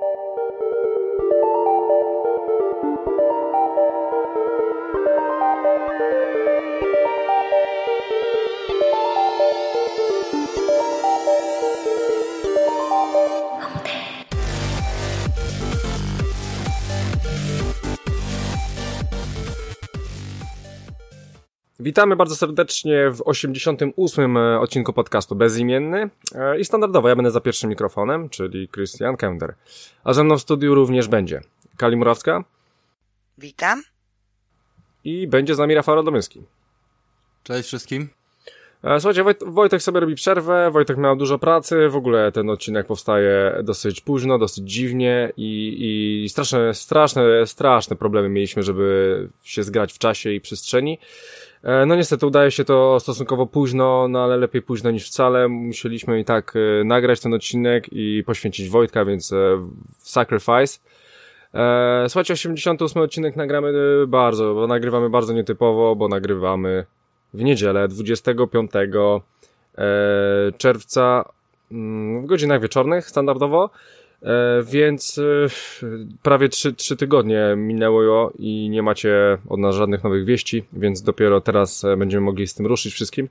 Thank you. Witamy bardzo serdecznie w 88. E, odcinku podcastu Bezimienny e, i standardowo ja będę za pierwszym mikrofonem, czyli Christian Kender. A ze mną w studiu również będzie Kali Murawska. Witam. I będzie z nami Rafał Radomyski. Cześć wszystkim. E, słuchajcie, Wojt Wojtek sobie robi przerwę, Wojtek miał dużo pracy, w ogóle ten odcinek powstaje dosyć późno, dosyć dziwnie i, i straszne, straszne, straszne problemy mieliśmy, żeby się zgrać w czasie i przestrzeni. E, no niestety udaje się to stosunkowo późno, no ale lepiej późno niż wcale. Musieliśmy i tak e, nagrać ten odcinek i poświęcić Wojtka, więc sacrifice. Słuchajcie, 88 odcinek nagramy bardzo, bo nagrywamy bardzo nietypowo, bo nagrywamy w niedzielę 25 czerwca mm, w godzinach wieczornych standardowo. E, więc e, prawie trzy, trzy tygodnie minęło i nie macie od nas żadnych nowych wieści, więc dopiero teraz e, będziemy mogli z tym ruszyć wszystkim.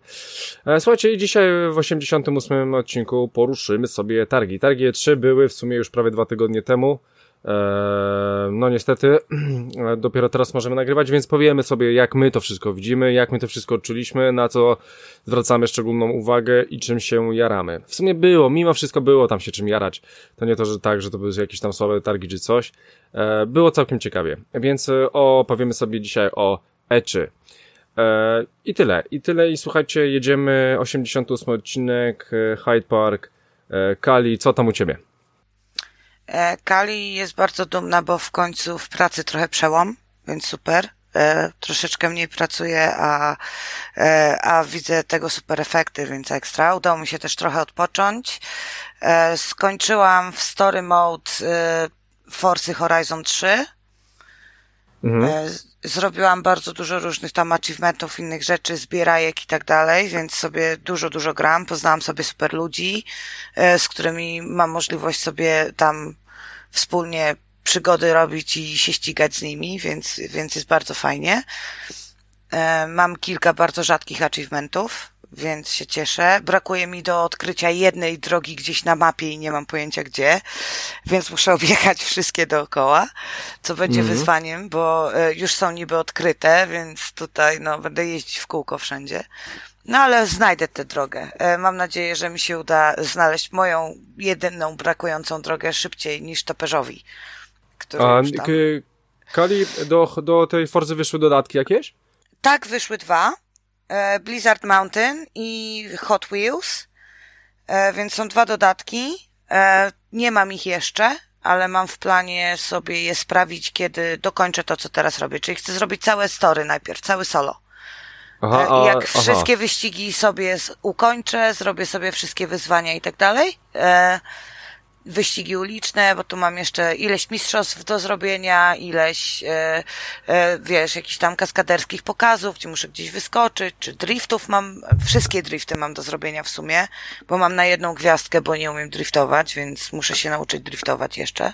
Słuchajcie, dzisiaj w 88 odcinku poruszymy sobie targi. Targi E3 były w sumie już prawie dwa tygodnie temu. Eee, no niestety, dopiero teraz możemy nagrywać, więc powiemy sobie, jak my to wszystko widzimy, jak my to wszystko odczuliśmy, na co zwracamy szczególną uwagę i czym się jaramy. W sumie było, mimo wszystko było tam się czym jarać. To nie to, że tak, że to były jakieś tam słabe targi czy coś. Eee, było całkiem ciekawie, więc e, opowiemy sobie dzisiaj o E3. Eee, I tyle, i tyle, i słuchajcie, jedziemy 88 odcinek, e, Hyde Park, e, Kali, co tam u Ciebie? E, Kali jest bardzo dumna, bo w końcu w pracy trochę przełom, więc super. E, troszeczkę mniej pracuję, a, e, a widzę tego super efekty, więc ekstra. Udało mi się też trochę odpocząć. E, skończyłam w Story Mode e, Forcy Horizon 3. Mhm. E, zrobiłam bardzo dużo różnych tam achievementów, innych rzeczy, zbierajek i tak dalej, więc sobie dużo, dużo gram. Poznałam sobie super ludzi, z którymi mam możliwość sobie tam wspólnie przygody robić i się ścigać z nimi, więc, więc jest bardzo fajnie. E, mam kilka bardzo rzadkich achievementów, więc się cieszę. Brakuje mi do odkrycia jednej drogi gdzieś na mapie i nie mam pojęcia gdzie, więc muszę objechać wszystkie dookoła, co będzie mm -hmm. wyzwaniem, bo e, już są niby odkryte, więc tutaj no, będę jeździć w kółko wszędzie. No ale znajdę tę drogę. E, mam nadzieję, że mi się uda znaleźć moją jedyną brakującą drogę szybciej niż toperzowi. Który A, tam... Kali, do, do tej Forzy wyszły dodatki jakieś? Tak, wyszły dwa. E, Blizzard Mountain i Hot Wheels, e, więc są dwa dodatki. Nie mam ich jeszcze, ale mam w planie sobie je sprawić, kiedy dokończę to, co teraz robię. Czyli chcę zrobić całe story najpierw, cały solo. Aha, a, Jak aha. wszystkie wyścigi sobie ukończę, zrobię sobie wszystkie wyzwania i tak dalej, wyścigi uliczne, bo tu mam jeszcze ileś mistrzostw do zrobienia, ileś, e, e, wiesz, jakichś tam kaskaderskich pokazów, gdzie muszę gdzieś wyskoczyć, czy driftów mam, wszystkie drifty mam do zrobienia w sumie, bo mam na jedną gwiazdkę, bo nie umiem driftować, więc muszę się nauczyć driftować jeszcze.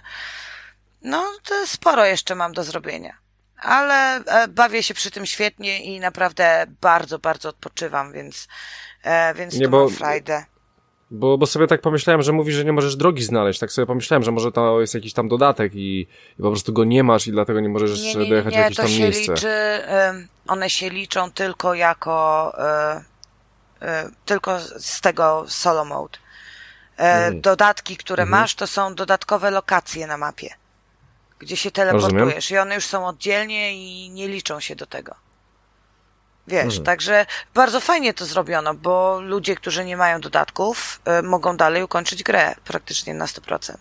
No, to sporo jeszcze mam do zrobienia. Ale e, bawię się przy tym świetnie i naprawdę bardzo, bardzo odpoczywam, więc, e, więc nie, bo... mam frajdę. Bo, bo sobie tak pomyślałem, że mówi, że nie możesz drogi znaleźć. Tak sobie pomyślałem, że może to jest jakiś tam dodatek i, i po prostu go nie masz i dlatego nie możesz nie, nie, dojechać nie, w jakieś tam miejsce. Liczy, one się liczą tylko jako, y, tylko z tego solo mode. Mm. Dodatki, które mm -hmm. masz, to są dodatkowe lokacje na mapie, gdzie się teleportujesz Rozumiem. i one już są oddzielnie i nie liczą się do tego. Wiesz, mhm. także bardzo fajnie to zrobiono, bo ludzie, którzy nie mają dodatków, y, mogą dalej ukończyć grę praktycznie na 100%.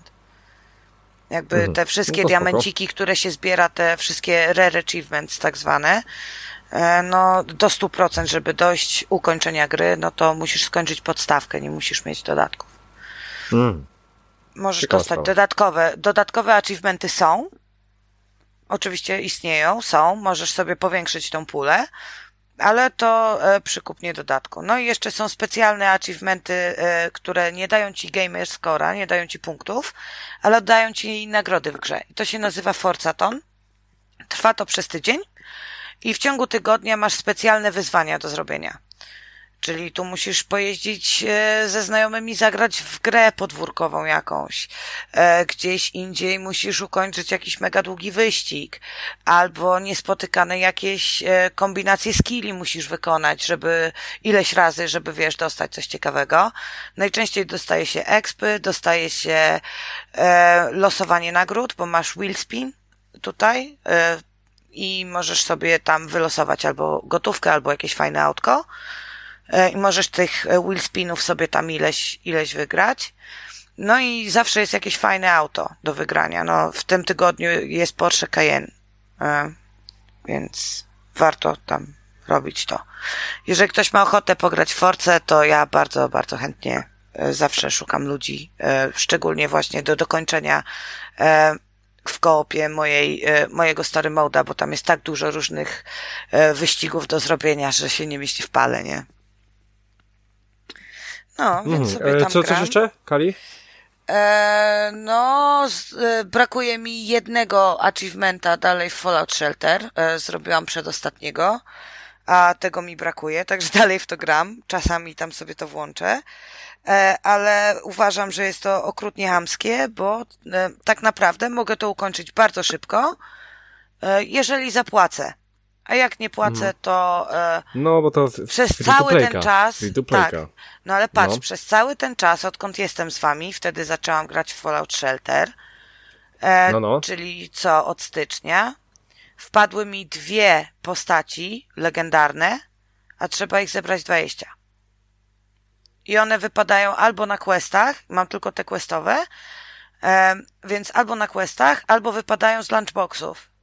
Jakby mhm. te wszystkie no diamenciki, które się zbiera, te wszystkie rare achievements tak zwane, y, no do 100%, żeby dojść ukończenia gry, no to musisz skończyć podstawkę, nie musisz mieć dodatków. Mhm. Możesz Ciekawe dostać sprawa. dodatkowe, dodatkowe achievementy są, oczywiście istnieją, są, możesz sobie powiększyć tą pulę, ale to e, przykupnie dodatku. No i jeszcze są specjalne achievementy, e, które nie dają ci gamer scora, nie dają ci punktów, ale dają ci nagrody w grze. I to się nazywa Forzaton. Trwa to przez tydzień i w ciągu tygodnia masz specjalne wyzwania do zrobienia. Czyli tu musisz pojeździć e, ze znajomymi, zagrać w grę podwórkową jakąś. E, gdzieś indziej musisz ukończyć jakiś mega długi wyścig. Albo niespotykane jakieś e, kombinacje skilli musisz wykonać, żeby ileś razy, żeby wiesz, dostać coś ciekawego. Najczęściej dostaje się expy, dostaje się losowanie nagród, bo masz wheel spin tutaj i możesz sobie tam wylosować albo gotówkę, albo jakieś fajne autko. E, i możesz tych e, wheel spinów sobie tam ileś, ileś wygrać. No i zawsze jest jakieś fajne auto do wygrania. No, w tym tygodniu jest Porsche Cayenne, e, więc warto tam robić to. Jeżeli ktoś ma ochotę pograć w Force, to ja bardzo, bardzo chętnie zawsze szukam ludzi, szczególnie właśnie do dokończenia w koopie mojej, mojego story moda, bo tam jest tak dużo różnych wyścigów do zrobienia, że się nie mieści w pale, nie? No, więc mhm. sobie e, tam Co, gram. coś jeszcze, Kali? E, no, z, e, brakuje mi jednego achievementa dalej w Fallout Shelter. E, zrobiłam przedostatniego, a tego mi brakuje, także dalej w to gram. Czasami tam sobie to włączę. E, ale uważam, że jest to okrutnie hamskie, bo e, tak naprawdę mogę to ukończyć bardzo szybko, jeżeli zapłacę. A jak nie płacę, mhm. to e, no, bo to przez cały ten czas. Tak, no ale patrz, no. przez cały ten czas, odkąd jestem z wami, wtedy zaczęłam grać w Fallout Shelter. E, no, no. Czyli co, od stycznia. Wpadły mi dwie postaci legendarne, a trzeba ich zebrać 20. I one wypadają albo na questach, mam tylko te questowe, e, więc albo na questach, albo wypadają z lunchboxów.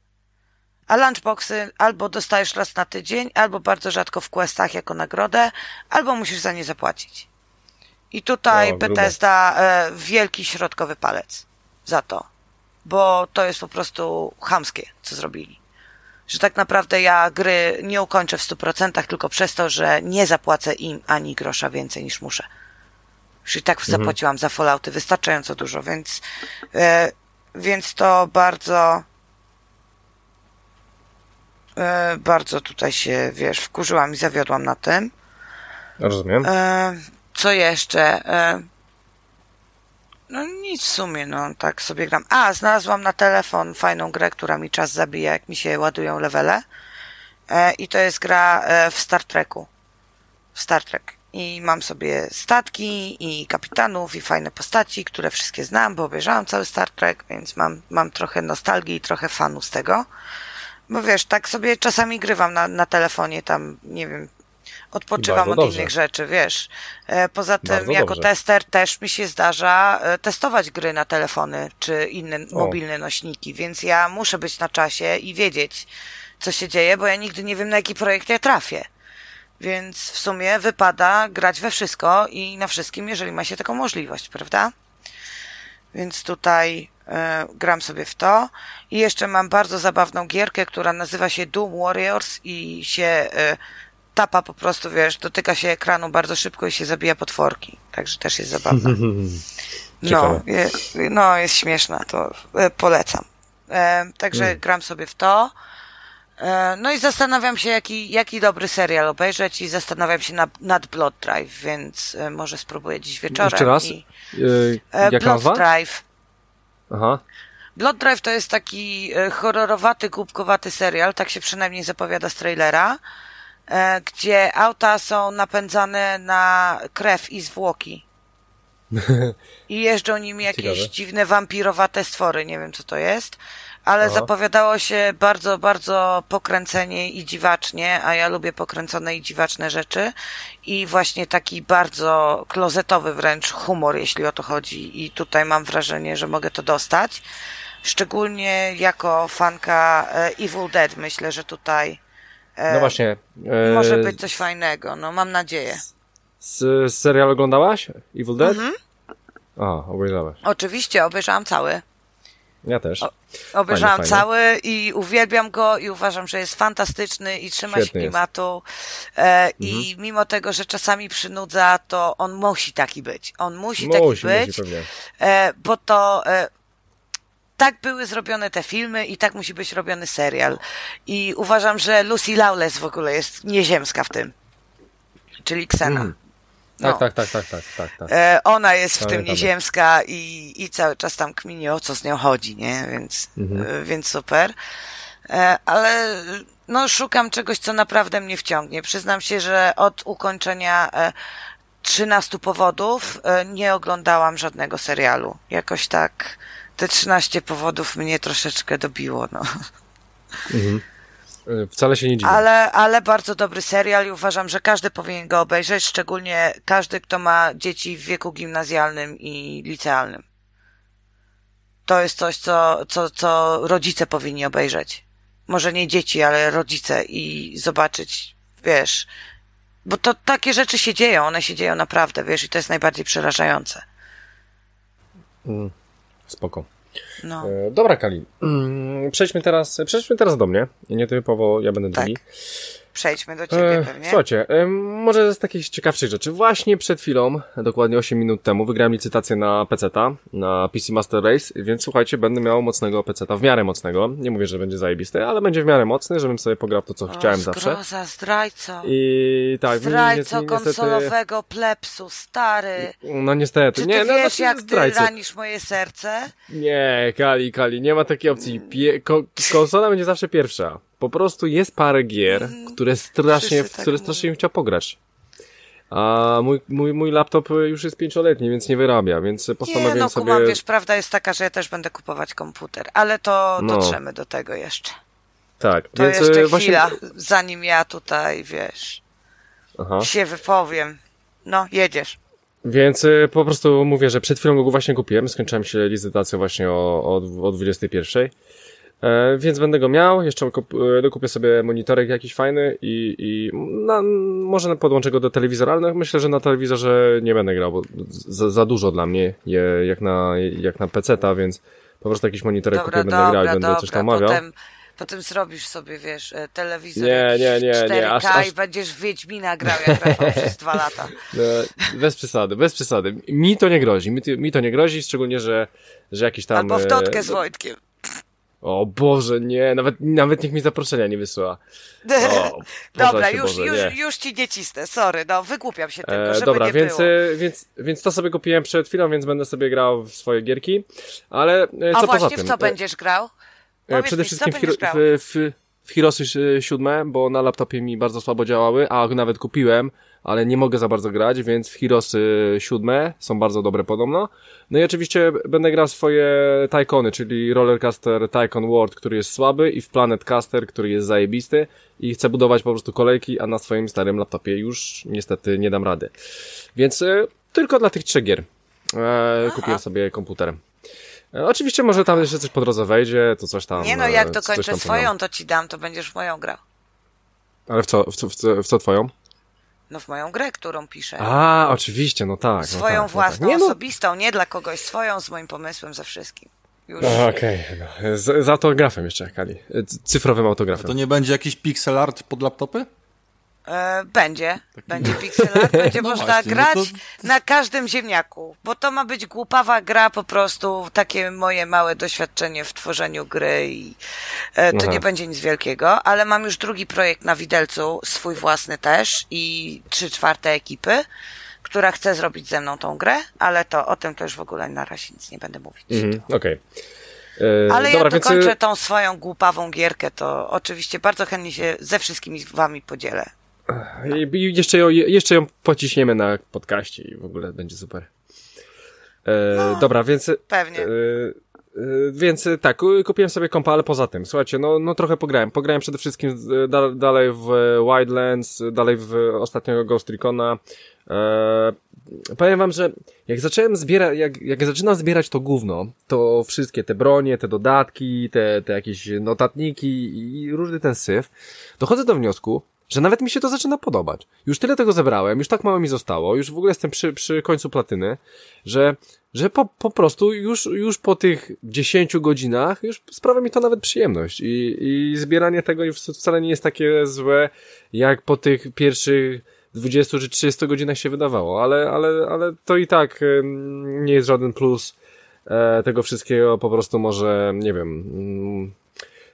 A lunchboxy albo dostajesz raz na tydzień, albo bardzo rzadko w questach jako nagrodę, albo musisz za nie zapłacić. I tutaj o, Bethesda e, wielki środkowy palec za to. Bo to jest po prostu chamskie, co zrobili. Że tak naprawdę ja gry nie ukończę w 100%, tylko przez to, że nie zapłacę im ani grosza więcej niż muszę. Już i tak mhm. zapłaciłam za Fallouty wystarczająco dużo, więc, e, więc to bardzo, E, bardzo tutaj się, wiesz, wkurzyłam i zawiodłam na tym. Rozumiem. E, co jeszcze? E, no nic w sumie, no tak sobie gram. A, znalazłam na telefon fajną grę, która mi czas zabija, jak mi się ładują levele. E, I to jest gra e, w Star Treku. Star Trek. I mam sobie statki i kapitanów i fajne postaci, które wszystkie znam, bo obejrzałam cały Star Trek, więc mam, mam trochę nostalgii i trochę fanu z tego. Bo wiesz, tak sobie czasami grywam na, na telefonie, tam, nie wiem, odpoczywam od dobrze. innych rzeczy, wiesz. E, poza tym, Bardzo jako dobrze. tester też mi się zdarza e, testować gry na telefony czy inne o. mobilne nośniki, więc ja muszę być na czasie i wiedzieć, co się dzieje, bo ja nigdy nie wiem, na jaki projekt ja trafię. Więc w sumie wypada grać we wszystko i na wszystkim, jeżeli ma się taką możliwość, prawda? Więc tutaj gram sobie w to. I jeszcze mam bardzo zabawną gierkę, która nazywa się Doom Warriors i się e, tapa po prostu, wiesz, dotyka się ekranu bardzo szybko i się zabija potworki. Także też jest zabawna. No, je, no jest śmieszna, to e, polecam. E, także mm. gram sobie w to. E, no i zastanawiam się, jaki, jaki dobry serial obejrzeć i zastanawiam się na, nad Blood Drive, więc e, może spróbuję dziś wieczorem. Jeszcze raz? I, e, Blood? Drive. Aha. Blood Drive to jest taki e, horrorowaty, głupkowaty serial, tak się przynajmniej zapowiada z trailera, e, gdzie auta są napędzane na krew i zwłoki. I jeżdżą nim jakieś Ciekawe. dziwne wampirowate stwory, nie wiem co to jest, ale Aha. zapowiadało się bardzo, bardzo pokręcenie i dziwacznie, a ja lubię pokręcone i dziwaczne rzeczy i właśnie taki bardzo klozetowy wręcz humor, jeśli o to chodzi i tutaj mam wrażenie, że mogę to dostać. Szczególnie jako fanka e, Evil Dead myślę, że tutaj e, no właśnie, e... może być coś fajnego, no mam nadzieję. Z, serial oglądałaś? Evil Dead? Mhm. A, obejrzałaś. Oczywiście, obejrzałam cały. Ja też. Obejrzałam Fajnie, fajnie. cały i uwielbiam go i uważam, że jest fantastyczny i trzyma się Świetny jest. klimatu. E, I Mhm. mimo tego, że czasami przynudza, to on musi taki być. On musi, taki Musi, być, musi pewnie. e, bo to e, tak były zrobione te filmy i tak musi być robiony serial. I uważam, że Lucy Lawless w ogóle jest nieziemska w tym. Czyli Xena. Mhm. No. Tak, tak, tak, tak, tak, tak, tak. E, ona jest w tym Pamiętamy. nieziemska i, i cały czas tam kminie o co z nią chodzi, nie? Więc, Mhm. e, więc super. E, ale no szukam czegoś, co naprawdę mnie wciągnie. Przyznam się, że od ukończenia e, 13 powodów e, nie oglądałam żadnego serialu. Jakoś tak te 13 powodów mnie troszeczkę dobiło, no. Mhm. E, Wcale się nie dziwię. Ale, ale bardzo dobry serial i uważam, że każdy powinien go obejrzeć, szczególnie każdy, kto ma dzieci w wieku gimnazjalnym i licealnym. To jest coś, co, co, co rodzice powinni obejrzeć. Może nie dzieci, ale rodzice i zobaczyć, wiesz. Bo to takie rzeczy się dzieją, one się dzieją naprawdę, wiesz, i to jest najbardziej przerażające. Mm. Spoko. No. E, Dobra, Kali. Mm, Przejdźmy teraz, przejdźmy teraz do mnie. Nietypowo ja będę Tak. Przejdźmy do ciebie E, pewnie. Słuchajcie, em, może z takich ciekawszych rzeczy. Właśnie przed chwilą, dokładnie 8 minut temu, wygrałem licytację na PC-ta, na PC Master Race, więc słuchajcie, będę miał mocnego PC-ta, w miarę mocnego. Nie mówię, że będzie zajebisty, ale będzie w miarę mocny, żebym sobie pograł to, co chciałem o, zawsze. zgroza, zdrajco. I tak, Zdrajco ni- ni- konsolowego plepsu, stary. No niestety, Czy ty nie, no, wiesz, znaczy, jak ty ranisz moje serce? Nie, Kali, Kali, nie ma takiej opcji. Pie ko konsola będzie zawsze pierwsza. Po prostu jest parę gier, które strasznie, w tak które strasznie bym chciał pograć. A mój, mój, mój laptop już jest pięcioletni, więc nie wyrabia, więc Nie, postanowiłem no sobie... kumam, wiesz, prawda jest taka, że ja też będę kupować komputer, ale to No. dotrzemy do tego jeszcze. Tak, To więc jeszcze e, właśnie... chwila, zanim ja tutaj, wiesz, Aha. się wypowiem. No, jedziesz. Więc e, po prostu mówię, że przed chwilą go właśnie kupiłem, skończyłem się licytację właśnie o, o, o 21. E, więc będę go miał, jeszcze kup, e, dokupię sobie monitorek jakiś fajny i, i na, może podłączę go do telewizora, ale no myślę, że na telewizorze nie będę grał, bo za, za dużo dla mnie, je, jak na, jak na PC-ta, więc po prostu jakiś monitorek Dobra, kupię, będę grał i dobra, będę dobra. coś tam omawiał. Potem, potem zrobisz sobie, wiesz, e, telewizor Nie, nie, nie, w 4K nie, aż- aż- i będziesz Wiedźmina grał jak Rafał przez dwa lata. No, bez przesady, bez przesady. Mi to nie grozi, mi, to- mi to nie grozi, szczególnie, że, że jakiś tam... Albo w totkę z Wojtkiem. O Boże, nie, nawet, nawet niech mi zaproszenia nie wysyła. O, Dobra, się już, Boże, już, nie. już ci nie cisnę, sorry, no wygłupiam się tego, E, żeby dobra, nie więc, było. e, więc, więc to sobie kupiłem przed chwilą, więc będę sobie grał w swoje gierki, ale e, co A właśnie, tym? w co E, będziesz grał? e, Powiedz Przede mi, wszystkim w, grał? w, w, w Heroesy 7, bo na laptopie mi bardzo słabo działały, a nawet kupiłem, ale nie mogę za bardzo grać, więc w Heroesy 7 są bardzo dobre podobno. No i oczywiście będę grał swoje Tycony, czyli Rollercoaster Tycoon World, który jest słaby i w Planet Caster, który jest zajebisty i chcę budować po prostu kolejki, a na swoim starym laptopie już niestety nie dam rady. Więc e, tylko dla tych trzech gier e, kupiłem sobie komputer. E, oczywiście może tam jeszcze coś po drodze wejdzie, to coś tam... Nie no, e, jak dokończę swoją, to ci dam, to będziesz w moją grał. ale w co, w co, w co, w co twoją? No w moją grę, którą piszę. A, oczywiście, no tak. swoją no tak, no tak. własną, Nie, no. osobistą, nie dla kogoś, swoją, z moim pomysłem, ze wszystkim. Już. No, Okej, no. z, z autografem jeszcze, Kali. E, Cyfrowym autografem. To nie będzie jakiś pixel art pod laptopy? E, będzie, będzie pixel art, będzie No można właśnie, no grać to- na każdym ziemniaku, bo to ma być głupawa gra po prostu, takie moje małe doświadczenie w tworzeniu gry i e, to Aha. nie będzie nic wielkiego, ale mam już drugi projekt na widelcu, swój własny też i trzy czwarte ekipy, która chce zrobić ze mną tą grę, ale to o tym to już w ogóle na razie nic nie będę mówić. Mhm, Okej. E, Ale Dobra, jak więc... dokończę e, tą swoją głupawą gierkę, to oczywiście bardzo chętnie się ze wszystkimi wami podzielę. I jeszcze ją, jeszcze ją pociśniemy na podcaście i w ogóle będzie super. E, No, dobra, więc... Pewnie. e, więc e, tak, ku- kupiłem sobie kompa, ale poza tym, słuchajcie, no, no trochę pograłem. Pograłem przede wszystkim da, dalej w Wildlands, dalej w ostatniego Ghost Recona. E, powiem wam, że jak zacząłem zbierać, jak, jak zaczynam zbierać to gówno, to wszystkie te bronie, te dodatki, te, te jakieś notatniki i różny ten syf, dochodzę do wniosku, że nawet mi się to zaczyna podobać. Już tyle tego zebrałem, już tak mało mi zostało, już w ogóle jestem przy, przy końcu platyny, że, że po, po prostu już, już po tych 10 godzinach już sprawia mi to nawet przyjemność i, i zbieranie tego już wcale nie jest takie złe, jak po tych pierwszych 20 czy 30 godzinach się wydawało, ale, ale, ale to i tak nie jest żaden plus e, tego wszystkiego, po prostu może, nie wiem, mm,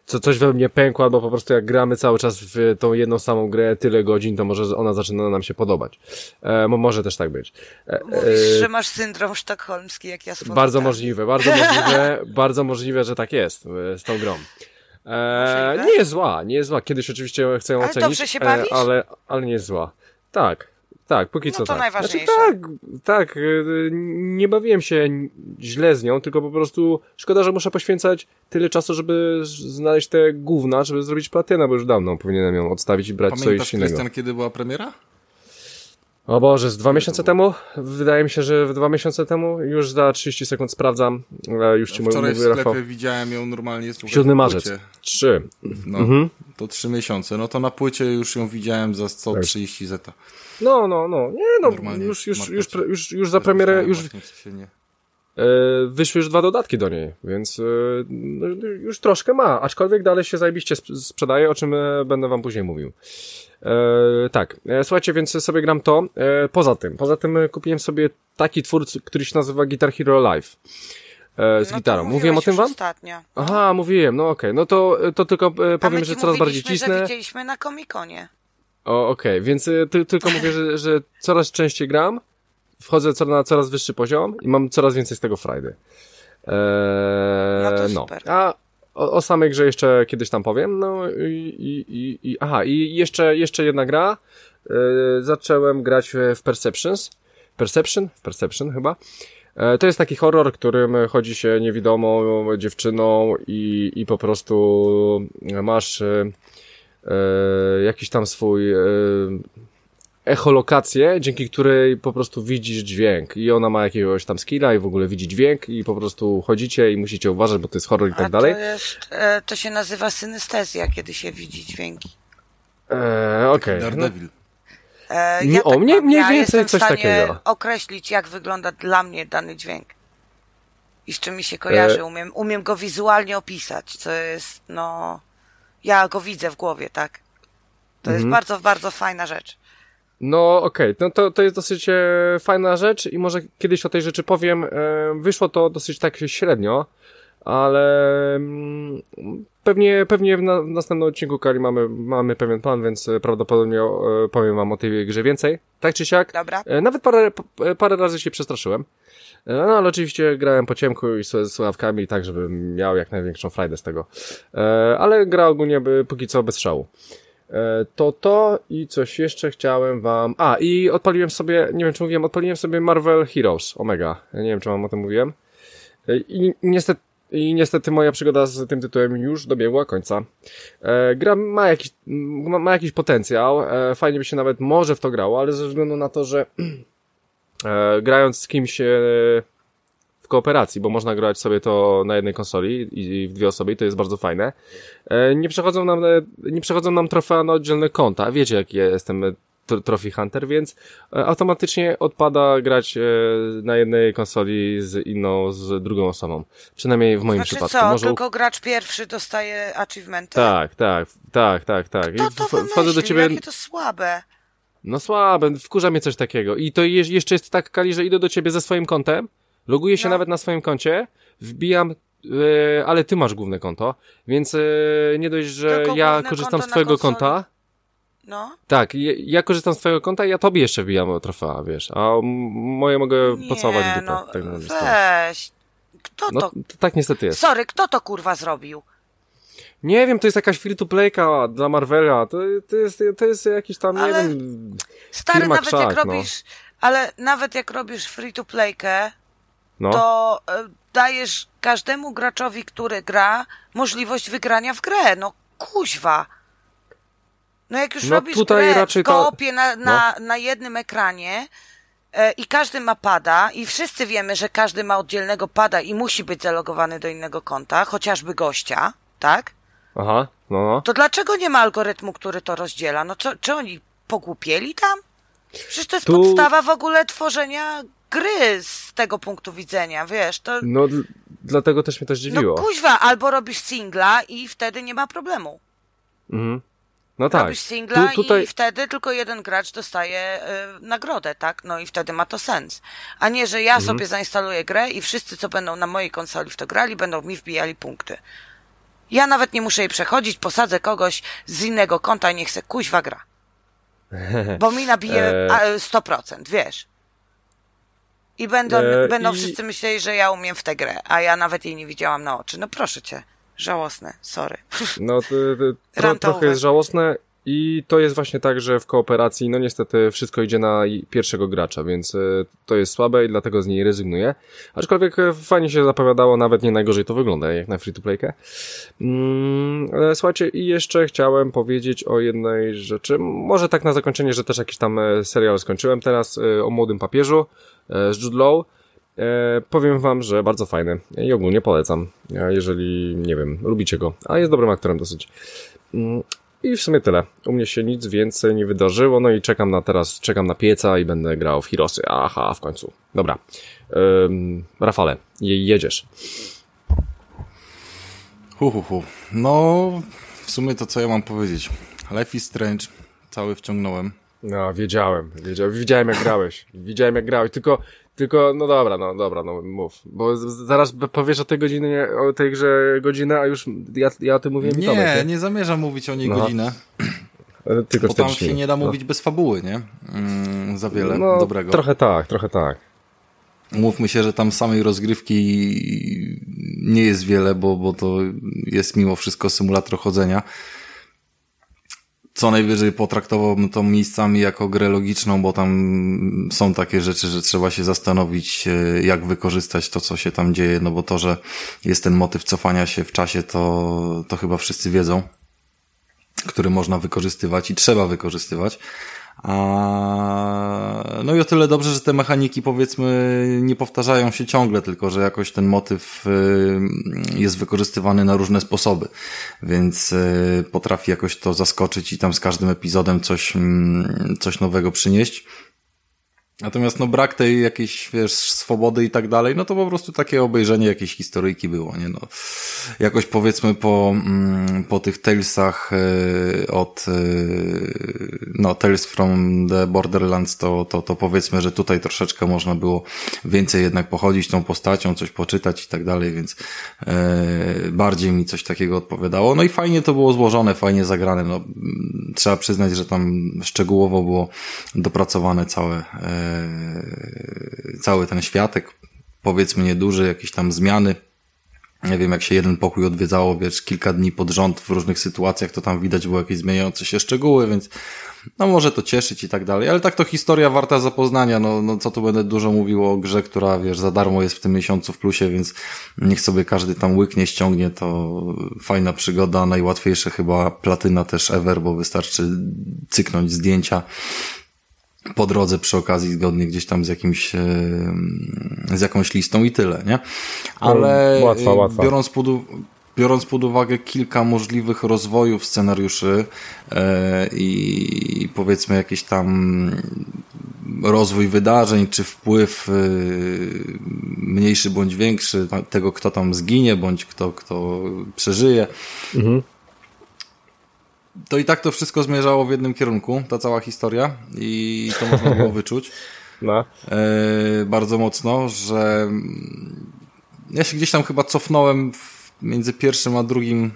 co coś we mnie pękło, albo po prostu jak gramy cały czas w tą jedną samą grę tyle godzin, to może ona zaczyna nam się podobać. E, może też tak być. E, Mówisz, e, że masz syndrom sztokholmski, jak ja swoją Bardzo możliwe, bardzo możliwe, bardzo możliwe, że tak jest e, z tą grą. E, nie jest zła, nie jest zła. Kiedyś oczywiście chcę ją ale ocenić, dobrze się bawisz? ale, ale nie jest zła. Tak, tak, póki no co to tak. najważniejsze. Znaczy, tak, tak, y, nie bawiłem się źle z nią, tylko po prostu szkoda, że muszę poświęcać tyle czasu, żeby znaleźć te gówna, żeby zrobić platynę, bo już dawno powinienem ją odstawić i brać Pamiętasz, coś innego. Krystian, kiedy była premiera? O Boże, z dwa miesiące temu? Wydaje mi się, że w dwa miesiące temu już za 30 sekund sprawdzam. Już ci Wczoraj mówię, w sklepie Rafał. widziałem ją normalnie. Słuchaj, 7 na marzec. Trzy. No, Mhm. to trzy miesiące. No to na płycie już ją widziałem za 130 zeta. No, no, no. Nie no, Normalnie już, już, już, już, już za premierę, już e, wyszły już dwa dodatki do niej, więc e, no, już troszkę ma, aczkolwiek dalej się zajebiście sp- sprzedaje, o czym e, będę wam później mówił. E, tak, słuchajcie, więc sobie gram to. E, poza tym, poza tym kupiłem sobie taki twór, który się nazywa Guitar Hero Live. Z No gitarą. Mówiłem o tym wam? ostatnio. Aha, mówiłem, no okej, no to, to tylko powiem, że coraz bardziej cisnę. że widzieliśmy na Komikonie. O, okej, więc y, ty, tylko mówię, że, że coraz częściej gram, wchodzę co, na coraz wyższy poziom i mam coraz więcej z tego frajdy. Eee, No to super. A o, o samej grze jeszcze kiedyś tam powiem, no i, i, i, i aha, i jeszcze, jeszcze jedna gra, e, zacząłem grać w Perceptions, Perception? Perception chyba. E, To jest taki horror, którym chodzi się niewidomą dziewczyną i, i po prostu masz e, jakiś tam swój e, echolokację, dzięki której po prostu widzisz dźwięk i ona ma jakiegoś tam skilla i w ogóle widzi dźwięk i po prostu chodzicie i musicie uważać, bo to jest horror i tak A dalej. To, jest, e, to się nazywa synestezja, kiedy się widzi dźwięki. E, Okej. No, Daredevil. E, Nie- ja o, tak mniej- mam. mniej ja więcej jestem coś w stanie takiego. określić, jak wygląda dla mnie dany dźwięk. I z czym mi się kojarzy. E- Umiem, umiem go wizualnie opisać, co jest, no... Ja go widzę w głowie, tak? To jest Mhm. bardzo, bardzo fajna rzecz. No okej, no to, to jest dosyć e, fajna rzecz i może kiedyś o tej rzeczy powiem. E, wyszło to dosyć tak średnio, ale mm, pewnie, pewnie w, na, w następnym odcinku Kali mamy, mamy pewien plan, więc e, prawdopodobnie e, powiem wam o tej grze więcej. Tak czy siak. Dobra? E, Nawet parę, p- parę razy się przestraszyłem. E, No ale oczywiście grałem po ciemku i z słuchawkami, tak żebym miał jak największą frajdę z tego. E, Ale gra ogólnie by póki co bez szału. E, To to i coś jeszcze chciałem wam... A, i odpaliłem sobie, nie wiem czy mówiłem, odpaliłem sobie Marvel Heroes Omega. Nie wiem czy wam o tym mówiłem. E, I niestety, i niestety moja przygoda z tym tytułem już dobiegła końca. E, gra ma jakiś, ma, ma jakiś potencjał, e, fajnie by się nawet może w to grało, ale ze względu na to, że e, grając z kimś e, w kooperacji, bo można grać sobie to na jednej konsoli i w dwie osoby i to jest bardzo fajne. E, Nie przechodzą nam, e, nie przechodzą nam trofea na oddzielne konta. Wiecie, jak ja jestem e, tr- Trophy Hunter, więc e, automatycznie odpada grać na jednej konsoli z inną, z drugą osobą. Przynajmniej w moim Znaczy przypadku. co, Może tylko gracz pierwszy dostaje achievementy? Tak, tak, tak, tak, tak. I Kto to wchodzę do ciebie. Jakie to słabe. No słabe, wkurza mnie coś takiego. I to je, jeszcze jest tak, Kali, że idę do ciebie ze swoim kontem, loguję się No. nawet na swoim koncie, wbijam, e, ale ty masz główne konto, więc e, nie dość, że Tylko ja korzystam z twojego konta, No. tak, ja, ja korzystam z twojego konta i ja tobie jeszcze wbijam trofea, wiesz, a moje mogę pocałować Nie, dupę. no, tak weź. Kto No, to? to tak niestety jest. Sorry, kto to kurwa zrobił? Nie wiem, to jest jakaś free-to-playka dla Marvela, to, to, jest, to jest jakiś tam, Ale- nie wiem... Stary, Firma nawet krzak, jak no. robisz, ale nawet jak robisz free to playkę, No. to e, dajesz każdemu graczowi, który gra, możliwość wygrania w grę. No kuźwa. No jak już No robisz tutaj grę raczej w koopie na, na, na jednym ekranie e, i każdy ma pada i wszyscy wiemy, że każdy ma oddzielnego pada i musi być zalogowany do innego konta, chociażby gościa, tak? Aha, no, no. To dlaczego nie ma algorytmu, który to rozdziela? No co, czy oni pogłupieli tam? Przecież to jest Tu- podstawa w ogóle tworzenia gry z tego punktu widzenia, wiesz, to... No, dl- dlatego też mnie to No zdziwiło. kuźwa, albo robisz singla i wtedy nie ma problemu. Mhm. No tak. Robisz singla Tu, tutaj... i wtedy tylko jeden gracz dostaje y, nagrodę, tak? No i wtedy ma to sens. A nie, że ja Mhm. sobie zainstaluję grę i wszyscy, co będą na mojej konsoli w to grali, będą mi wbijali punkty. Ja nawet nie muszę jej przechodzić, posadzę kogoś z innego konta i niech se kuźwa gra. Bo mi nabije E. a, 100%, wiesz. I będą, E, będą i- wszyscy myśleli, że ja umiem w tę grę, a ja nawet jej nie widziałam na oczy. No proszę cię. Żałosne, sorry. No, to, to, Rantowe. trochę jest żałosne i to jest właśnie tak, że w kooperacji, no niestety wszystko idzie na pierwszego gracza, więc e, to jest słabe i dlatego z niej rezygnuję. Aczkolwiek e, fajnie się zapowiadało, nawet nie najgorzej to wygląda, jak na free-to-playkę. Mm, ale słuchajcie, i jeszcze chciałem powiedzieć o jednej rzeczy, może tak na zakończenie, że też jakiś tam e, serial skończyłem teraz o Młodym Papieżu z Jude Law. E, powiem wam, że bardzo fajny i ogólnie polecam, jeżeli, nie wiem, lubicie go, a jest dobrym aktorem dosyć. I w sumie tyle. U mnie się nic więcej nie wydarzyło, no i czekam na teraz, czekam na pieca i będę grał w Hirosy. Aha, w końcu. Dobra. Ym, Rafale, je, jedziesz. Hu, hu, hu. No, w sumie to co ja mam powiedzieć. Life is Strange, cały wciągnąłem. No, wiedziałem, wiedziałem, widziałem jak grałeś, widziałem jak grałeś, tylko, tylko, no dobra, no dobra, no mów, bo zaraz powiesz o tej godzinie, o tej grze godzinę, a już ja, ja o tym mówiłem Nie, Tomek, nie zamierzam mówić o niej No. godzinę, E, Tylko bo tam 40 się nie da No. mówić bez fabuły, nie? Mm, za wiele no, dobrego. Trochę tak, trochę tak. Mówmy się, że tam samej rozgrywki nie jest wiele, bo, bo to jest mimo wszystko symulator chodzenia. Co najwyżej potraktowałbym to miejscami jako grę logiczną, bo tam są takie rzeczy, że trzeba się zastanowić, e, jak wykorzystać to, co się tam dzieje, no bo to, że jest ten motyw cofania się w czasie, to, to chyba wszyscy wiedzą, który można wykorzystywać i trzeba wykorzystywać. A, no i o tyle dobrze, że te mechaniki powiedzmy nie powtarzają się ciągle, tylko że jakoś ten motyw y, jest wykorzystywany na różne sposoby, więc y, potrafi jakoś to zaskoczyć i tam z każdym epizodem coś, mm, coś nowego przynieść. Natomiast no brak tej jakiejś, wiesz, swobody i tak dalej, no to po prostu takie obejrzenie jakiejś historyjki było, nie no. Jakoś powiedzmy po, mm, po tych Talesach y, od, y, no Tales from the Borderlands, to, to, to powiedzmy, że tutaj troszeczkę można było więcej jednak pochodzić tą postacią, coś poczytać i tak dalej, więc y, bardziej mi coś takiego odpowiadało. No i fajnie to było złożone, fajnie zagrane, no trzeba przyznać, że tam szczegółowo było dopracowane całe, cały ten światek, powiedzmy nieduży, jakieś tam zmiany. Nie wiem, jak się jeden pokój odwiedzało, wiesz, kilka dni pod rząd w różnych sytuacjach, to tam widać było jakieś zmieniające się szczegóły, więc no może to cieszyć i tak dalej. Ale tak to historia warta zapoznania, no, no co tu będę dużo mówił o grze, która, wiesz, za darmo jest w tym miesiącu w plusie, więc niech sobie każdy tam łyknie, ściągnie, to fajna przygoda, najłatwiejsze chyba platyna też ever, bo wystarczy cyknąć zdjęcia po drodze przy okazji zgodnie gdzieś tam z jakimś e, z jakąś listą i tyle, nie? Ale łatwa, e, łatwa. biorąc pod, biorąc pod uwagę kilka możliwych rozwojów scenariuszy e, i powiedzmy jakiś tam rozwój wydarzeń, czy wpływ mniejszy bądź większy tego, kto tam zginie, bądź kto, kto przeżyje, to i tak to wszystko zmierzało w jednym kierunku, ta cała historia i to można było wyczuć No. e, bardzo mocno, że ja się gdzieś tam chyba cofnąłem między pierwszym a drugim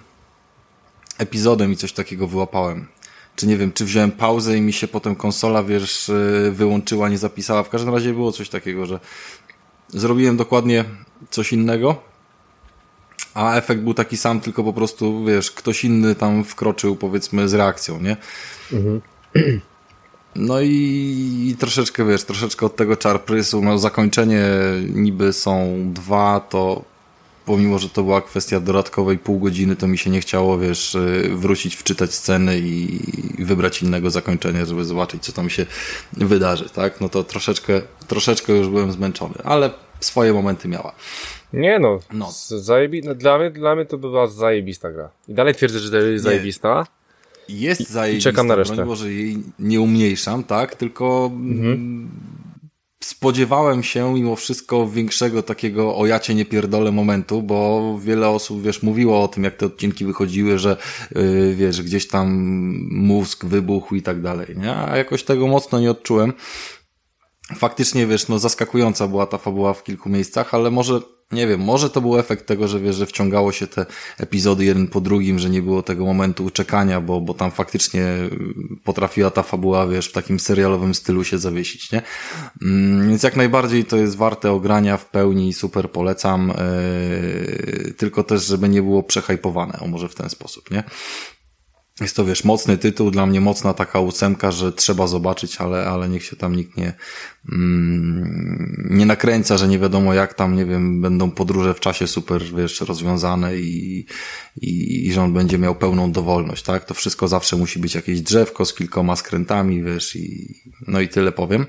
epizodem i coś takiego wyłapałem. Czy nie wiem, czy wziąłem pauzę i mi się potem konsola, wiesz, e, wyłączyła, nie zapisała. W każdym razie było coś takiego, że zrobiłem dokładnie coś innego, a efekt był taki sam, tylko po prostu, wiesz, ktoś inny tam wkroczył, powiedzmy, z reakcją, nie? No i, i troszeczkę, wiesz, troszeczkę od tego czar prysu, no zakończenie niby są dwa, to pomimo, że to była kwestia dodatkowej pół godziny, to mi się nie chciało, wiesz, y, wrócić, wczytać sceny i wybrać innego zakończenia, żeby zobaczyć, co tam się wydarzy, tak? No to troszeczkę, troszeczkę już byłem zmęczony, ale swoje momenty miała. Nie no, no. Zajebi... No, dla, mnie, dla mnie to była zajebista gra. I dalej twierdzę, że to jest zajebista. Jest zajebista, I czekam na resztę. Może jej nie umniejszam, tak? Tylko mhm. spodziewałem się mimo wszystko większego takiego o ja cię nie pierdolę momentu, bo wiele osób, wiesz, mówiło o tym, jak te odcinki wychodziły, że yy, wiesz, gdzieś tam mózg wybuchł i tak dalej, nie? A jakoś tego mocno nie odczułem. Faktycznie, wiesz, no zaskakująca była ta fabuła w kilku miejscach, ale może nie wiem, może to był efekt tego, że wiesz, że wciągało się te epizody jeden po drugim, że nie było tego momentu czekania, bo, bo tam faktycznie potrafiła ta fabuła, wiesz, w takim serialowym stylu się zawiesić, nie? Mm, więc jak najbardziej to jest warte ogrania w pełni, super polecam, yy, tylko też, żeby nie było przehajpowane, o może w ten sposób, nie? Jest to, wiesz, mocny tytuł, dla mnie mocna taka ósemka, że trzeba zobaczyć, ale, ale niech się tam nikt nie, mm, nie nakręca, że nie wiadomo jak tam, nie wiem, będą podróże w czasie super, wiesz, rozwiązane i, i, i że on będzie miał pełną dowolność, tak? To wszystko zawsze musi być jakieś drzewko z kilkoma skrętami, wiesz, i no i tyle powiem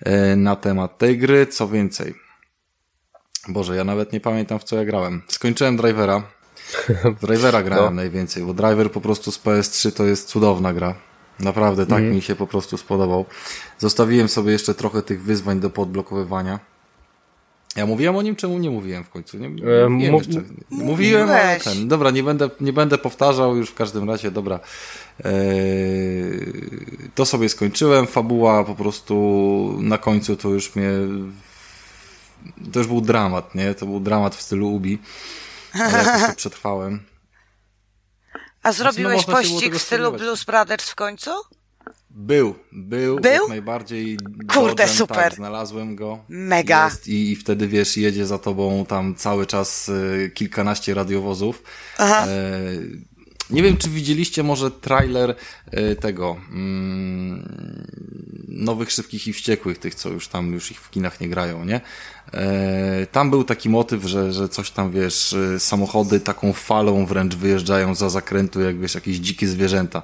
e, na temat tej gry. Co więcej? Boże, ja nawet nie pamiętam w co ja grałem. Skończyłem Drivera, Drivera grałem no. najwięcej, bo Driver po prostu z PS3 to jest cudowna gra. Naprawdę, tak mm. mi się po prostu spodobał. Zostawiłem sobie jeszcze trochę tych wyzwań do podblokowywania. Ja mówiłem o nim, czemu nie mówiłem w końcu? Nie, nie e, wiem jeszcze. Mówiłem, ale ten. Dobra, nie będę, nie będę powtarzał już w każdym razie, dobra. Eee, to sobie skończyłem. Fabuła po prostu na końcu to już mnie. To już był dramat, nie? To był dramat w stylu Ubi ale jakoś to przetrwałem. A zrobiłeś znaczy, no, pościg w stylu Blues Brothers w końcu? Był, był, był? jak najbardziej. Kurde, tak, super. Tak, znalazłem go. Mega. Jest i, I wtedy wiesz, jedzie za tobą tam cały czas y, kilkanaście radiowozów. Aha. E, nie wiem, czy widzieliście może trailer y, tego mm, nowych szybkich i wściekłych, tych, co już tam już ich w kinach nie grają, nie? E, tam był taki motyw, że, że coś tam, wiesz, e, samochody taką falą wręcz wyjeżdżają za zakrętu, jak wiesz, jakieś dzikie zwierzęta.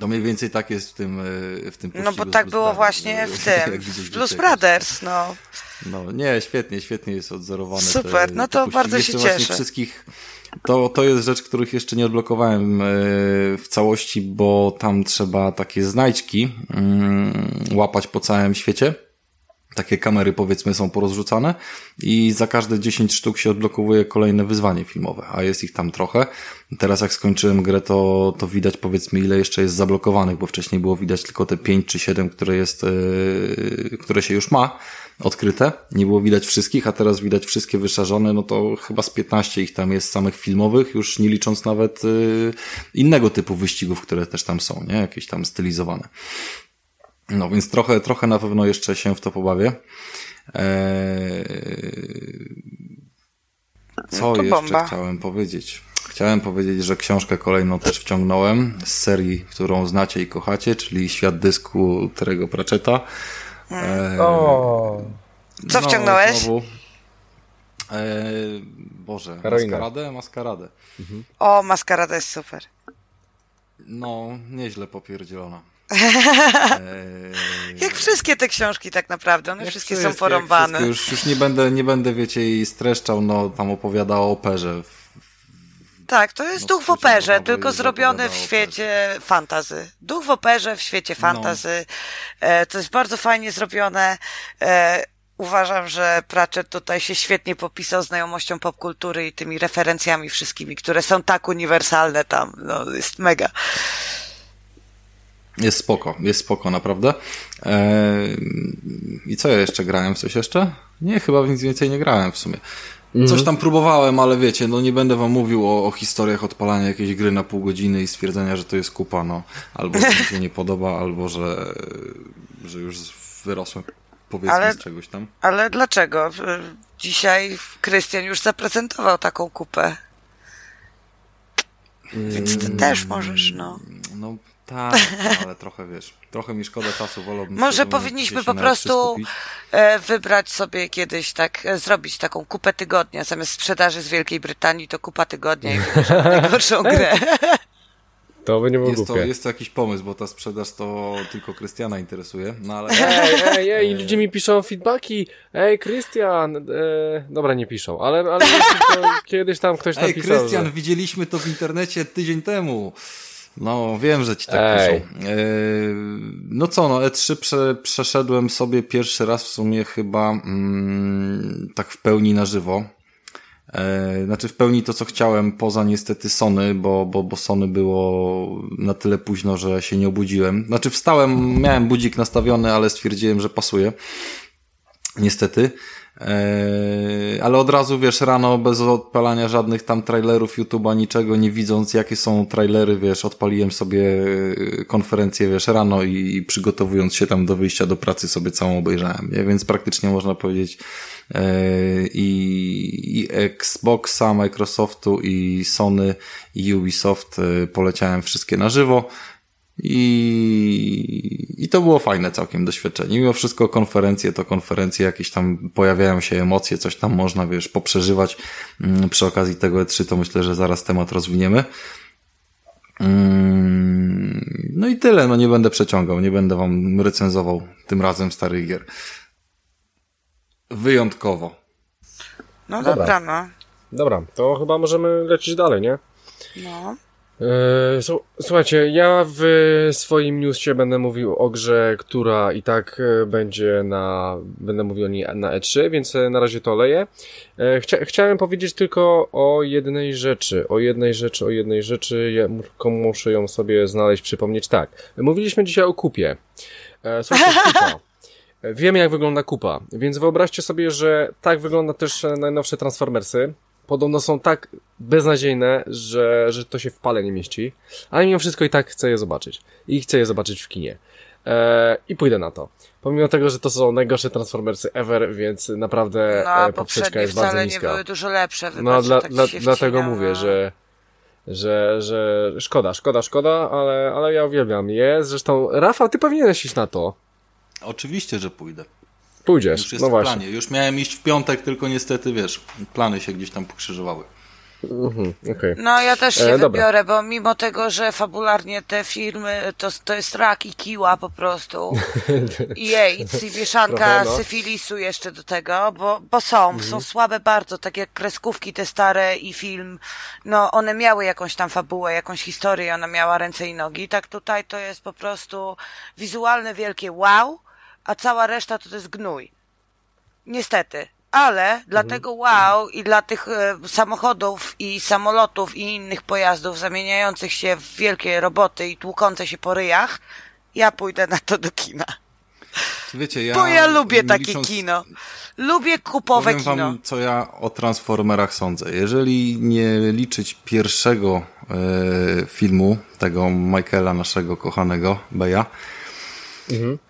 To mniej więcej tak jest w tym, e, w tym No bo tak było Brothers, właśnie w tym, w Blues Brothers, no. No nie, świetnie, świetnie jest odzorowane. Super, te, no to bardzo się cieszę. wszystkich, to, to jest rzecz, których jeszcze nie odblokowałem w całości, bo tam trzeba takie znajdźki mm, łapać po całym świecie takie kamery powiedzmy są porozrzucane i za każde 10 sztuk się odblokowuje kolejne wyzwanie filmowe, a jest ich tam trochę. Teraz jak skończyłem grę, to, to widać powiedzmy ile jeszcze jest zablokowanych, bo wcześniej było widać tylko te 5 czy 7, które jest, yy, które się już ma odkryte. Nie było widać wszystkich, a teraz widać wszystkie wyszarzone, no to chyba z 15 ich tam jest samych filmowych, już nie licząc nawet yy, innego typu wyścigów, które też tam są, nie? Jakieś tam stylizowane. No więc trochę, trochę na pewno jeszcze się w to pobawię. Eee... Co no jeszcze bomba. chciałem powiedzieć? Chciałem powiedzieć, że książkę kolejną też wciągnąłem z serii, którą znacie i kochacie, czyli Świat dysku Terego Pratchetta. Eee... O. Co no, wciągnąłeś? Znowu... Eee... Boże, Heroina. maskaradę? Maskaradę. Mhm. O, maskarada jest super. No, nieźle popierdzielona. jak wszystkie te książki tak naprawdę, one jak wszystkie są porąbane. Już, już nie będę, nie będę, wiecie, jej streszczał, no tam opowiada o operze. Tak, to jest no, duch w operze, tylko zrobiony w świecie fantazy. Duch w operze w świecie no. fantazy. No. To jest bardzo fajnie zrobione. E, uważam, że Pratchett tutaj się świetnie popisał znajomością popkultury i tymi referencjami wszystkimi, które są tak uniwersalne tam. No, jest mega. Jest spoko, jest spoko, naprawdę. Eee, I co ja jeszcze grałem? Coś jeszcze? Nie, chyba nic więcej nie grałem w sumie. Mhm. Coś tam próbowałem, ale wiecie, no nie będę wam mówił o, o historiach odpalania jakiejś gry na pół godziny i stwierdzenia, że to jest kupa, no. Albo że mi się nie podoba, albo że, że już wyrosłem powiedzmy ale, z czegoś tam. Ale dlaczego? Dzisiaj Krystian już zaprezentował taką kupę. Więc ty też możesz, no. No tak, ale trochę wiesz, trochę mi szkoda czasu, wolałbym Może powinniśmy po prostu e, wybrać sobie kiedyś tak, e, zrobić taką kupę tygodnia, zamiast sprzedaży z Wielkiej Brytanii to kupa tygodnia i najgorszą grę. To by nie było jest to, głupie. jest to jakiś pomysł, bo ta sprzedaż to tylko Krystiana interesuje, no ale... Ej, ej, ej, ludzie mi piszą feedbacki. Ej, Krystian. E, dobra, nie piszą, ale, ale to kiedyś tam ktoś Ej, napisał. Krystian, że... widzieliśmy to w internecie tydzień temu. No, wiem, że ci tak Ej. piszą. E, no co, no E3 prze, przeszedłem sobie pierwszy raz w sumie chyba mm, tak w pełni na żywo. E, znaczy w pełni to, co chciałem, poza niestety Sony, bo, bo, bo Sony było na tyle późno, że się nie obudziłem. Znaczy wstałem, miałem budzik nastawiony, ale stwierdziłem, że pasuje. Niestety. Eee, ale od razu, wiesz, rano bez odpalania żadnych tam trailerów YouTube'a, niczego nie widząc, jakie są trailery, wiesz, odpaliłem sobie e, konferencję, wiesz, rano i, przygotowując się tam do wyjścia do pracy sobie całą obejrzałem, nie? Więc praktycznie można powiedzieć e, i, i Xboxa, Microsoftu i Sony i Ubisoft e, poleciałem wszystkie na żywo. I, I to było fajne całkiem doświadczenie. Mimo wszystko konferencje to konferencje, jakieś tam pojawiają się emocje, coś tam można, wiesz, poprzeżywać. Mm, Przy okazji tego E3 to myślę, że zaraz temat rozwiniemy. Mm, No i tyle, no nie będę przeciągał, nie będę wam recenzował tym razem starych gier. Wyjątkowo. No Dobra. dobra, no. Dobra, to chyba możemy lecieć dalej, nie? No. Su- Słuchajcie, ja w swoim newsie będę mówił o grze, która i tak e, będzie na, będę mówił o niej na E3, więc e, na razie to leję. E, Chcia, chciałem powiedzieć tylko o jednej rzeczy, o jednej rzeczy, o jednej rzeczy, ja muszę ją sobie znaleźć, przypomnieć. Tak, mówiliśmy dzisiaj o kupie. E, Słuchajcie, kupa. E, Wiemy jak wygląda kupa, więc wyobraźcie sobie, że tak wygląda też e, najnowsze Transformersy. Podobno są tak beznadziejne, że, że to się w pale nie mieści, ale mimo wszystko i tak chcę je zobaczyć. I chcę je zobaczyć w kinie. E, I pójdę na to. Pomimo tego, że to są najgorsze Transformersy ever, więc naprawdę No, a e, poprzeczka jest bardzo wcale nie niska. były dużo lepsze. Wybacz, No, dla, tak dla, się dlatego wcinam, mówię, no. że, że, że szkoda, szkoda, szkoda, ale, ale ja uwielbiam je. Zresztą, Rafał, ty powinieneś iść na to. Oczywiście, że pójdę. Pójdziesz, Już jest no w właśnie. planie. Już miałem iść w piątek, tylko niestety, wiesz, plany się gdzieś tam pokrzyżowały. Mhm, okej. No ja też się E, dobra. wybiorę, bo mimo tego, że fabularnie te filmy to, to jest rak i kiła po prostu. I AIDS i mieszanka no. syfilisu jeszcze do tego, bo, bo są, są słabe bardzo, tak jak kreskówki te stare i film, no one miały jakąś tam fabułę, jakąś historię, ona miała ręce i nogi, tak tutaj to jest po prostu wizualne wielkie wow, a cała reszta to, to jest gnój. Niestety. Ale dla tego wow i dla tych e, samochodów i samolotów i innych pojazdów zamieniających się w wielkie roboty i tłukące się po ryjach, ja pójdę na to do kina. Wiecie, ja... Bo ja lubię takie licząc- kino. Lubię kupowe Powiem kino. wam, co ja o Transformerach sądzę. Jeżeli nie liczyć pierwszego e, filmu, tego Michaela, naszego kochanego Beja,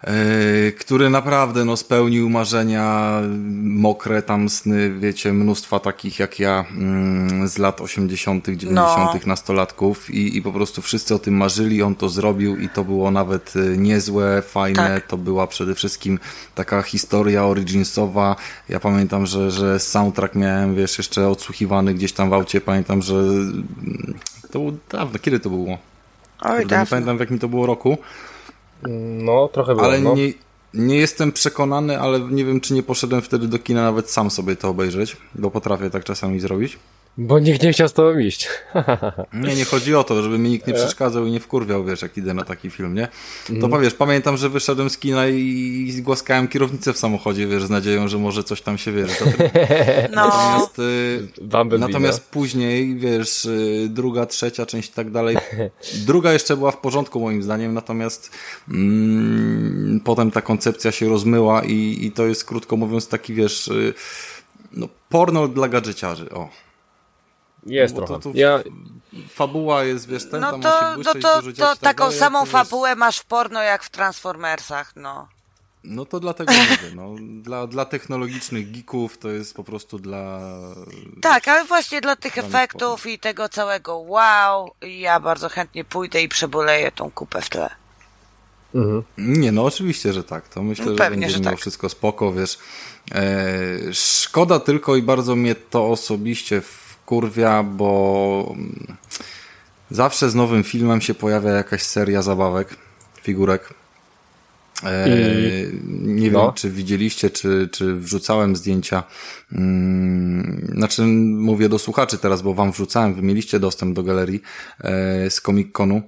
e, który naprawdę no, spełnił marzenia, mokre tam sny, wiecie, mnóstwa takich jak ja mm, z lat 80., 90., No. nastolatków i, i po prostu wszyscy o tym marzyli, on to zrobił i to było nawet e, niezłe, fajne, Tak. to była przede wszystkim taka historia originsowa. Ja pamiętam, że, że soundtrack miałem, wiesz, jeszcze odsłuchiwany gdzieś tam w aucie. Pamiętam, że mm, to było dawno. Kiedy to było? Oj, Kurde, nie pamiętam w jakim to było roku, No, trochę było, ale no. nie, nie jestem przekonany, ale nie wiem, czy nie poszedłem wtedy do kina nawet sam sobie to obejrzeć, bo potrafię tak czasami zrobić. Bo nikt nie chciał z tobą iść. Nie, nie chodzi o to, żeby mi nikt nie E? przeszkadzał i nie wkurwiał, wiesz, jak idę na taki film, nie? To powiesz, pamiętam, że wyszedłem z kina i, i głaskałem kierownicę w samochodzie, wiesz, z nadzieją, że może coś tam się, wiesz, No, Natomiast, y, natomiast później, wiesz, y, druga, trzecia część i tak dalej. Druga jeszcze była w porządku moim zdaniem, natomiast mm, potem ta koncepcja się rozmyła i, i to jest krótko mówiąc taki, wiesz, y, no, porno dla gadżeciarzy, o. Jest Bo to- trochę. to- Ja, Fabuła jest, wiesz, ten no tam to, musi no błyszczeć, to, dziać to i tak taką dalej, samą to wiesz, fabułę masz w porno jak w Transformersach, no. No to dlatego mówię, no, dla, dla technologicznych geeków to jest po prostu dla... Tak, ale właśnie dla tych efektów i tego całego wow, ja bardzo chętnie pójdę i przeboleję tą kupę w tle. mhm. Nie, no oczywiście, że tak. To myślę, No że pewnie, będzie że mimo tak. wszystko spoko, wiesz. E, szkoda tylko i bardzo mnie to osobiście wkurwia, bo mm, Zawsze z nowym filmem się pojawia jakaś seria zabawek, figurek. E, nie no. wiem, czy widzieliście, czy, czy wrzucałem zdjęcia. Mm, znaczy, mówię do słuchaczy teraz, bo wam wrzucałem, wy mieliście dostęp do galerii e, z Comic Conu.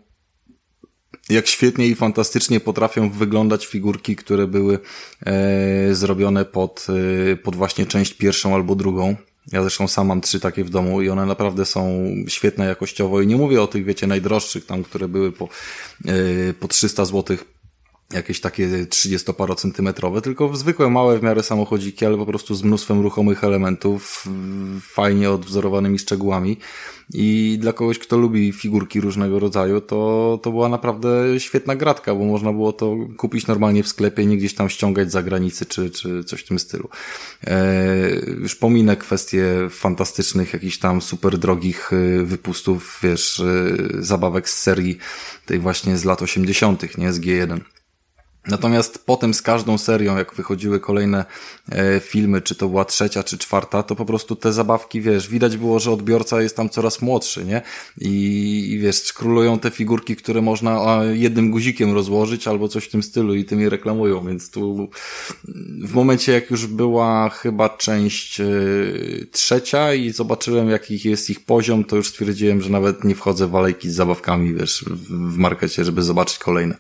Jak świetnie i fantastycznie potrafią wyglądać figurki, które były e, zrobione pod, e, pod właśnie część pierwszą albo drugą. Ja zresztą sam mam trzy takie w domu i one naprawdę są świetne jakościowo. I nie mówię o tych, wiecie, najdroższych tam, które były po, e, po 300 złotych jakieś takie 30-parocentymetrowe, tylko zwykłe, małe w miarę samochodziki, ale po prostu z mnóstwem ruchomych elementów, fajnie odwzorowanymi szczegółami. I dla kogoś, kto lubi figurki różnego rodzaju, to, to była naprawdę świetna gratka, bo można było to kupić normalnie w sklepie, nie gdzieś tam ściągać za granicy, czy, czy coś w tym stylu. E, już pominę kwestie fantastycznych, jakichś tam super drogich e, wypustów, wiesz, e, zabawek z serii tej właśnie z lat 80., nie, z G1. Natomiast potem z każdą serią, jak wychodziły kolejne e, filmy, czy to była trzecia, czy czwarta, to po prostu te zabawki, wiesz, widać było, że odbiorca jest tam coraz młodszy, nie? I, i wiesz, królują te figurki, które można jednym guzikiem rozłożyć albo coś w tym stylu i tym je reklamują, więc tu w momencie, jak już była chyba część e, trzecia i zobaczyłem, jaki jest ich poziom, to już stwierdziłem, że nawet nie wchodzę w alejki z zabawkami, wiesz, w, w markecie, żeby zobaczyć kolejne.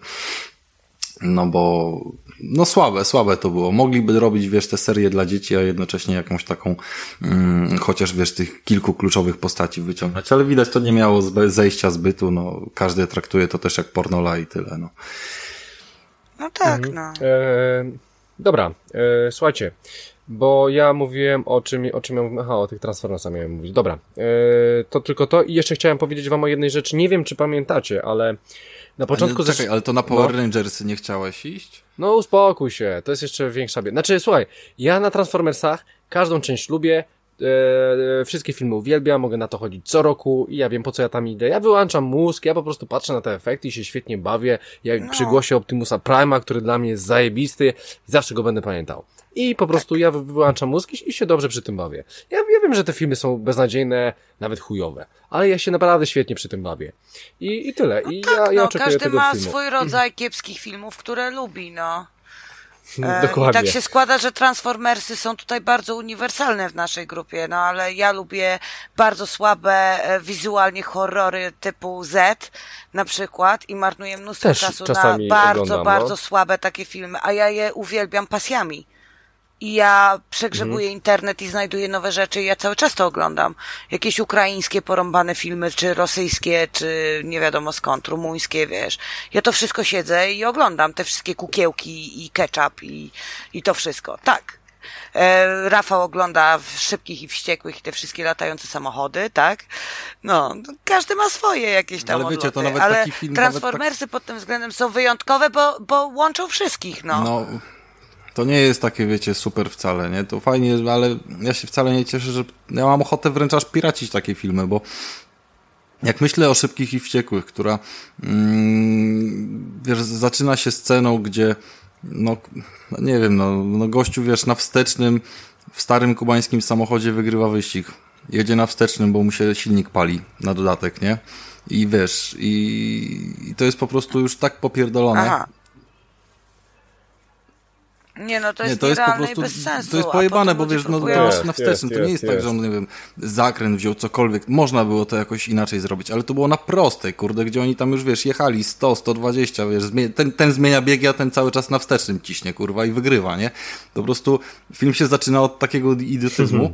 No bo, no słabe, słabe to było. Mogliby robić, wiesz, te serie dla dzieci, a jednocześnie jakąś taką, mm, chociaż wiesz, tych kilku kluczowych postaci wyciągnąć. Ale widać, to nie miało zejścia zbytu, no. Każdy traktuje to też jak pornola i tyle, no. No tak, mhm. no. E, dobra, e, słuchajcie, bo ja mówiłem o czym, o czym ja aha, o tych Transformersach miałem mówić. Dobra, e, to tylko to i jeszcze chciałem powiedzieć wam o jednej rzeczy. Nie wiem, czy pamiętacie, ale na początku... Ale, czekaj, ale to na Power no. Rangersy nie chciałeś iść? No uspokój się, to jest jeszcze większa bieda. Znaczy, słuchaj, ja na Transformersach każdą część lubię, e, wszystkie filmy uwielbiam, mogę na to chodzić co roku i ja wiem po co ja tam idę. Ja wyłączam mózg, ja po prostu patrzę na te efekty i się świetnie bawię, jak no. przy głosie Optimusa Prima, który dla mnie jest zajebisty zawsze go będę pamiętał. I po prostu tak. ja wyłączam mózg i się dobrze przy tym bawię. Ja, ja wiem, że te filmy są beznadziejne, nawet chujowe, ale ja się naprawdę świetnie przy tym bawię. I, i tyle. I no tak, ja, ja no, oczekuję każdy tego ma filmu. swój rodzaj kiepskich filmów, które lubi, no. E, Dokładnie. I tak się składa, że Transformersy są tutaj bardzo uniwersalne w naszej grupie, no ale ja lubię bardzo słabe e, wizualnie horrory typu Z na przykład i marnuję mnóstwo Też czasu na bardzo, oglądam, bardzo no. słabe takie filmy, a ja je uwielbiam pasjami. I ja przegrzebuję Mhm. internet i znajduję nowe rzeczy i ja cały czas to oglądam. Jakieś ukraińskie porąbane filmy, czy rosyjskie, czy nie wiadomo skąd, rumuńskie, wiesz. Ja to wszystko siedzę i oglądam, te wszystkie kukiełki i ketchup i, i to wszystko. Tak. E, Rafał ogląda w Szybkich i Wściekłych i te wszystkie latające samochody, tak? No, każdy ma swoje jakieś tam Ale wiecie, to odloty, nawet ale tak- Transformersy pod tym względem są wyjątkowe, bo, bo łączą wszystkich, no. No, to nie jest takie, wiecie, super wcale, nie? To fajnie, ale ja się wcale nie cieszę, że ja mam ochotę wręcz aż piracić takie filmy, bo jak myślę o Szybkich i Wściekłych, która mm, wiesz, zaczyna się sceną, gdzie no, no nie wiem, no, no gościu, wiesz, na wstecznym w starym kubańskim samochodzie wygrywa wyścig. Jedzie na wstecznym, bo mu się silnik pali na dodatek, nie? I wiesz, i, i to jest po prostu już tak popierdolone. Aha. Nie, no to jest, nie, to jest po prostu, i bez sensu. to jest pojebane, bo wiesz, no to Jest, masz na wstecznym, to nie jest, jest, tak, że on, nie wiem, zakręt wziął cokolwiek, można było to jakoś inaczej zrobić, ale to było na prostej, kurde, gdzie oni tam już, wiesz, jechali 100, 120, wiesz, ten, ten zmienia biegi, a ten cały czas na wstecznym ciśnie, kurwa, i wygrywa, nie? Po prostu film się zaczyna od takiego idiotyzmu,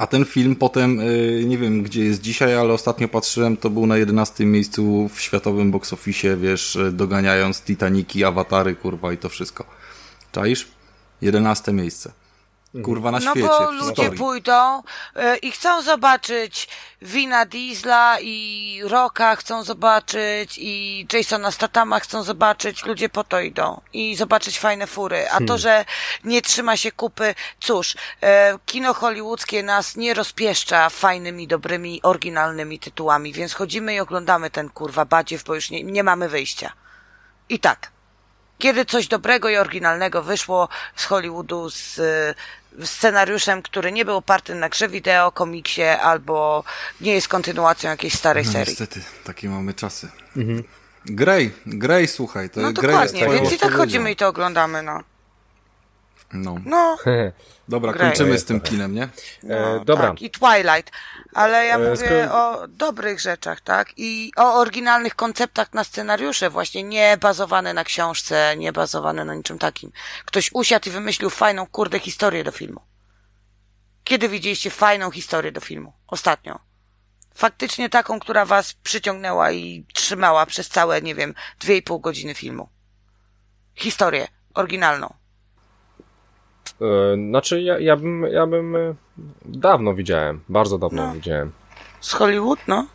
a ten film potem, y, nie wiem gdzie jest dzisiaj, ale ostatnio patrzyłem, to był na 11 miejscu w światowym box office, wiesz, y, doganiając Titaniki, Awatary, kurwa i to wszystko. Czaisz? 11 miejsce. Kurwa na No świecie, bo w ludzie historii. pójdą y, i chcą zobaczyć Wina Diesla i Rocka chcą zobaczyć i Jasona Statama chcą zobaczyć. Ludzie po to idą i zobaczyć fajne fury. A to, że nie trzyma się kupy, cóż, y, kino hollywoodzkie nas nie rozpieszcza fajnymi, dobrymi, oryginalnymi tytułami, więc chodzimy i oglądamy ten kurwa badziew, bo już nie, nie mamy wyjścia. I tak. Kiedy coś dobrego i oryginalnego wyszło z Hollywoodu z y, scenariuszem, który nie był oparty na grze wideo, komiksie albo nie jest kontynuacją jakiejś starej No, serii. niestety, takie mamy czasy. Grey, Grey, słuchaj, to No Grey jest dokładnie, twoją więc i tak chodzimy i to oglądamy, no. No. No, Dobra, Grey. kończymy z tym kinem, nie? no E, dobra. tak. I Twilight. Ale ja E, mówię skoro- o dobrych rzeczach, tak? I o oryginalnych konceptach na scenariusze, właśnie nie bazowane na książce, nie bazowane na niczym takim. Ktoś usiadł i wymyślił fajną, kurde, historię do filmu. Kiedy widzieliście fajną historię do filmu? Ostatnio. Faktycznie taką, która was przyciągnęła i trzymała przez całe, nie wiem, dwie i pół godziny filmu. Historię. Oryginalną. E, Znaczy, ja, ja bym, ja bym e, dawno widziałem, bardzo dawno No. widziałem. Z Hollywood, no?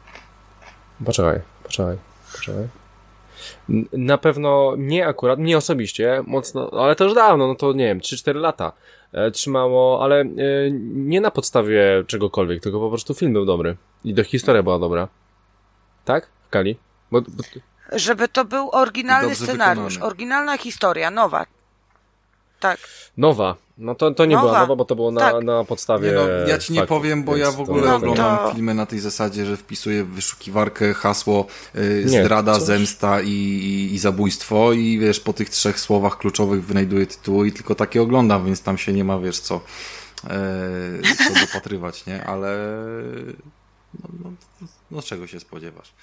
Poczekaj, poczekaj, poczekaj. Na pewno nie akurat, nie osobiście, mocno, ale to już dawno, no to nie wiem, 3-4 lata e, trzymało, ale e, nie na podstawie czegokolwiek, tylko po prostu film był dobry i do historia była dobra. Tak? W Kali? Bo, bo, Żeby to był oryginalny Dobrze scenariusz, wykonany. oryginalna historia, nowa. Tak. nowa. No to, to nie Nowa. była nowa, bo to było na, Tak. na podstawie. Nie no, ja ci nie faktów, powiem, bo ja w to- ogóle No, oglądam to- filmy na tej zasadzie, że wpisuję w wyszukiwarkę hasło y, Nie, zdrada, coś- zemsta i, i, i zabójstwo i wiesz, po tych trzech słowach kluczowych wynajduję tytuł i tylko takie oglądam, więc tam się nie ma, wiesz co, e, co dopatrywać, nie? Ale no, no, no czego się spodziewasz?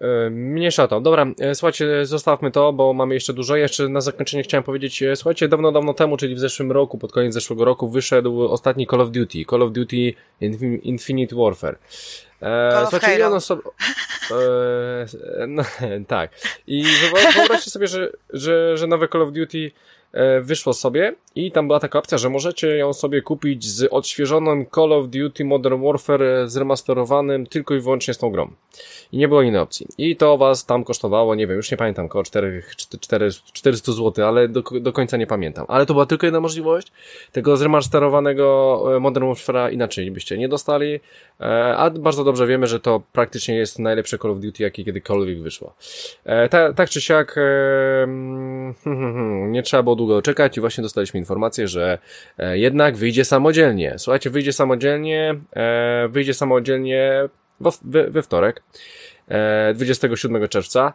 E, Mniejsza to. Dobra, e, słuchajcie, zostawmy to, bo mamy jeszcze dużo. Jeszcze na zakończenie chciałem powiedzieć, e, słuchajcie, dawno, dawno temu, czyli w zeszłym roku, pod koniec zeszłego roku, wyszedł ostatni Call of Duty. Call of Duty Infin- Infinite Warfare. E, słuchajcie, Halo. i ono sobie... E, no, tak. I wyobraź- wyobraźcie sobie, że, że, że nowe Call of Duty wyszło sobie i tam była taka opcja, że możecie ją sobie kupić z odświeżonym Call of Duty Modern Warfare zremasterowanym tylko i wyłącznie z tą grą. I nie było innej opcji. I to was tam kosztowało, nie wiem, już nie pamiętam, około 4, 4, 400 zł, ale do, do końca nie pamiętam. Ale to była tylko jedna możliwość. Tego zremasterowanego e, Modern Warfare'a inaczej byście nie dostali. E, A bardzo dobrze wiemy, że to praktycznie jest najlepsze Call of Duty, jakie kiedykolwiek wyszło. E, ta, tak czy siak, mm, nie trzeba było długo czekać i właśnie dostaliśmy informację, że e, jednak wyjdzie samodzielnie. Słuchajcie, wyjdzie samodzielnie, e, wyjdzie samodzielnie we, we, wtorek, e, 27 czerwca,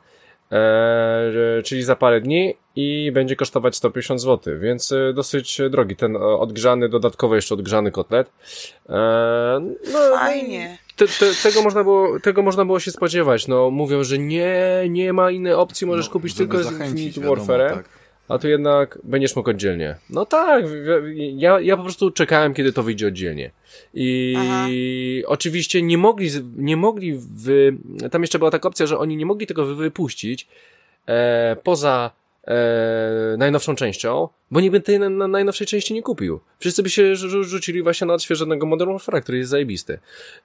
e, czyli za parę dni i będzie kosztować 150 zł, więc dosyć drogi ten odgrzany, dodatkowo jeszcze odgrzany kotlet. No, Fajnie. te, te, tego, można było, tego można było się spodziewać. No, mówią, że nie, nie ma innej opcji, możesz No, kupić tylko z Infinite wiadomo, Warfare, tak. A tu jednak będziesz mógł oddzielnie. No tak, ja, ja po prostu czekałem, kiedy to wyjdzie oddzielnie. I Aha. oczywiście nie mogli, nie mogli wy, tam jeszcze była taka opcja, że oni nie mogli tego wy- wypuścić e, poza e, najnowszą częścią, bo nikt by tej na, na najnowszej części nie kupił. Wszyscy by się rzu- rzucili właśnie na odświeżonego Modern Warfare, który jest zajebisty.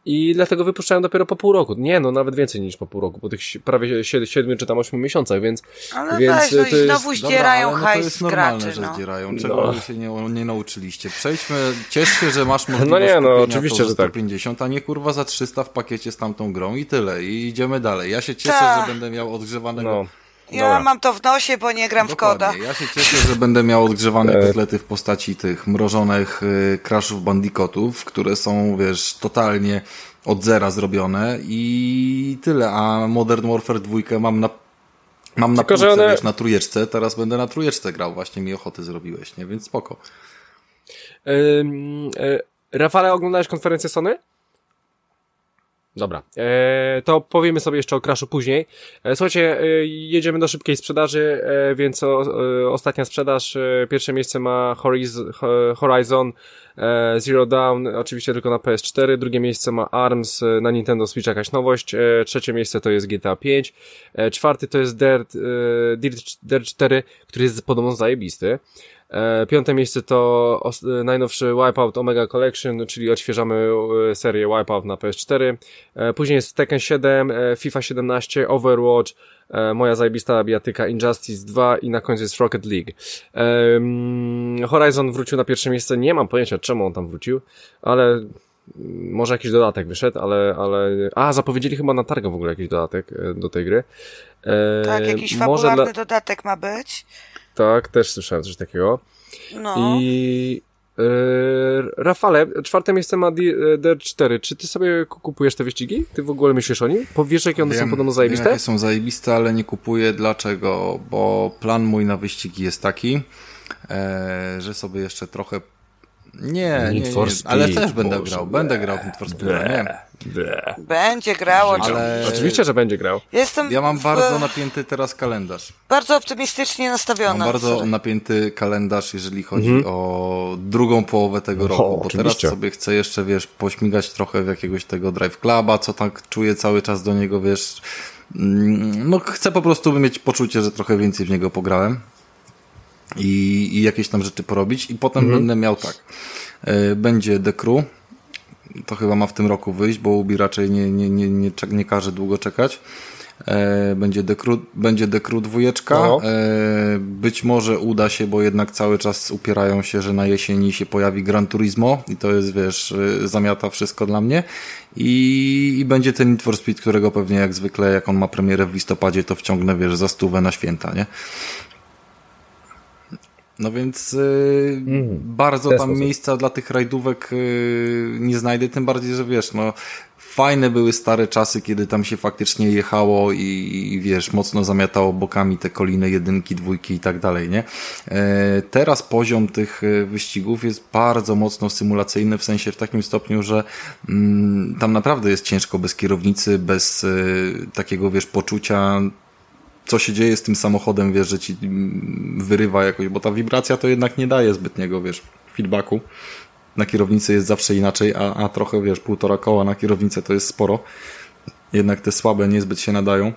I dlatego wypuszczają dopiero po pół roku. Nie, no nawet więcej niż po pół roku, po tych prawie 7 czy tam 8 miesiącach, więc Ale Więc, weź, no to i jest- znowu Dobra, zdzierają ale no to jest normalne, graczy, że no. zdzierają. Czego No. się nie, nie nauczyliście? Przejdźmy, ciesz się, że masz możliwość No nie, no, oczywiście, że tak. 150, a nie kurwa za 300 w pakiecie z tamtą grą i tyle. I idziemy dalej. Ja się cieszę, Ta. że będę miał odgrzewanego... Ja Dobra. mam to w nosie, bo nie gram w koda. Dokładnie. Ja się cieszę, że będę miał odgrzewane E. kotlety w postaci tych mrożonych y, Crashów Bandicotów, które są, wiesz, totalnie od zera zrobione i tyle. A Modern Warfare 2 mam na Mam na Tylko, półce, one- wiesz, na trójeczce, teraz będę na trójeczce grał, właśnie mi ochoty zrobiłeś, nie? Więc spoko. Ym, e, Rafale, oglądałeś konferencję Sony? Dobra, e, to powiemy sobie jeszcze o Crashu później. E, słuchajcie, e, jedziemy do szybkiej sprzedaży, e, więc o, e, ostatnia sprzedaż, e, pierwsze miejsce ma Horiz- Ho- Horizon Zero Dawn, oczywiście tylko na PS4, drugie miejsce ma ARMS na Nintendo Switch jakaś nowość, trzecie miejsce to jest GTA 5, e, czwarty to jest Dirt, Dirt, Dirt 4, który jest podobno zajebisty. E, Piąte miejsce to najnowszy Wipeout Omega Collection, czyli odświeżamy e, serię Wipeout na PS4. E, Później jest Tekken 7, e, FIFA 17, Overwatch, moja zajebista bijatyka Injustice 2 i na końcu jest Rocket League. Em, Horizon wrócił na pierwsze miejsce, nie mam pojęcia czemu on tam wrócił, ale może jakiś dodatek wyszedł, ale, ale... A, zapowiedzieli chyba na targę w ogóle jakiś dodatek do tej gry. Tak, jakiś fabularny dla... dodatek ma być. Tak, też słyszałem coś takiego. No. I e, Rafale, czwarte miejsce ma D4. Czy ty sobie kupujesz te wyścigi? Ty w ogóle myślisz o nim? Powiesz, jakie one wiem, są podobno zajebiste? Wiem, jakie są zajebiste, ale nie kupuję. Dlaczego? Bo plan mój na wyścigi jest taki, e, że sobie jeszcze trochę nie, nie, nie, ale też będę grał, będę grał w Need for Speed, nie. Będzie grał, ale... Oczywiście, że będzie grał. Jestem ja mam bardzo napięty teraz kalendarz. Bardzo optymistycznie nastawiony. Mam bardzo sorry. napięty kalendarz, jeżeli chodzi mhm. o drugą połowę tego roku, bo oczywiście. teraz sobie chcę jeszcze, wiesz, pośmigać trochę w jakiegoś tego Drive Cluba, co tak czuję cały czas do niego, wiesz, mm, no chcę po prostu mieć poczucie, że trochę więcej w niego pograłem i, i jakieś tam rzeczy porobić i potem mhm. będę miał tak. E, będzie The Crew, to chyba ma w tym roku wyjść, bo Ubi raczej nie, nie, nie, nie, nie każe długo czekać. E, będzie The Crew, będzie Crew dwójeczka. No. E, być może uda się, bo jednak cały czas upierają się, że na jesieni się pojawi Gran Turismo i to jest, wiesz, zamiata wszystko dla mnie. I, I będzie ten Need for Speed, którego pewnie jak zwykle, jak on ma premierę w listopadzie, to wciągnę, wiesz, za stówę na święta, nie? No więc yy, mm, bardzo tam sposób. miejsca dla tych rajdówek yy, nie znajdę, tym bardziej, że wiesz, no fajne były stare czasy, kiedy tam się faktycznie jechało i, i wiesz, mocno zamiatało bokami te koliny, jedynki, dwójki i tak dalej, nie? E, teraz poziom tych e, wyścigów jest bardzo mocno symulacyjny, w sensie w takim stopniu, że mm, tam naprawdę jest ciężko bez kierownicy, bez e, takiego, wiesz, poczucia co się dzieje z tym samochodem, wiesz, że ci wyrywa jakoś, bo ta wibracja to jednak nie daje zbytniego, wiesz, feedbacku. Na kierownicy jest zawsze inaczej, a, a trochę, wiesz, półtora koła na kierownicę to jest sporo. Jednak te słabe niezbyt się nadają.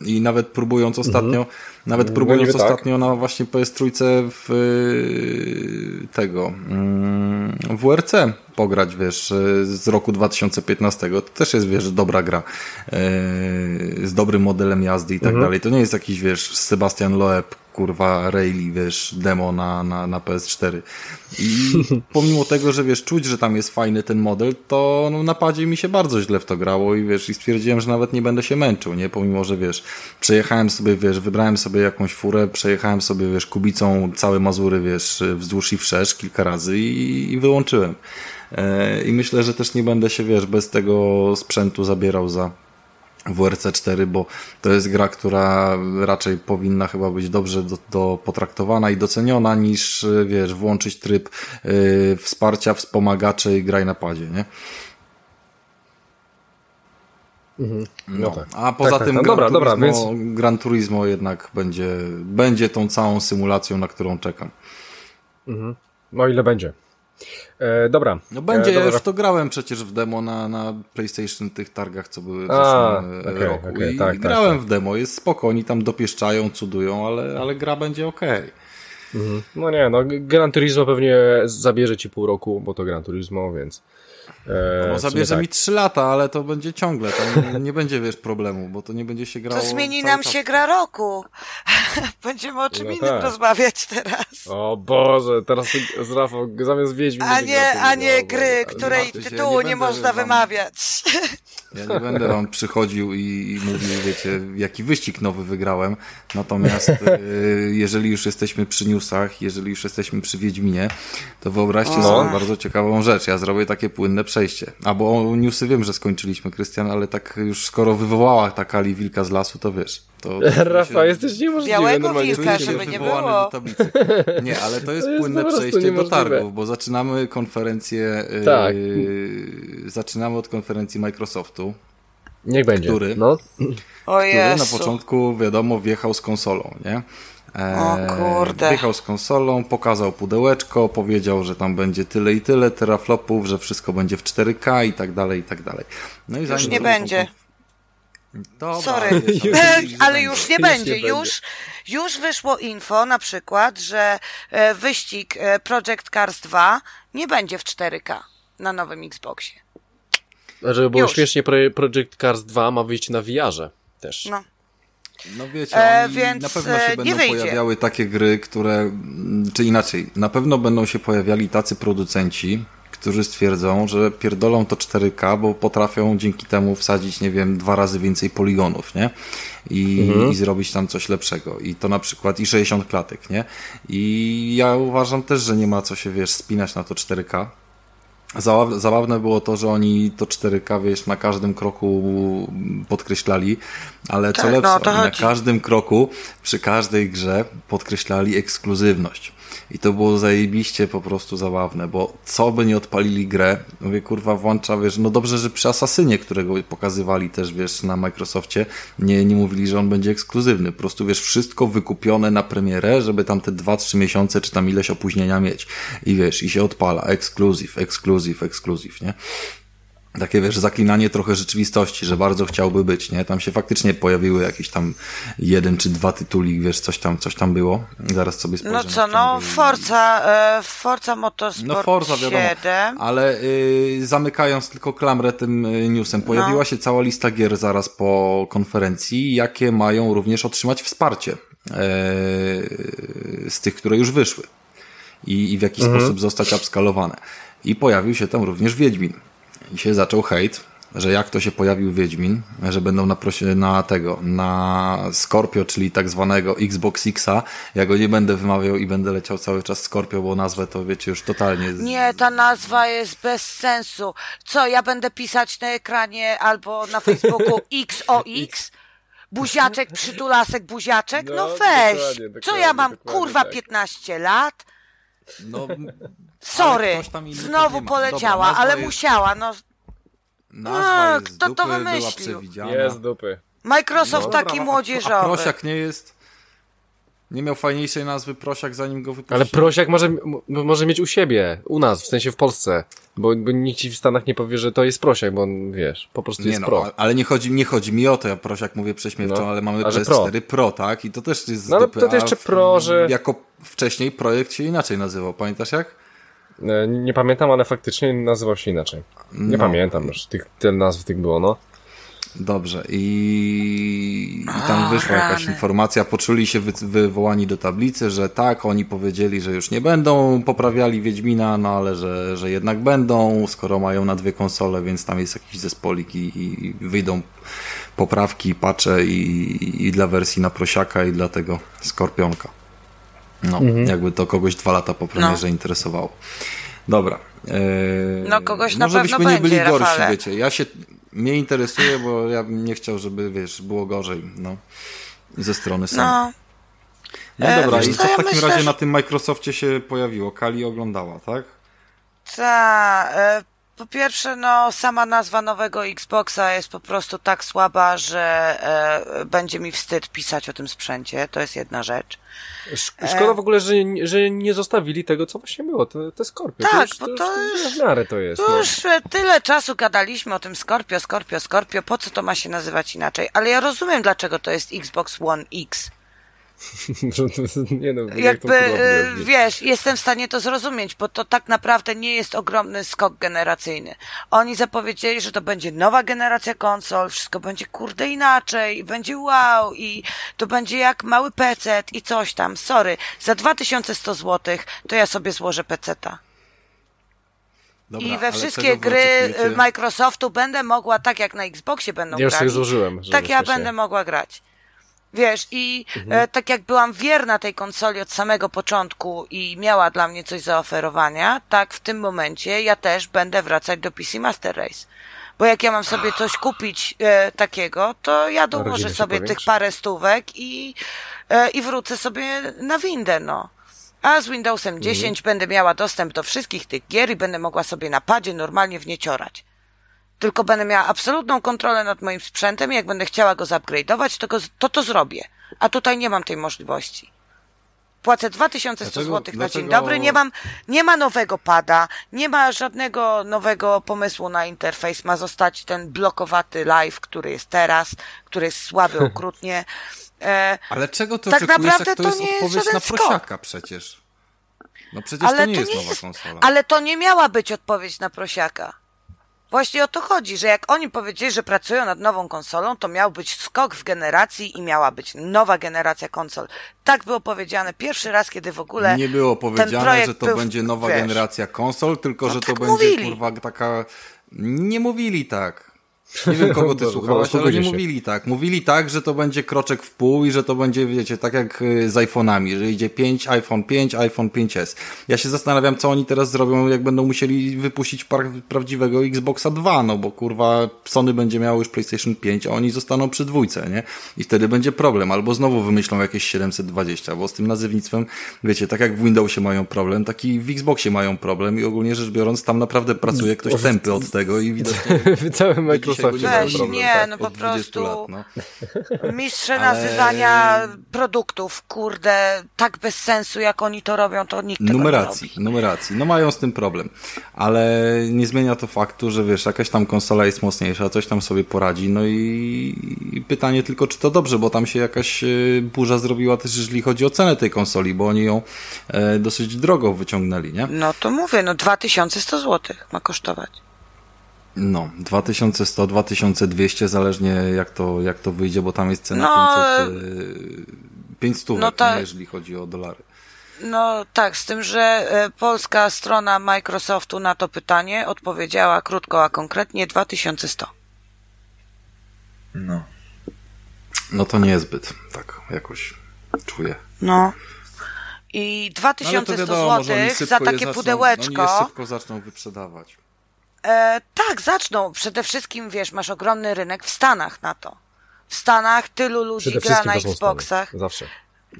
I nawet próbując mhm. ostatnio, mhm. nawet no próbując tak. ostatnio na właśnie PS3 w y, tego mm, WRC pograć, wiesz, z roku 2015. To też jest, wiesz, dobra gra. Y, z dobrym modelem jazdy i tak mhm. dalej. To nie jest jakiś, wiesz, Sebastian Loeb, kurwa Rayleigh, wiesz, demo na, na, na PS4. I pomimo tego, że wiesz, czuć, że tam jest fajny ten model, to no, na padzie mi się bardzo źle w to grało i wiesz, i stwierdziłem, że nawet nie będę się męczył, nie? Pomimo, że wiesz, przejechałem sobie, wiesz, wybrałem sobie jakąś furę, przejechałem sobie, wiesz, kubicą całe Mazury, wiesz, wzdłuż i wszerz kilka razy i, i wyłączyłem. E, I myślę, że też nie będę się, wiesz, bez tego sprzętu zabierał za WRC4, bo to jest gra, która raczej powinna chyba być dobrze do, do potraktowana i doceniona, niż wiesz, włączyć tryb yy, wsparcia, wspomagaczy i graj na padzie, nie? Mhm. No, no tak. A poza tak, tak tym tak, Gran, dobra, Turismo, dobra, więc... Gran Turismo jednak będzie, będzie tą całą symulacją, na którą czekam. Mhm. No ile będzie? E, dobra. No będzie, e, ja już to grałem przecież w demo na, na PlayStation tych targach, co były w A, zeszłym okay, roku. Okay, I tak, tak, grałem tak, w demo, jest spoko, oni tam dopieszczają, cudują, ale, ale gra będzie ok. Mhm. No nie, no Gran Turismo pewnie zabierze ci pół roku, bo to Gran Turismo, więc... No zabierze tak. mi 3 lata, ale to będzie ciągle, to nie, nie będzie, wiesz, problemu, bo to nie będzie się grało... To zmieni nam czas. się gra roku. Będziemy o czym no innym tak. rozmawiać teraz. O Boże, teraz z Rafał zamiast Wiedźmin... A nie, a nie gry, której tytułu nie, nie można wymawiać. Ja nie będę wam przychodził i, i mówił, wiecie, jaki wyścig nowy wygrałem, natomiast y, jeżeli już jesteśmy przy newsach, jeżeli już jesteśmy przy Wiedźminie, to wyobraźcie o. sobie bardzo ciekawą rzecz. Ja zrobię takie płynne przejście. Albo newsy wiem, że skończyliśmy, Krystian, ale tak już skoro wywołała ta Kali Wilka z lasu, to wiesz. To, Rafa, się... jesteś niemożliwy. Białego wilka, żeby nie było. Do tablicy. Nie, ale to jest, to jest płynne przejście do targów, bo zaczynamy konferencję, tak. yy, zaczynamy od konferencji Microsoftu. Niech będzie. Który, no. który na początku, wiadomo, wjechał z konsolą, nie? o eee, kurde. Wjechał z konsolą, pokazał pudełeczko, powiedział, że tam będzie tyle i tyle teraflopów, że wszystko będzie w 4K i tak dalej, i tak dalej. No i już nie będzie. Dobra, Sorry, już, ale już nie już będzie. Nie już, już wyszło info na przykład, że e, wyścig e, Project Cars 2 nie będzie w 4K na nowym Xboxie. Żeby było już. śmiesznie, Project Cars 2 ma wyjść na VR-ze też. No. No wiecie, e, więc na pewno się e, będą pojawiały takie gry, które, czy inaczej, na pewno będą się pojawiali tacy producenci, którzy stwierdzą, że pierdolą to 4K, bo potrafią dzięki temu wsadzić, nie wiem, dwa razy więcej poligonów, nie? I, mhm. i zrobić tam coś lepszego. I to na przykład i 60 klatek, nie? I ja uważam też, że nie ma co się, wiesz, spinać na to 4K Zabawne było to, że oni to 4K wiesz, na każdym kroku podkreślali, ale co tak, lepsze, no, na każdym kroku, przy każdej grze podkreślali ekskluzywność. I to było zajebiście po prostu zabawne, bo co by nie odpalili grę, mówię, kurwa, włącza, wiesz, no dobrze, że przy Asasynie, którego pokazywali też, wiesz, na Microsoftie, nie, nie mówili, że on będzie ekskluzywny. Po prostu, wiesz, wszystko wykupione na premierę, żeby tam te 2-3 miesiące, czy tam ileś opóźnienia mieć. I wiesz, i się odpala, ekskluzyw, ekskluzyw, ekskluzyw, nie? Takie wiesz, zaklinanie trochę rzeczywistości, że bardzo chciałby być, nie? Tam się faktycznie pojawiły jakieś tam jeden czy dwa tytuli, wiesz, coś tam, coś tam było. Zaraz sobie spojrzę. No co, no Forza, e, Forza Motorsport No Forza, wiadomo, 7. ale y, zamykając tylko klamrę tym y, newsem, pojawiła no. się cała lista gier zaraz po konferencji, jakie mają również otrzymać wsparcie e, z tych, które już wyszły i, i w jaki mhm. sposób zostać upskalowane. I pojawił się tam również Wiedźmin się zaczął hejt, że jak to się pojawił Wiedźmin, że będą na, na tego, na Scorpio, czyli tak zwanego Xbox Xa. Ja go nie będę wymawiał i będę leciał cały czas Scorpio, bo nazwę to wiecie już totalnie. Nie, ta nazwa jest bez sensu. Co, ja będę pisać na ekranie albo na Facebooku XOX? Buziaczek, przytulasek, buziaczek? No, no weź! Dokładnie, dokładnie, Co ja mam, kurwa, tak. 15 lat? No, Sorry, znowu poleciała, Dobra, ale jest... musiała, no. Nazwa A, kto to wymyślił? Jest dupy. Microsoft no, taki młodzieżowy. A prosiak nie jest... Nie miał fajniejszej nazwy prosiak, zanim go wypuścił. Ale prosiak może, może mieć u siebie, u nas, w sensie w Polsce. Bo, bo nikt ci w Stanach nie powie, że to jest prosiak, bo on, wiesz, po prostu nie jest no, pro. Ale nie chodzi, nie chodzi mi o to, ja prosiak mówię prześmiewczo, no, ale mamy PS4 pro. pro. tak? I to też jest No ale to jeszcze pro, że... Jako wcześniej projekt się inaczej nazywał, pamiętasz jak? E, nie pamiętam, ale faktycznie nazywał się inaczej. Nie no. pamiętam już, tych, tyle nazw tych było, no. Dobrze. I, i tam wyszła jakaś informacja, poczuli się wy, wywołani do tablicy, że tak, oni powiedzieli, że już nie będą poprawiali Wiedźmina, no ale że, że jednak będą, skoro mają na dwie konsole, więc tam jest jakiś zespolik i, i wyjdą poprawki, patche i, i dla wersji na prosiaka i dla tego Skorpionka. No, mhm. jakby to kogoś dwa lata po premierze no. interesowało. Dobra. Eee, no kogoś na pewno byśmy nie byli gorsi, Rafale. wiecie. Ja się, mnie interesuje, bo ja bym nie chciał, żeby, wiesz, było gorzej, no. Ze strony Sony. No, no dobra, e, i co w takim myślę, razie że... na tym Microsoftie się pojawiło? Kali oglądała, tak? Tak. E, po pierwsze, no, sama nazwa nowego Xboxa jest po prostu tak słaba, że e, będzie mi wstyd pisać o tym sprzęcie. To jest jedna rzecz. Szkoda w ogóle, że, że nie zostawili tego, co właśnie było, to, to Scorpio. Tak, to już, bo to, już, już to jest. To no. już tyle czasu gadaliśmy o tym Scorpio, Scorpio, Scorpio, po co to ma się nazywać inaczej? Ale ja rozumiem, dlaczego to jest Xbox One X. nie no, Jakby, e, wiesz, jestem w stanie to zrozumieć, bo to tak naprawdę nie jest ogromny skok generacyjny. Oni zapowiedzieli, że to będzie nowa generacja konsol, wszystko będzie kurde inaczej, i będzie wow, i to będzie jak mały PC i coś tam. Sorry, za 2100 zł to ja sobie złożę PC-ta. Dobra, I we wszystkie gry Microsoftu będę mogła, tak jak na Xboxie będą ja grać. Ja sobie złożyłem. Tak ja będę mogła grać. Wiesz, i mhm. e, tak jak byłam wierna tej konsoli od samego początku i miała dla mnie coś zaoferowania, tak w tym momencie ja też będę wracać do PC Master Race. Bo jak ja mam sobie coś kupić e, takiego, to ja dołożę sobie tych parę stówek i, e, i wrócę sobie na windę, no. A z Windowsem 10 mhm. będę miała dostęp do wszystkich tych gier i będę mogła sobie na padzie normalnie w nie ciorać tylko będę miała absolutną kontrolę nad moim sprzętem i jak będę chciała go zupgrade'ować, to, go, to to zrobię. A tutaj nie mam tej możliwości. Płacę 2100 zł na dzień dobry, nie mam, nie ma nowego pada, nie ma żadnego nowego pomysłu na interfejs, ma zostać ten blokowaty live, który jest teraz, który jest słaby okrutnie. E, Ale czego to tak naprawdę to, to jest nie odpowiedź jest na prosiaka skok. przecież? No przecież ale to nie, to jest, nie jest nowa konsola. Ale to nie miała być odpowiedź na prosiaka. Właśnie o to chodzi, że jak oni powiedzieli, że pracują nad nową konsolą, to miał być skok w generacji i miała być nowa generacja konsol. Tak było powiedziane pierwszy raz, kiedy w ogóle. Nie było powiedziane, że to był, będzie nowa wiesz, generacja konsol, tylko No że to tak będzie mówili. kurwa taka. Nie mówili tak. Nie wiem, kogo ty Dobra, słuchałeś, ale nie mówili tak. Mówili tak, że to będzie kroczek w pół i że to będzie, wiecie, tak jak y, z iPhone'ami, że idzie 5, iPhone 5, iPhone 5S. Ja się zastanawiam, co oni teraz zrobią, jak będą musieli wypuścić pra- prawdziwego Xboxa 2, no bo kurwa Sony będzie miało już PlayStation 5, a oni zostaną przy dwójce, nie? I wtedy będzie problem. Albo znowu wymyślą jakieś 720, bo z tym nazewnictwem, wiecie, tak jak w Windowsie mają problem, tak i w Xboxie mają problem i ogólnie rzecz biorąc, tam naprawdę pracuje ktoś tępy od tego i widać w całym Microsoftie dzisiaj mają Weź, problem. nie, tak. no po od 20 prostu lat, no. mistrze Ale- nazywania produktów, kurde, tak bez sensu, jak oni to robią, to nikt tego nie Numeracji, robi. numeracji. No mają z tym problem. Ale nie zmienia to faktu, że wiesz, jakaś tam konsola jest mocniejsza, coś tam sobie poradzi, no i i pytanie tylko, czy to dobrze, bo tam się jakaś e, burza zrobiła też, jeżeli chodzi o cenę tej konsoli, bo oni ją e, dosyć drogo wyciągnęli, nie? No to mówię, no 2100 zł ma kosztować. No, 2100, 2200, zależnie jak to, jak to wyjdzie, bo tam jest cena No, 500, e, 500 no ta- jeżeli chodzi o dolary. No tak, z tym, że e, polska strona Microsoftu na to pytanie odpowiedziała krótko, a konkretnie 2100. No. No to niezbyt, tak jakoś czuję. No. I No, ale to 2100 wiadomo, że oni zł szybko za takie zaczną, pudełeczko. Oni je szybko zaczną wyprzedawać. E, tak, zaczną. Przede wszystkim, wiesz, masz ogromny rynek w Stanach na to. W Stanach tylu ludzi gra na Xboxach. Stany. Zawsze.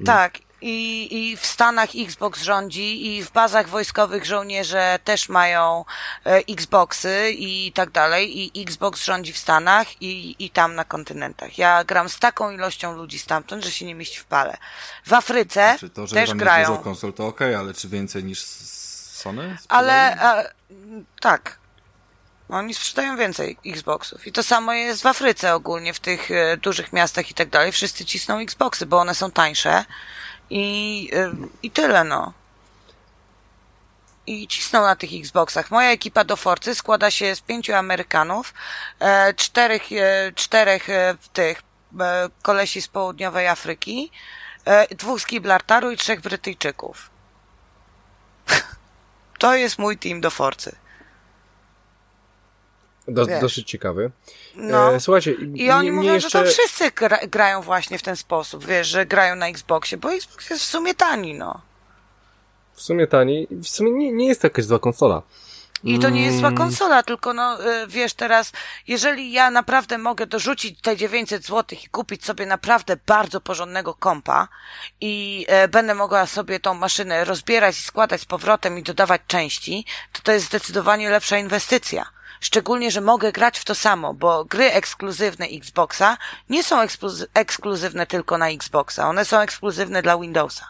Tak. I, I w Stanach Xbox rządzi i w bazach wojskowych żołnierze też mają e, Xboxy i tak dalej. I Xbox rządzi w Stanach i, i tam na kontynentach. Ja gram z taką ilością ludzi stamtąd, że się nie mieści w pale. W Afryce Czy to, że też grają. dużo konsol, to okej, ale czy więcej niż Sony? Ale sprzedają? e, tak. Oni sprzedają więcej Xboxów. I to samo jest w Afryce ogólnie, w tych e, dużych miastach i tak dalej. Wszyscy cisną Xboxy, bo one są tańsze. I, e, i tyle, no. I cisną na tych Xboxach. Moja ekipa do Forcy składa się z pięciu Amerykanów, e, czterech, czterech tych kolesi z południowej Afryki, dwóch z Gibraltaru i trzech Brytyjczyków. To jest mój team do Forcy. Do, dosyć ciekawy. No. E, słuchajcie, I oni mówią, jeszcze... że to wszyscy gra, grają właśnie w ten sposób, wiesz, że grają na Xboxie, bo Xbox jest w sumie tani, no. W sumie tani. W sumie nie, nie jest to jakaś zła konsola. I to nie jest zła Mm. konsola, tylko no, y, wiesz, teraz, jeżeli ja naprawdę mogę dorzucić te 900 zł i kupić sobie naprawdę bardzo porządnego kompa i e, będę mogła sobie tą maszynę rozbierać i składać z powrotem i dodawać części, to to jest zdecydowanie lepsza inwestycja. Szczególnie, że mogę grać w to samo, bo gry ekskluzywne Xboxa nie są ekskluzy- ekskluzywne tylko na Xboxa, one są ekskluzywne dla Windowsa.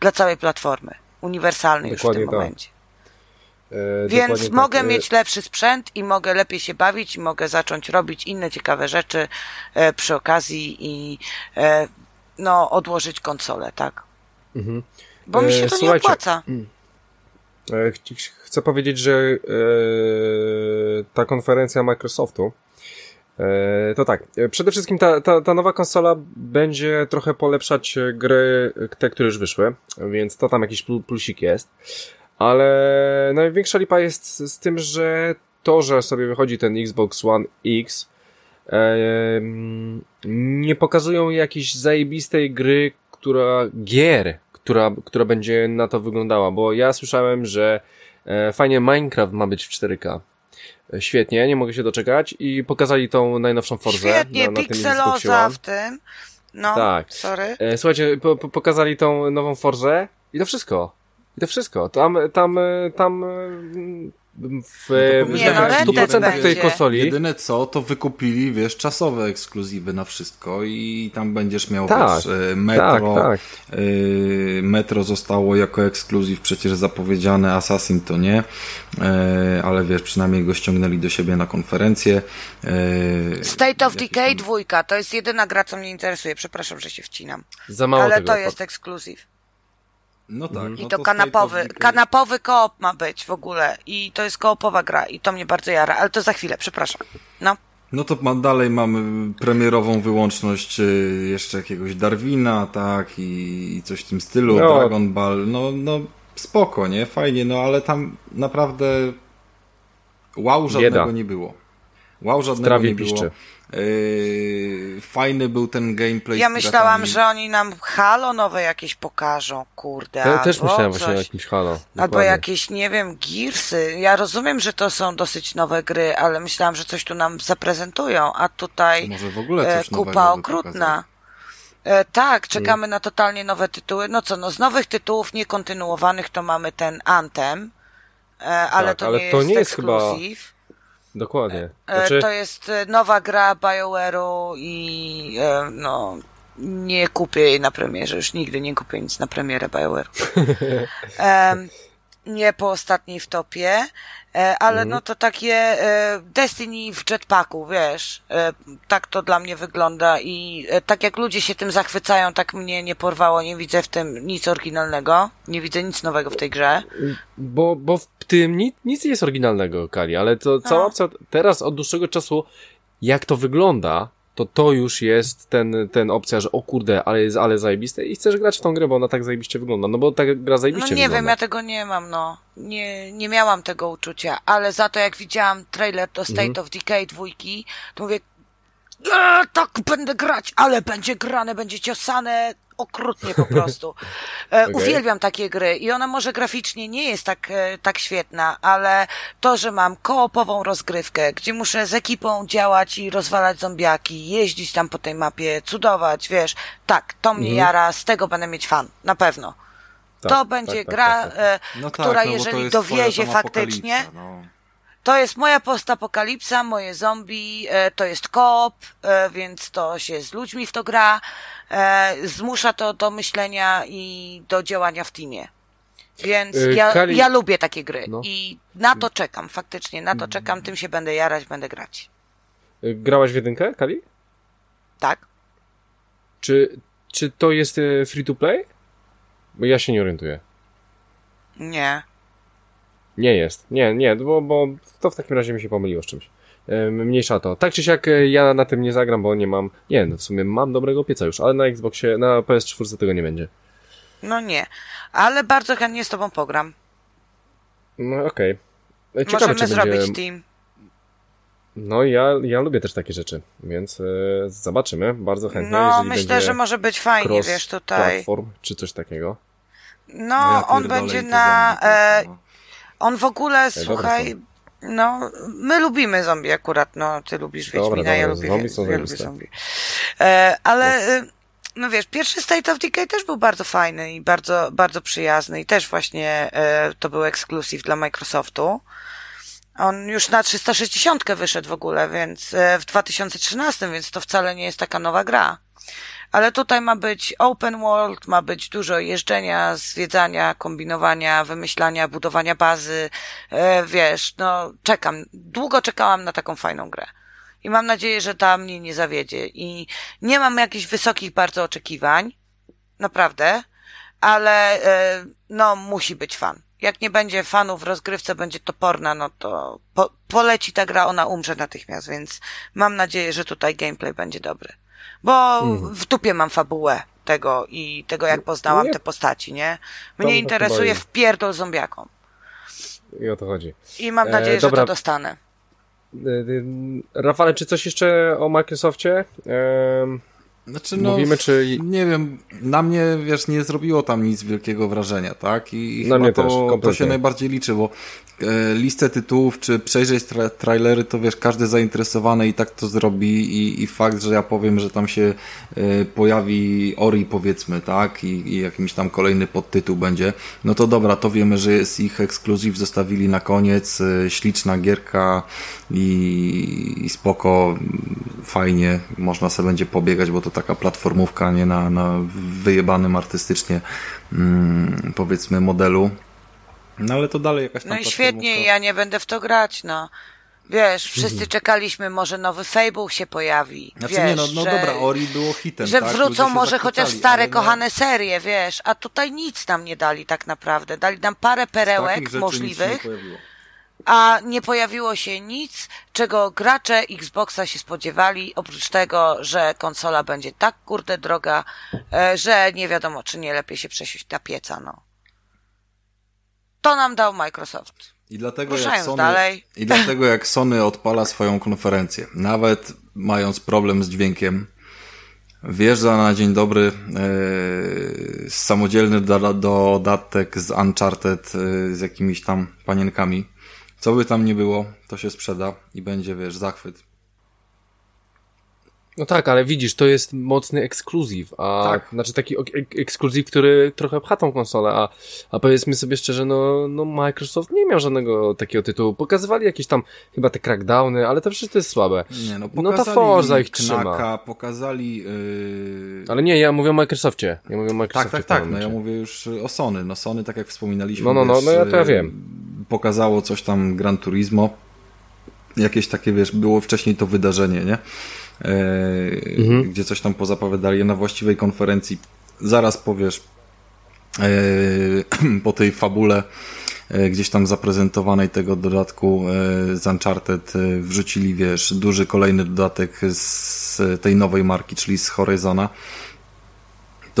Dla całej platformy. Uniwersalny już w tym tak. momencie. E, Więc dokładnie mogę tak. E, mieć lepszy sprzęt i mogę lepiej się bawić i mogę zacząć robić inne ciekawe rzeczy e, przy okazji i e, no odłożyć konsolę, tak? Mhm. Bo mi się E, to nie opłaca. E, chci- ch- Chcę powiedzieć, że e, ta konferencja Microsoftu e, to tak, e, przede wszystkim ta, ta, ta nowa konsola będzie trochę polepszać gry, te, które już wyszły, więc to tam jakiś plu- plusik jest, ale największa lipa jest z tym, że to, że sobie wychodzi ten Xbox One X nie pokazują jakiejś zajebistej gry, która, gier, która, która będzie na to wyglądała, bo ja słyszałem, że fajnie Minecraft ma być w 4K. E, Świetnie, nie mogę się doczekać i pokazali tą najnowszą Forzę Świetnie, na, na pikseloza w tym. No, Tak. sorry. E, Słuchajcie, po, po, pokazali tą nową Forzę i to wszystko. I to wszystko. Tam, tam, e, tam e, w, Nie, no, w Red 100% Dead tej będzie. konsoli. Jedyne co, to wykupili, wiesz, czasowe ekskluzywy na wszystko i tam będziesz miał, Tak, wiesz, e, metro, tak, tak. e, metro zostało jako ekskluzyw przecież zapowiedziane, Assassin to nie, e, ale wiesz, przynajmniej go ściągnęli do siebie na konferencję. e, State of Decay tam- dwójka, to jest jedyna gra, co mnie interesuje. Przepraszam, że się wcinam. Za mało Ale to jest ekskluzyw. No tak. Mhm. No I to State kanapowy, kanapowy koop ma być w ogóle. I to jest koopowa gra i to mnie bardzo jara, ale to za chwilę, przepraszam. No. No to ma, dalej mamy premierową wyłączność y, jeszcze jakiegoś Darwina, tak, i, i coś w tym stylu, No. Dragon Ball, no, no spoko, nie, fajnie, no ale tam naprawdę wow żadnego Bieda. nie było. Wow W żadnego trawie nie było. piszczy. Yy, fajny był ten gameplay Ja myślałam, że oni nam halo nowe jakieś pokażą, kurde. Ja też albo myślałem coś. właśnie o jakimś Halo. Albo dokładnie. jakieś, nie wiem, Gearsy. Ja rozumiem, że to są dosyć nowe gry, ale myślałam, że coś tu nam zaprezentują, a tutaj Może w ogóle e, kupa okrutna. E, tak, czekamy na totalnie nowe tytuły. No co, no z nowych tytułów niekontynuowanych to mamy ten Anthem, e, ale Tak, to ale nie to jest nie jest chyba-. Dokładnie. E, Znaczy, To jest e, nowa gra BioWare'u i e, no nie kupię jej na premierze, już nigdy nie kupię nic na premierę BioWare. Em, nie po ostatniej wtopie, e, ale no to takie e, Destiny w jetpacku, wiesz, e, tak to dla mnie wygląda i tak jak ludzie się tym zachwycają, tak mnie nie porwało, nie widzę w tym nic oryginalnego, nie widzę nic nowego w tej grze. bo, bo w tym nic, nic nie jest oryginalnego, Kali, ale to cała No. opcja teraz od dłuższego czasu, jak to wygląda, to to już jest ten, ten opcja, że o kurde, ale jest ale zajebiste i chcesz grać w tą grę, bo ona tak zajebiście wygląda, no bo ta gra No zajebiście nie wygląda. wiem, ja tego nie mam, no. Nie, nie miałam tego uczucia, ale za to jak widziałam trailer do State Mhm. of Decay dwójki, to mówię, "Eee, tak będę grać, ale będzie grane, będzie ciosane okrutnie po prostu. E, Okej. Uwielbiam takie gry i ona może graficznie nie jest tak, e, tak świetna, ale to, że mam koopową rozgrywkę, gdzie muszę z ekipą działać i rozwalać zombiaki, jeździć tam po tej mapie, cudować, wiesz, tak, to mnie Mhm. jara, z tego będę mieć fan, na pewno. Tak, to tak, będzie tak, tak, gra, tak, tak. e, No tak, która no jeżeli jest dowiezie faktycznie, no. To jest moja postapokalipsa, moje zombie, e, to jest koop, e, więc to się z ludźmi w to gra, e, zmusza to do myślenia i do działania w teamie. Więc ja, Kali- ja lubię takie gry No. i na to czekam, faktycznie, na to czekam, tym się będę jarać, będę grać. Grałaś w jedynkę, Kali? Tak? Czy, czy to jest free to play? Bo ja się nie orientuję. Nie. Nie jest. Nie, nie, bo, bo to w takim razie mi się pomyliło z czymś. Mniejsza to. Tak czy siak e, ja na tym nie zagram, bo nie mam. Nie, no w sumie mam dobrego pieca już, ale na Xboxie, na PS4 tego nie będzie. No nie. Ale bardzo chętnie z tobą pogram. No okej. E, Ciekawe, Możemy czy zrobić będzie... team. No ja, ja lubię też takie rzeczy, więc e, zobaczymy. Bardzo chętnie, No, jeżeli myślę, że może być fajnie, wiesz, tutaj. platform, czy coś takiego. No, ja on będzie na. E, no. On w ogóle, słuchaj. No, my lubimy zombie akurat, no, ty lubisz Dobra, Wiedźmina, ja dobra, lubię, zombie ja lubię zombie. E, ale, e, no wiesz, pierwszy State of Decay też był bardzo fajny i bardzo, bardzo przyjazny i też właśnie e, to był ekskluzyw dla Microsoftu. On już na 360 wyszedł w ogóle, więc e, w 2013, więc to wcale nie jest taka nowa gra. Ale tutaj ma być open world, ma być dużo jeżdżenia, zwiedzania, kombinowania, wymyślania, budowania bazy. E, wiesz, no czekam. Długo czekałam na taką fajną grę. I mam nadzieję, że ta mnie nie zawiedzie. I nie mam jakichś wysokich bardzo oczekiwań. Naprawdę. Ale e, no musi być fan. Jak nie będzie fanów w rozgrywce, będzie toporna, no to po, poleci ta gra, ona umrze natychmiast, więc mam nadzieję, że tutaj gameplay będzie dobry. Bo Mhm. w dupie mam fabułę tego i tego, jak poznałam Nie. te postaci, nie? Mnie interesuje wpierdol zombiakom. I o to chodzi. I mam E, nadzieję, dobra. że to dostanę. E, e, Rafale, czy coś jeszcze o Microsoftie? Em, Znaczy, no, Mówimy, czy- Nie wiem, na mnie, wiesz, nie zrobiło tam nic wielkiego wrażenia, tak? I, Na chyba mnie to, też, to się najbardziej liczy, bo e, listę tytułów, czy przejrzeć tra trailery, to wiesz, każdy zainteresowany i tak to zrobi i, i fakt, że ja powiem, że tam się e, pojawi Ori, powiedzmy, tak? I, I jakimś tam kolejny podtytuł będzie, no to dobra, to wiemy, że jest ich ekskluzyw, zostawili na koniec, e, śliczna gierka i, i spoko, fajnie, można sobie będzie pobiegać, bo to taka platformówka, nie na, na wyjebanym artystycznie mm, powiedzmy modelu. No ale to dalej jakaś tam No i świetnie, ja nie będę w to grać, no. Wiesz, wszyscy czekaliśmy, może nowy Fable się pojawi. Znaczy wiesz, nie, no, no że, dobra, Ori było hitem, że tak? wrócą może chociaż stare, no, kochane serie, wiesz, a tutaj nic nam nie dali tak naprawdę. Dali nam parę perełek możliwych. A nie pojawiło się nic, czego gracze Xboxa się spodziewali, oprócz tego, że konsola będzie tak kurde droga, e, że nie wiadomo, czy nie lepiej się przesiąść na pieca, no. To nam dał Microsoft. I dlatego, jak Sony, dalej. I dlatego jak Sony odpala swoją konferencję, nawet mając problem z dźwiękiem, wjeżdża na dzień dobry e, samodzielny do, dodatek z Uncharted e, z jakimiś tam panienkami. Co by tam nie było, to się sprzeda i będzie, wiesz, zachwyt. No tak, ale widzisz, to jest mocny ekskluzyw, a Tak. znaczy taki ek- ek- ekskluzyw, który trochę pcha tą konsolę, a, a powiedzmy sobie szczerze, no, no Microsoft nie miał żadnego takiego tytułu. Pokazywali jakieś tam chyba te crackdowny, ale to przecież to jest słabe. Nie, no, No ta pokazali Forza ich trzyma. Knaka, pokazali... Yy... Ale nie, ja mówię o Microsoftie. Ja mówię o Tak, Microsoftie tak, tym tak. No ja mówię już o Sony. No Sony, tak jak wspominaliśmy, No, no, no, no ja to ja y, wiem. Pokazało coś tam Gran Turismo. Jakieś takie, wiesz, było wcześniej to wydarzenie, nie? E, Mhm. Gdzie coś tam pozapowiadali na właściwej konferencji. Zaraz powiesz e, po tej fabule e, gdzieś tam zaprezentowanej tego dodatku z Uncharted wrzucili, wiesz, duży kolejny dodatek z tej nowej marki, czyli z Horizona.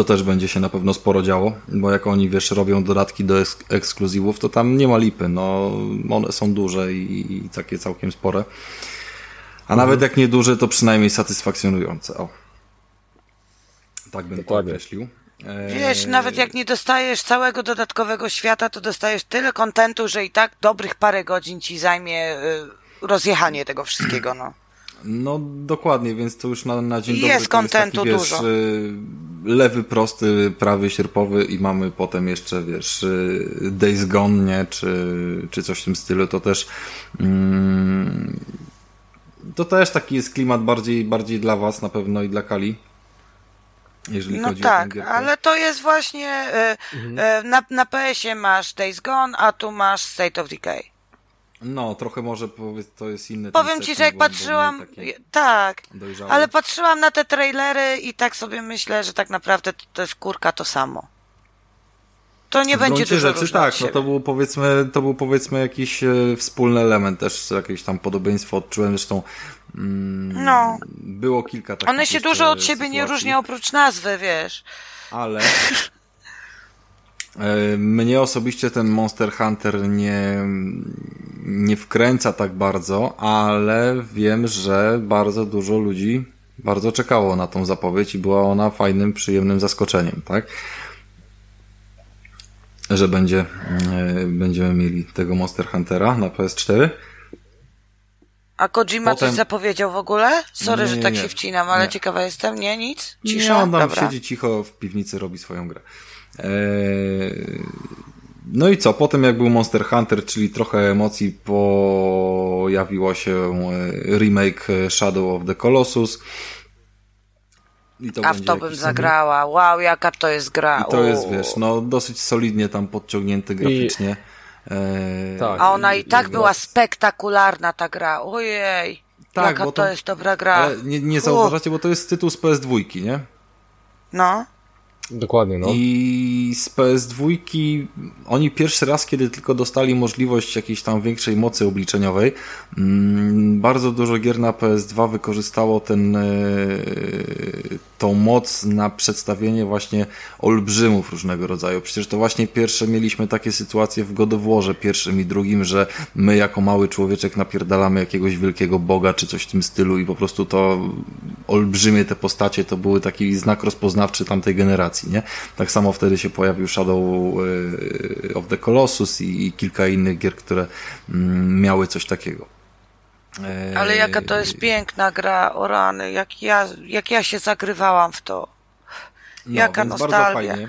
To też będzie się na pewno sporo działo, bo jak oni, wiesz, robią dodatki do eks- ekskluzywów, to tam nie ma lipy, no one są duże i, i takie całkiem spore. A nawet jak nie duże, to przynajmniej satysfakcjonujące, o. Tak bym Dokładnie. to określił. E, Wiesz, nawet jak nie dostajesz całego dodatkowego świata, to dostajesz tyle kontentu, że i tak dobrych parę godzin ci zajmie y, rozjechanie tego wszystkiego, no. No dokładnie, więc to już na, na dzień Jest dobry jest kontentu taki, wiesz, dużo. y, lewy, prosty, prawy, sierpowy i mamy potem jeszcze, wiesz, y, Days Gone, nie, czy, czy coś w tym stylu, to też mm, to też taki jest klimat bardziej, bardziej dla was na pewno i dla Kali, jeżeli No chodzi o tę tak, ale to jest właśnie y, y, na, na PS-ie masz Days Gone, a tu masz State of Decay. No, trochę może to jest inny Powiem ci, że jak patrzyłam, tak, dojrzałe. ale patrzyłam na te trailery i tak sobie myślę, że tak naprawdę to, to jest kurka to samo. To nie W będzie dużo rzeczy tak, no to był powiedzmy, to był powiedzmy jakiś e, wspólny element, też jakieś tam podobieństwo odczułem, zresztą mm, No. było kilka takich One się dużo od siebie nie sytuacji, różnią oprócz nazwy, wiesz. Ale mnie osobiście ten Monster Hunter nie, nie wkręca tak bardzo, ale wiem, że bardzo dużo ludzi bardzo czekało na tą zapowiedź i była ona fajnym, przyjemnym zaskoczeniem, tak? Że będzie, e, będziemy mieli tego Monster Huntera na PS4. A Kojima Potem- coś zapowiedział w ogóle? Sorry, Nie, że nie, tak nie. się wcinam, ale Nie. ciekawa jestem. Nie, nic? Nie, Cisza? on tam Dobra. siedzi cicho w piwnicy, robi swoją grę. Eee, No i co? Potem jak był Monster Hunter, czyli trochę emocji, pojawiło się e, remake Shadow of the Colossus. I to A w to bym zagrała. Wow, jaka to jest gra. I to jest, wiesz, no dosyć solidnie tam podciągnięty graficznie. Eee, Tak. A ona i tak i- była spektakularna ta gra. Ojej. Tak, jaka bo to... to- jest dobra gra. Ale nie, nie zauważacie, bo to jest tytuł z PS2, nie? No. Dokładnie, no. I z PS2 oni pierwszy raz, kiedy tylko dostali możliwość jakiejś tam większej mocy obliczeniowej, mm, bardzo dużo gier na PS2 wykorzystało ten, e, tą moc na przedstawienie właśnie olbrzymów różnego rodzaju. Przecież to właśnie pierwsze mieliśmy takie sytuacje w God of Warze pierwszym i drugim, że my jako mały człowieczek napierdalamy jakiegoś wielkiego boga czy coś w tym stylu i po prostu to olbrzymie te postacie to były taki znak rozpoznawczy tamtej generacji, nie? Tak samo wtedy się pojawił Shadow e, of the Colossus i, i kilka innych gier, które mm, miały coś takiego. E, Ale jaka to jest piękna gra, o rany, jak ja, jak ja się zagrywałam w to. no, jaka nostalgia. E,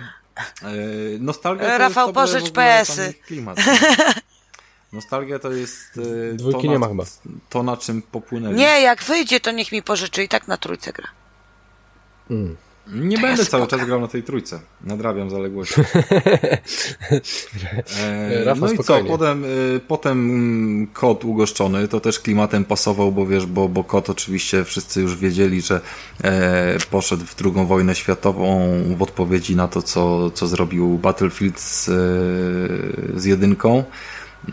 nostalgia to Rafał, pożycz PS-y. Nostalgia to jest e, Dwójki to, nie na, ma chyba. to, na czym popłynęli. Nie, jak wyjdzie, to niech mi pożyczy i tak na trójce gra. Mm. Nie To będę cały czas grał na tej trójce. Nadrabiam zaległości. E, no i co, potem, y, potem mm, kod ugoszczony, to też klimatem pasował, bo wiesz, bo, bo kod oczywiście wszyscy już wiedzieli, że e, poszedł w drugą wojnę światową w odpowiedzi na to, co, co zrobił Battlefield z, e, z jedynką.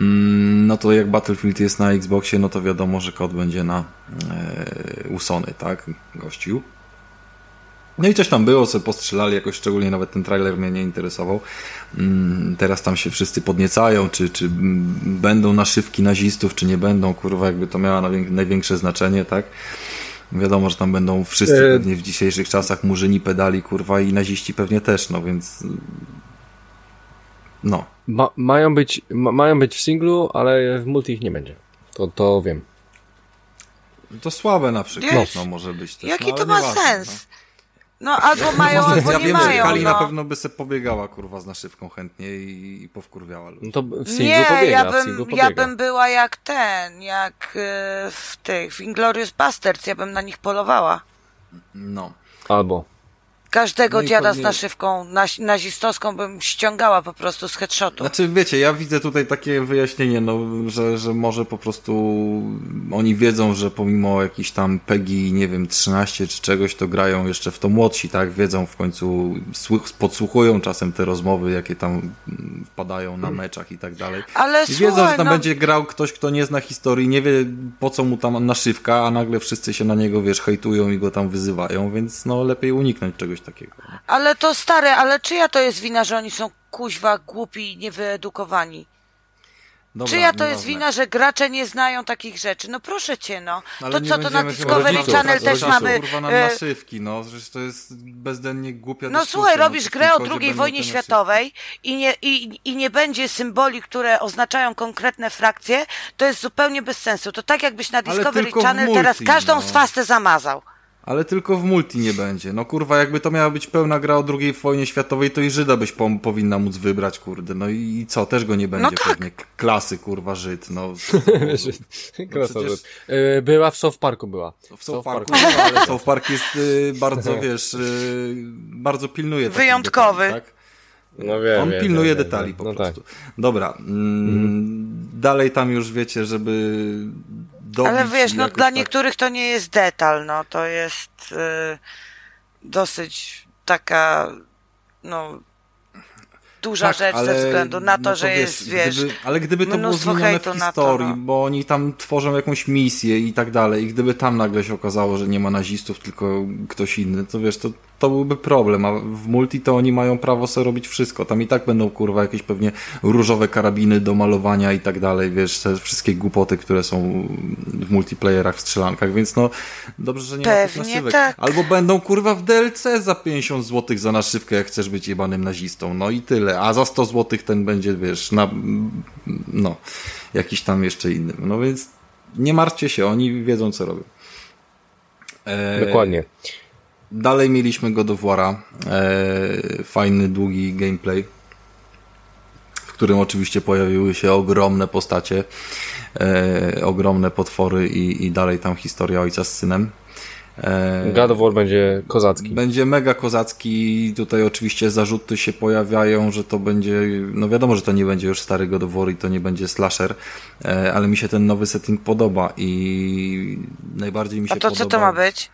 Mm, No to jak Battlefield jest na Xboxie, no to wiadomo, że kod będzie na e, Usony, tak? Gościu. No i coś tam było, co postrzelali jakoś szczególnie, nawet ten trailer mnie nie interesował. Mm, Teraz tam się wszyscy podniecają, czy, czy będą naszywki nazistów, czy nie będą, kurwa, jakby to miało największe znaczenie, tak? Wiadomo, że tam będą wszyscy E, pewnie w dzisiejszych czasach murzyni pedali, kurwa, i naziści pewnie też, no więc... No. Ma, mają, być, ma, mają być w singlu, ale w multi ich nie będzie. To, to wiem. To słabe na przykład, Wiesz, no może być też. Jaki no, to ma sens? No albo mają, No. albo ja nie wiem, że mają. Kali na no. pewno by se pobiegała, kurwa, z naszywką chętnie i, i powkurwiała ludzi. No to w singlu Nie, pobiega, ja bym, pobiega. ja bym była jak ten, jak e, w tych, w Inglorious Bastards, ja bym na nich polowała. No. Albo. Każdego No dziada z naszywką naz, nazistowską bym ściągała po prostu z headshotu. Znaczy, wiecie, ja widzę tutaj takie wyjaśnienie, no, że, że może po prostu oni wiedzą, że pomimo jakichś tam PEGI, nie wiem, 13 czy czegoś, to grają jeszcze w to młodsi, tak? Wiedzą w końcu, słuch- podsłuchują czasem te rozmowy, jakie tam wpadają na meczach i tak dalej. Ale I wiedzą, słuchaj, że tam no, będzie grał ktoś, kto nie zna historii, nie wie po co mu tam naszywka, a nagle wszyscy się na niego, wiesz, hejtują i go tam wyzywają, więc no lepiej uniknąć czegoś takiego. no. ale to stare, ale czyja to jest wina, że oni są kuźwa, głupi i niewyedukowani? Dobra, Czyja to jest nieważne. wina, że gracze nie znają takich rzeczy? No proszę cię, no. Ale To co, to na Discovery rodziców, Channel też rodziców, mamy... Kurwa, na e, naszywki, no, przecież to jest bezdennie głupia No słuchaj, no, robisz grę o II wojnie światowej i nie, i, i nie będzie symboli, które oznaczają konkretne frakcje, to jest zupełnie bez sensu. To tak jakbyś na Discovery Channel multi, teraz każdą no. swastę zamazał. Ale tylko w multi nie będzie. No kurwa, jakby to miała być pełna gra o II wojnie światowej, to i Żyda byś po, powinna móc wybrać, kurde. No i, i co, też go nie będzie tak. pewnie. Klasy, kurwa, Żyd, no. Klasa, przecież- że- y, Była w South Parku, była. W South Parku, no, ale South Park jest y, bardzo, wiesz, y, bardzo pilnuje Wyjątkowy. Detali, tak? No wiem, On wiem, pilnuje wiem, detali wiem. po no prostu. Tak. Dobra. Mm, Dalej tam już wiecie, żeby dobić Ale wiesz, no dla tak- niektórych to nie jest detal, no to jest y, dosyć taka, no, duża Tak, rzecz ale- ze względu na to, no że wiesz, jest, wiesz, Gdyby, ale gdyby to było zmienione w na to, historii, no. bo oni tam tworzą jakąś misję i tak dalej, i gdyby tam nagle się okazało, że nie ma nazistów, tylko ktoś inny, to wiesz, to, to byłby problem, a w multi to oni mają prawo sobie robić wszystko. Tam i tak będą, kurwa, jakieś pewnie różowe karabiny do malowania i tak dalej, wiesz, te wszystkie głupoty, które są w multiplayerach, w strzelankach, więc no, dobrze, że nie ma tych Pewnie naszywek. tak. Albo będą, kurwa, w DLC za 50 zł za naszywkę, jak chcesz być jebanym nazistą, no i tyle, a za 100 zł ten będzie, wiesz, na, no, jakiś tam jeszcze innym. No więc nie martwcie się, oni wiedzą, co robią. E, Dokładnie. Dalej mieliśmy God of War'a, e, fajny, długi gameplay, w którym oczywiście pojawiły się ogromne postacie, e, ogromne potwory i, i dalej tam historia ojca z synem. E, God of War będzie kozacki. będzie mega kozacki. Tutaj oczywiście zarzuty się pojawiają, że to będzie, no wiadomo, że to nie będzie już stary God of War i to nie będzie slasher, e, ale mi się ten nowy setting podoba i najbardziej mi się a to podoba. co to ma być?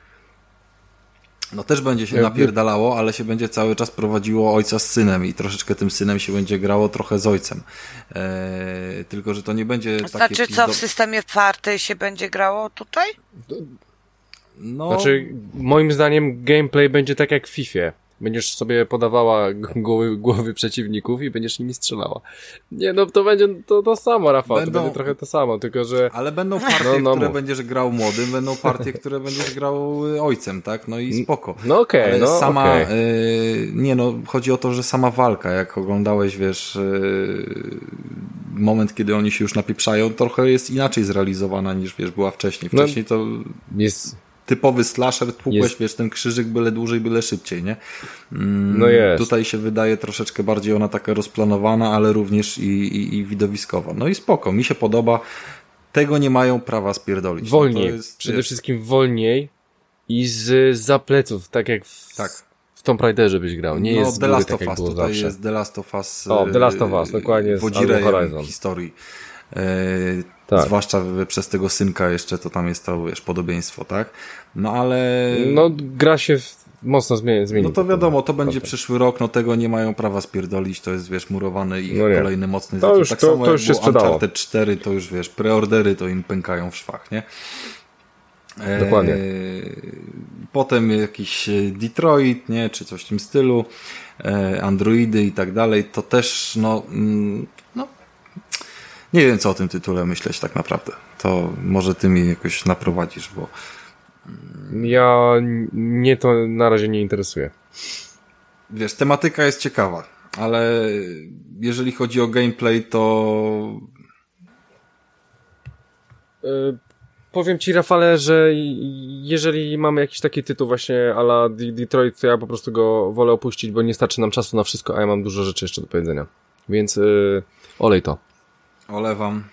No też będzie się napierdalało, ale się będzie cały czas prowadziło ojca z synem i troszeczkę tym synem się będzie grało trochę z ojcem. E, tylko, że to nie będzie takie... Znaczy co, w systemie farty się będzie grało tutaj? No, Znaczy, moim zdaniem gameplay będzie tak jak w FIFA. Będziesz sobie podawała głowy, głowy przeciwników i będziesz nimi strzelała. Nie, no to będzie to, to samo, Rafał. Będą- To będzie trochę to samo, tylko że... Ale będą partie, No, no które mów. będziesz grał młodym, będą partie, które będziesz grał y, ojcem, tak? No i spoko. No okej, Ale no sama, okej. y, nie no, chodzi o to, że sama walka, jak oglądałeś, wiesz, y, moment, kiedy oni się już napieprzają, trochę jest inaczej zrealizowana niż, wiesz, była wcześniej. No, Wcześniej to Jest, typowy slasher, tłukłeś, Jest- wiesz, ten krzyżyk byle dłużej, byle szybciej, nie? Mm, No jest. Tutaj się wydaje troszeczkę bardziej ona taka rozplanowana, ale również i, i, i widowiskowa. No i spoko, mi się podoba. Tego nie mają prawa spierdolić. wolniej. No jest, Przede wiesz, wszystkim wolniej i z za pleców, tak jak w, Tak. w Tomb Raiderze byś grał, nie no, jest The Last tak, of Us, tutaj zawsze. jest The Last of Us. O, The Last of Us, dokładnie, z Wodzirejem Horizon. historii. E, Tak. Zwłaszcza przez tego synka jeszcze, to tam jest to, wiesz, podobieństwo, tak? No ale... No, gra się w- mocno zmieni. zmieni No to wiadomo, to będzie przyszły rok, no tego nie mają prawa spierdolić, to jest, wiesz, murowany i No kolejny mocny To już- tak to- samo to jak już się było sprzedało. Uncharted 4, to już, wiesz, preordery to im pękają w szwach, nie? E, Dokładnie. Potem jakiś e, Detroit, nie, czy coś w tym stylu, e, Androidy i tak dalej, to też, no, mm, no, nie wiem co o tym tytule myśleć tak naprawdę. To może ty mnie jakoś naprowadzisz, bo Ja mnie to na razie nie interesuje. wiesz, tematyka jest ciekawa, ale jeżeli chodzi o gameplay, to Y, Powiem ci, Rafale, że jeżeli mamy jakiś taki tytuł właśnie a la De- Detroit, to ja po prostu go wolę opuścić, bo nie starczy nam czasu na wszystko, a ja mam dużo rzeczy jeszcze do powiedzenia. Więc yy, olej to. Olewam,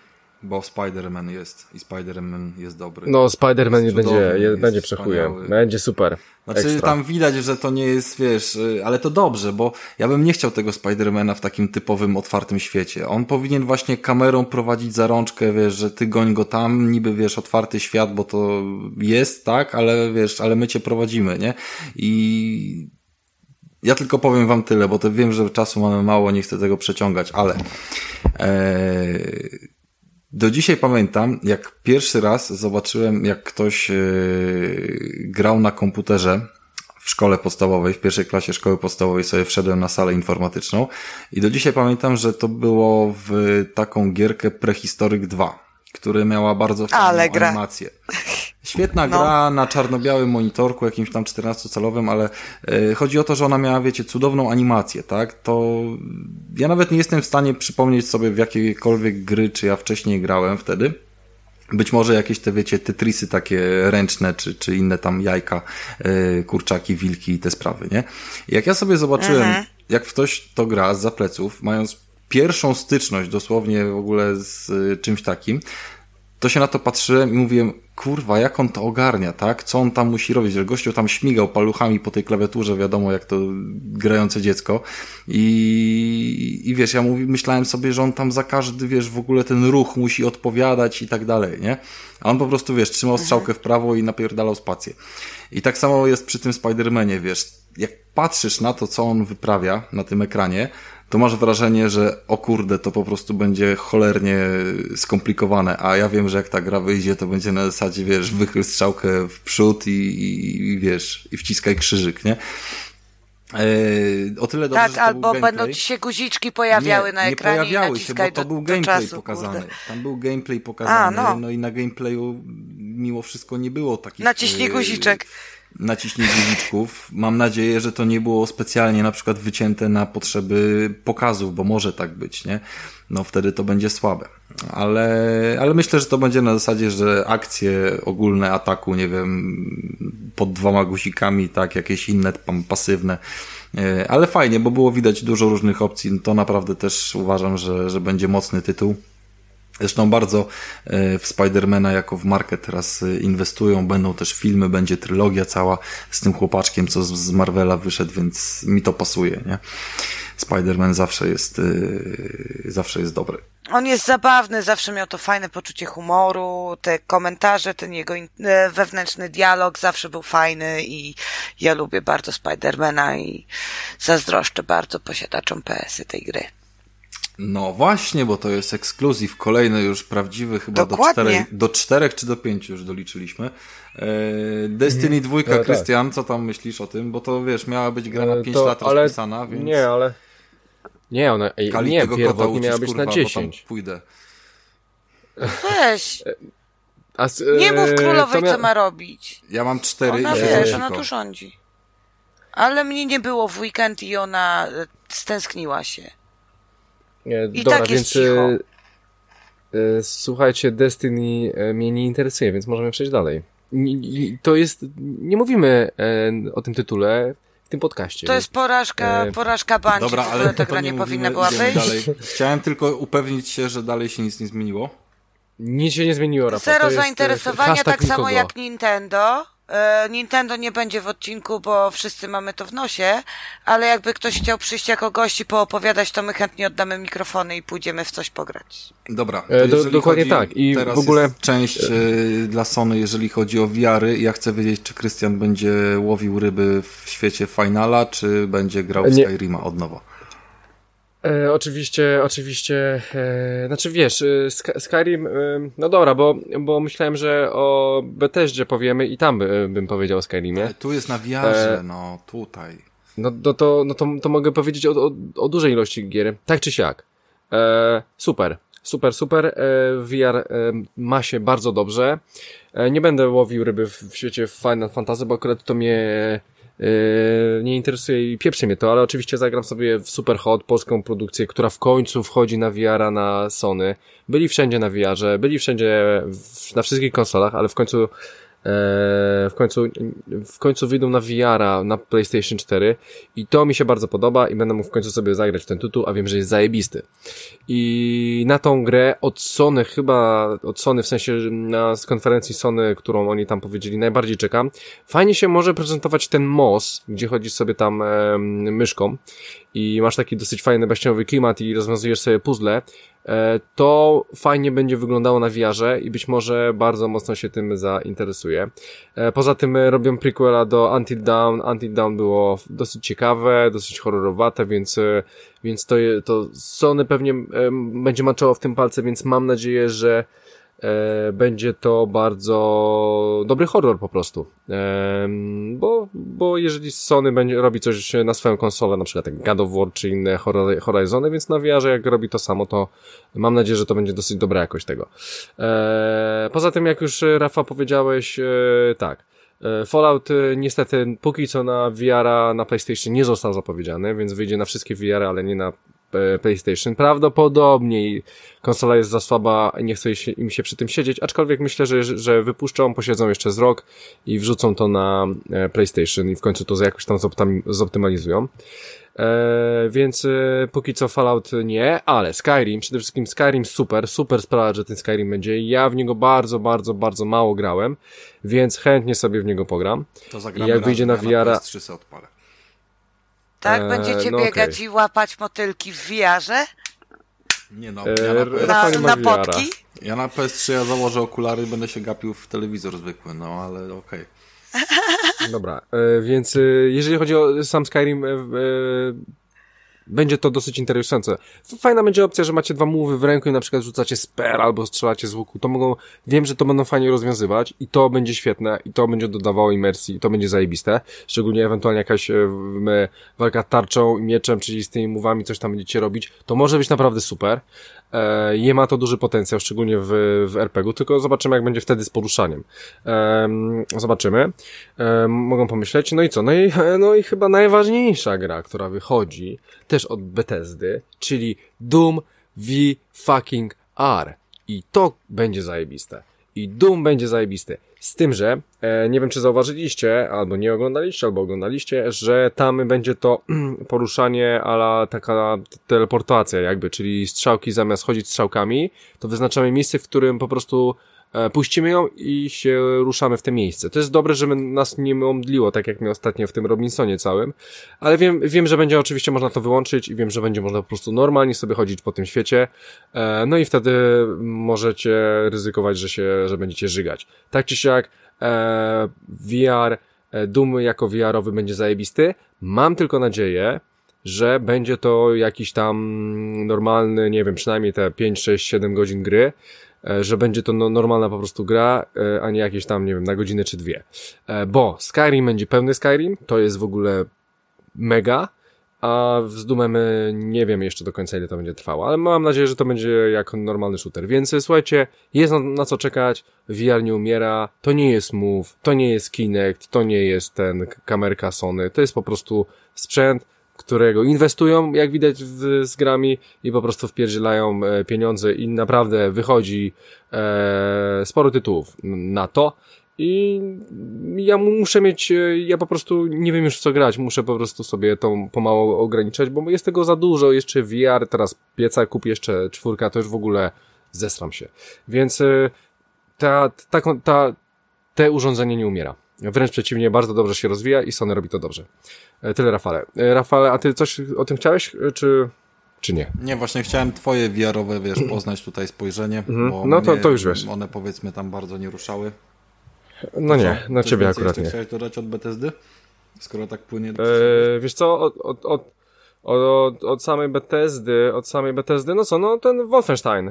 bo Spider-Man jest i Spider-Man jest dobry. No, Spider-Man będzie, jest będzie przechuje. Będzie super. Znaczy Ekstra. tam widać, że to nie jest, wiesz, y, ale to dobrze, bo ja bym nie chciał tego Spidermana w takim typowym, otwartym świecie. On powinien właśnie kamerą prowadzić za rączkę, wiesz, że ty goń go tam, niby, wiesz, otwarty świat, bo to jest, tak, ale wiesz, ale my cię prowadzimy, nie? I ja tylko powiem wam tyle, bo to wiem, że czasu mamy mało, nie chcę tego przeciągać, ale e, do dzisiaj pamiętam, jak pierwszy raz zobaczyłem, jak ktoś e, grał na komputerze w szkole podstawowej, w pierwszej klasie szkoły podstawowej sobie wszedłem na salę informatyczną i do dzisiaj pamiętam, że to było w taką gierkę Prehistoryk 2, która miała bardzo fajną animację. Świetna No. gra na czarno-białym monitorku, jakimś tam 14-calowym, ale e, chodzi o to, że ona miała, wiecie, cudowną animację, tak? To ja nawet nie jestem w stanie przypomnieć sobie w jakiekolwiek gry, czy ja wcześniej grałem wtedy. Być może jakieś te, wiecie, tetrisy takie ręczne, czy, czy inne tam jajka, e, kurczaki, wilki i te sprawy, nie? Jak ja sobie zobaczyłem, jak ktoś to gra z zapleców, mając pierwszą styczność dosłownie w ogóle z e, czymś takim, to się na to patrzyłem i mówiłem, kurwa, jak on to ogarnia, tak? Co on tam musi robić? Że gościu tam śmigał paluchami po tej klawiaturze, wiadomo, jak to grające dziecko. I, i wiesz, ja mówi, myślałem sobie, że on tam za każdy, wiesz, w ogóle ten ruch musi odpowiadać i tak dalej, nie? A on po prostu, wiesz, trzymał strzałkę w prawo i napierdalał spację. I tak samo jest przy tym Spidermanie, wiesz, jak patrzysz na to, co on wyprawia na tym ekranie, to masz wrażenie, że o kurde, to po prostu będzie cholernie skomplikowane, a ja wiem, że jak ta gra wyjdzie, to będzie na zasadzie, wiesz, wychyl strzałkę w przód i, i, i wiesz, i wciskaj krzyżyk, nie? Eee, o tyle dobrze, Tak, albo będą ci się guziczki pojawiały nie, na ekranie nie pojawiały się, bo to do, był gameplay czasu, pokazany. kurde. Tam był gameplay pokazany, A, no. no. i na gameplayu mimo wszystko nie było takich... Naciśnij e, guziczek. Naciśnij guziczków. Mam nadzieję, że to nie było specjalnie na przykład wycięte na potrzeby pokazów, bo może tak być, nie? No wtedy to będzie słabe. Ale, ale myślę, że to będzie na zasadzie, że akcje ogólne ataku, nie wiem, pod dwoma guzikami, tak, jakieś inne pasywne. E, Ale fajnie, bo było widać dużo różnych opcji. To naprawdę też uważam, że, że będzie mocny tytuł. Zresztą bardzo e, w Spidermana jako w markę teraz e, inwestują, będą też filmy, będzie trylogia cała z tym chłopaczkiem, co z- Marvela wyszedł, więc mi to pasuje, nie? Spider-Man zawsze jest, e, zawsze jest dobry. On jest zabawny, zawsze miał to fajne poczucie humoru, te komentarze, ten jego wewnętrzny dialog zawsze był fajny i ja lubię bardzo Spidermana i zazdroszczę bardzo posiadaczom PS-y tej gry. No właśnie, bo to jest ekskluzyw, kolejny już prawdziwy, chyba do czterech, do czterech czy do pięciu już doliczyliśmy. E, Destiny 2, E, tak. Krystian, co tam myślisz o tym? Bo to wiesz, miała być gra na E, 5 to- lat ale rozpisana, więc... Nie, ale... Nie, ona... Ej, Kali nie, tego kota pierwotnie uczysz, miała być kurwa, na bo tam 10. pójdę. Weź, A, s- nie e, mów królowej, mia- co ma robić. Ja mam cztery Ona wiesz, ona tu rządzi. Ale mnie nie było w weekend i ona e, stęskniła się. Nie, I dobra, tak jest więc cicho. e, e, słuchajcie, Destiny e, mnie nie interesuje, więc możemy przejść dalej. To jest, nie mówimy e, o tym tytule w tym podcaście. To jest porażka, E, porażka bandzi, Dobra, ale ta to gra nie mówimy, powinna była wyjść. dalej. Chciałem tylko upewnić się, że dalej się nic nie zmieniło. Nic się nie zmieniło, Rafał. Zero to jest, e, zainteresowania, tak samo nikogo. jak Nintendo. E, Nintendo nie będzie w odcinku, bo wszyscy mamy to w nosie, ale jakby ktoś chciał przyjść jako gości poopowiadać, to my chętnie oddamy mikrofony i pójdziemy w coś pograć. Dobra, E, do- dokładnie chodzi- tak. I teraz w ogóle- jest część e, dla Sony, jeżeli chodzi o wiary. Ja chcę wiedzieć, czy Krystian będzie łowił ryby w świecie Finala, czy będzie grał w. Skyrima od nowa. E, oczywiście, oczywiście, e, znaczy wiesz, e, Sk- Skyrim, e, no dobra, bo, bo myślałem, że o Bethesdzie powiemy i tam by, bym powiedział o Skyrimie. Ale tu jest na wiarze, E, no tutaj. No, no, to, no to, to mogę powiedzieć o, o, o dużej ilości gier, tak czy siak. E, super, super, super. E, VR e, ma się bardzo dobrze. E, nie będę łowił ryby w, w świecie Final Fantasy, bo akurat to mnie e, nie interesuje i pieprzy mnie to, ale oczywiście zagram sobie w Super Hot, polską produkcję, która w końcu wchodzi na VR-a na Sony. Byli wszędzie na VR-ze, byli wszędzie w, na wszystkich konsolach, ale w końcu w końcu, w końcu wyjdą na VR-a na PlayStation 4 i to mi się bardzo podoba i będę mógł w końcu sobie zagrać w ten tytuł, a wiem, że jest zajebisty. I na tą grę od Sony, chyba od Sony, w sensie na z konferencji Sony, którą oni tam powiedzieli, najbardziej czekam. Fajnie się może prezentować ten MOS, gdzie chodzisz sobie tam e, myszką i masz taki dosyć fajny baśniowy klimat i rozwiązujesz sobie puzzle, e, to fajnie będzie wyglądało na VR-ze i być może bardzo mocno się tym zainteresuje. E, Poza tym e, robią prequela do Until Dawn. Until Dawn było dosyć ciekawe, dosyć horrorowate, więc, więc to, to Sony pewnie będzie maczało w tym palce, więc mam nadzieję, że będzie to bardzo dobry horror po prostu. Em, bo, bo jeżeli Sony będzie robi coś na swoją konsolę, na przykład jak God of War czy inne Horizony, więc na VR, jak robi to samo, to mam nadzieję, że to będzie dosyć dobra jakość tego. E, poza tym, jak już e, Rafa powiedziałeś, e, tak. E, Fallout e, niestety póki co na VR na PlayStation nie został zapowiedziany, więc wyjdzie na wszystkie VR, ale nie na e, PlayStation. Prawdopodobnie konsola jest za słaba, nie chce im się przy tym siedzieć, aczkolwiek myślę, że, że wypuszczą, posiedzą jeszcze z rok i wrzucą to na e, PlayStation i w końcu to jakoś tam zoptymalizują. E, więc e, póki co Fallout nie, ale Skyrim, przede wszystkim Skyrim super, super sprawa, że ten Skyrim będzie. Ja w niego bardzo, bardzo, bardzo mało grałem, więc chętnie sobie w niego pogram. To zagramy jak razem, wyjdzie na ja VR-a- PS3 se odpalę. Tak? Eee, Będziecie no biegać okej. i łapać motylki w VR-ze? Nie no, E, ja na, PS... Na, na potki? ja na PS3 ja założę okulary i będę się gapił w telewizor zwykły, no ale okej. Dobra, e, więc e, jeżeli chodzi o sam Skyrim, e, e, będzie to dosyć interesujące. Fajna będzie opcja, że macie dwa mówy w ręku i na przykład rzucacie sper albo strzelacie z łuku. To mogą, wiem, że to będą fajnie rozwiązywać i to będzie świetne i to będzie dodawało imersji i to będzie zajebiste. Szczególnie ewentualnie jakaś e, walka tarczą i mieczem, czyli z tymi mówami coś tam będziecie robić. To może być naprawdę super. E, je ma to duży potencjał, szczególnie w, w RPG-u, tylko zobaczymy, jak będzie wtedy z poruszaniem. Em, zobaczymy. Em, mogą pomyśleć. No i co? No i, no i chyba najważniejsza gra, która wychodzi, też od Bethesdy, czyli Doom V fucking R. I to będzie zajebiste. I Doom będzie zajebisty. Z tym, że e, nie wiem, czy zauważyliście, albo nie oglądaliście, albo oglądaliście, że tam będzie to poruszanie ala taka teleportacja jakby, czyli strzałki zamiast chodzić strzałkami, to wyznaczamy miejsce, w którym po prostu puścimy ją i się ruszamy w te miejsce. To jest dobre, żeby nas nie omdliło, tak jak mnie ostatnio w tym Robinsonie całym, ale wiem, wiem, że będzie oczywiście można to wyłączyć i wiem, że będzie można po prostu normalnie sobie chodzić po tym świecie, e, no i wtedy możecie ryzykować, że się, że będziecie żygać. Tak czy siak, e, VR, e, Doom jako VR-owy będzie zajebisty. Mam tylko nadzieję, że będzie to jakiś tam normalny, nie wiem, przynajmniej te 5, 6, 7 godzin gry, e, że będzie to no, normalna po prostu gra, e, a nie jakieś tam, nie wiem, na godzinę czy dwie. E, Bo Skyrim będzie pełny Skyrim, to jest w ogóle mega, a z Doomem e, nie wiem jeszcze do końca ile to będzie trwało, ale mam nadzieję, że to będzie jak normalny shooter. Więc e, słuchajcie, jest na, na co czekać, VR nie umiera, to nie jest Move, to nie jest Kinect, to nie jest ten kamerka Sony, to jest po prostu sprzęt, którego inwestują, jak widać z grami i po prostu wpierdzielają e, pieniądze i naprawdę wychodzi e, sporo tytułów na to. I ja mu- muszę mieć, e, ja po prostu nie wiem już co grać, muszę po prostu sobie to pomału ograniczać, bo jest tego za dużo, jeszcze VR, teraz pieca kupię jeszcze czwórka, to już w ogóle zesram się. Więc e, ta, ta, ta, te urządzenie nie umiera. Wręcz przeciwnie, bardzo dobrze się rozwija i Sony robi to dobrze. E, Tyle Rafale. E, Rafale, a ty coś o tym chciałeś, e, czy, czy nie? Nie, właśnie chciałem twoje VR-owe, wiesz, poznać tutaj spojrzenie, Mhm. bo No to- to już wiesz. One powiedzmy tam bardzo nie ruszały. No nie, Co? na ciebie akurat nie. Chciałeś dodać od Bethesdy? Skoro tak płynie do E, wiesz co, od, od, od, od, od samej Bethesdy, od samej Bethesdy, no co, no ten Wolfenstein.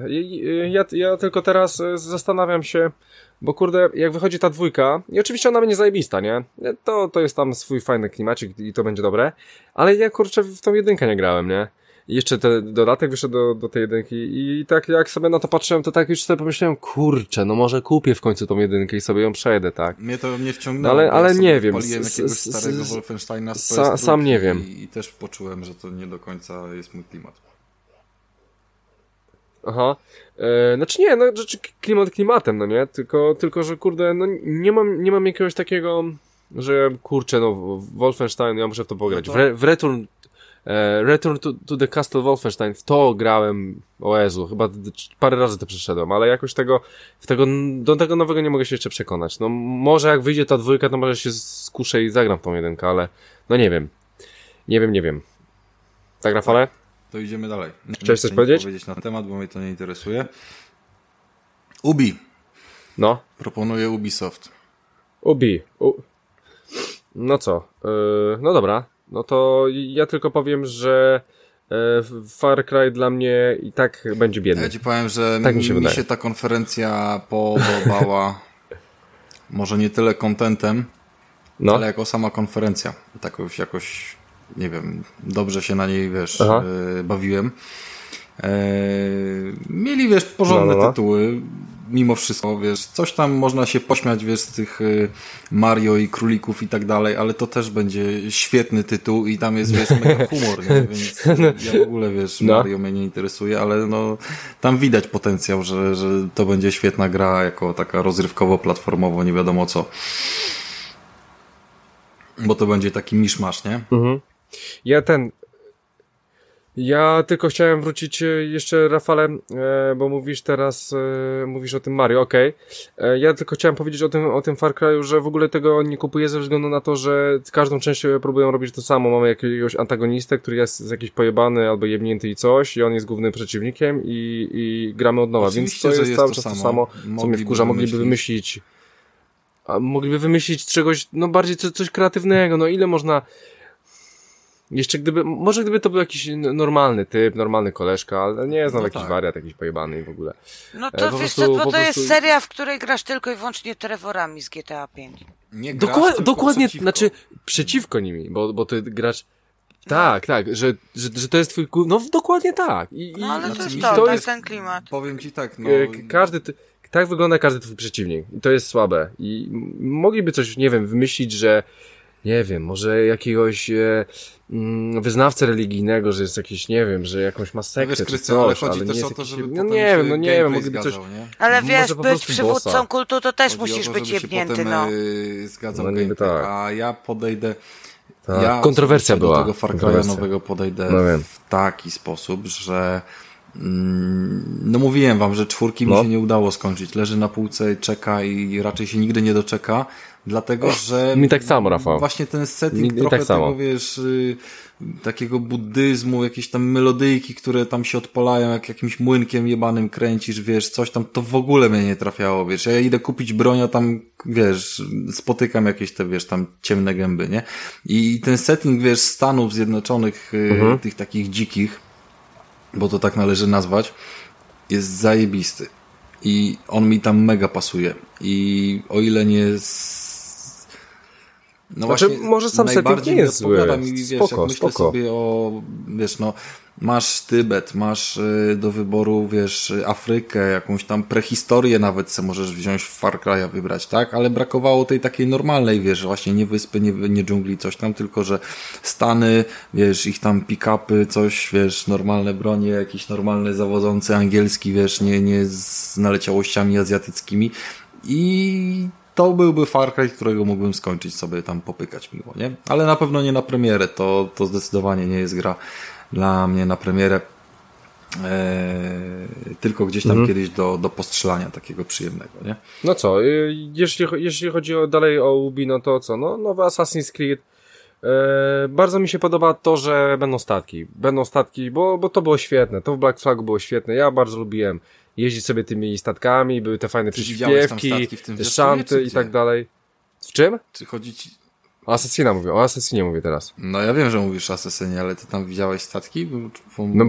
Ja, ja tylko teraz e, zastanawiam się, bo kurde, jak wychodzi ta dwójka, i oczywiście ona będzie zajebista, nie? To, to jest tam swój fajny klimacik i to będzie dobre, ale ja kurczę w tą jedynkę nie grałem, nie? Jeszcze ten dodatek wyszedł do, do tej jedynki i tak jak sobie na to patrzyłem, to tak już sobie pomyślałem, kurczę, no może kupię w końcu tą jedynkę i sobie ją przejdę, tak? Mnie to nie wciągnęło. No ale- ale ja nie wiem, Odpaliłem s- jakiegoś starego Wolfensteina z sa- PS3 sam nie wiem. I, I też poczułem, że to nie do końca jest mój klimat. Aha. E, znaczy nie, no rzeczy klimat klimatem, no nie? Tylko, tylko że kurde, no nie mam, nie mam jakiegoś takiego, że kurczę, no Wolfenstein, ja muszę w to pograć. No W, re, w Return, Return to, to the Castle Wolfenstein, w to grałem, o Jezu, chyba parę razy to przeszedłem, ale jakoś tego, w tego, do tego nowego nie mogę się jeszcze przekonać. No może jak wyjdzie ta dwójka, to może się skuszę i zagram w tą jedynkę, ale no nie wiem. Nie wiem, nie wiem. Tak, Rafale? To idziemy dalej. Nie coś nic powiedzieć? powiedzieć na temat, bo mnie to nie interesuje. Ubi. No. Proponuje Ubisoft. Ubi. U... No co? Yy, no dobra. No to ja tylko powiem, że yy, Far Cry dla mnie i tak będzie biedny. Ja ci powiem, że Tak mi się mi się ta konferencja podobała może nie tyle kontentem, No. ale jako sama konferencja. Tak jakoś, jakoś nie wiem, dobrze się na niej, wiesz, Aha. e, bawiłem. E, mieli, wiesz, porządne No, no, no. tytuły. Mimo wszystko, wiesz, coś tam można się pośmiać, wiesz, z tych y, Mario i królików i tak dalej, ale to też będzie świetny tytuł i tam jest, wiesz, mega humor, nie? więc ja w ogóle, wiesz, No. Mario mnie nie interesuje, ale no, tam widać potencjał, że, że to będzie świetna gra jako taka rozrywkowo-platformowo, nie wiadomo co. Bo to będzie taki miszmasz, nie? Mhm. Ja ten. Ja tylko chciałem wrócić e, jeszcze, Rafale, e, bo mówisz teraz, e, mówisz o tym Mario, okej. E, Ja tylko chciałem powiedzieć o tym, o tym Far Cry'u, że w ogóle tego nie kupuję ze względu na to, że każdą część próbują robić to samo. Mamy jakiegoś antagonistę, który jest jakiś pojebany albo jebnięty i coś, i on jest głównym przeciwnikiem i, i gramy od nowa, Oczywiście, więc to jest cały to czas to samo. samo, co mnie Mogliby wkurza. Mogliby wymyślić- wymyślić a mogliby wymyślić czegoś, no bardziej co, coś kreatywnego, no ile można jeszcze gdyby, może gdyby to był jakiś normalny typ, normalny koleżka, ale nie znam No jakiś tak. wariat, jakiś pojebany i w ogóle. No E, to po wiesz prostu- co, bo to jest prostu- seria, w której grasz tylko i wyłącznie Trevorami z GTA 5. Nie grasz, tylko dokładnie, przeciwko. znaczy przeciwko nimi, bo, bo ty grasz tak, tak, że, że, że to jest twój, no dokładnie tak. I, No ale i, to jest to, to tak jest- ten klimat. Powiem ci tak, no... e, każdy, ty- tak wygląda każdy twój przeciwnik i to jest słabe i mogliby coś, nie wiem, wymyślić, że nie wiem, może jakiegoś e, wyznawcę religijnego, że jest jakiś, nie wiem, że jakąś ma No sektę wiesz, czy Krystian, ale coś, chodzi ale też nie o jest to, jakiś, żeby no nie wiem, no nie wiem, mogliby coś, zgadzał, nie? Ale wiesz, być przywódcą bossa. kultu to też Chodzi musisz to, być jebnięty, no. e, zgadzał No niby gameplay, tak. a ja podejdę... Tak, ja kontrowersja była, do tego Far Cry'a nowego podejdę No wiem. w taki sposób, że mm, no mówiłem wam, że czwórki mi No. się nie udało skończyć. Leży na półce, czeka i raczej się nigdy nie doczeka, dlatego, że Mi tak samo, Rafał. właśnie ten setting Mi- trochę tak tego, wiesz, y, takiego buddyzmu, jakieś tam melodyjki, które tam się odpalają, jak jakimś młynkiem jebanym kręcisz, wiesz, coś tam, to w ogóle mnie nie trafiało, wiesz, ja idę kupić broń, a tam, wiesz, spotykam jakieś te, wiesz, tam ciemne gęby, nie? I ten setting, wiesz, Stanów Zjednoczonych, y, Mhm. tych takich dzikich, bo to tak należy nazwać, jest zajebisty. I on mi tam mega pasuje. I o ile nie. No Znaczy, może sam setting nie jest zły. Mi, wiesz, Spoko, jak myślę spoko. sobie o, wiesz, no, masz Tybet, masz y, do wyboru, wiesz, Afrykę, jakąś tam prehistorię nawet se możesz wziąć w Far Cry'a wybrać, tak? Ale brakowało tej takiej normalnej, wiesz, właśnie nie wyspy, nie, nie dżungli, coś tam, tylko że Stany, wiesz, ich tam pick-upy, coś, wiesz, normalne bronie, jakiś normalny zawodzący angielski, wiesz, nie, nie z naleciałościami azjatyckimi i to byłby Far Cry, którego mógłbym skończyć sobie tam popykać miło, nie? Ale na pewno nie na premierę, to, to zdecydowanie nie jest gra dla mnie na premierę. e, tylko gdzieś tam mhm. kiedyś do, do postrzelania takiego przyjemnego, nie? No co, y, jeśli, jeśli chodzi o, dalej o Ubi, no to co, no nowy Assassin's Creed, e, bardzo mi się podoba to, że będą statki, będą statki, bo, bo to było świetne, to w Black Flagu było świetne, ja bardzo lubiłem jeździć sobie tymi statkami, były te fajne przyśpiewki, te szanty i tak dalej. W czym? Czy chodzi ci... O Assassina mówię, o Assassinie mówię teraz. No ja wiem, że mówisz o Assassinie, ale ty tam widziałeś statki? No,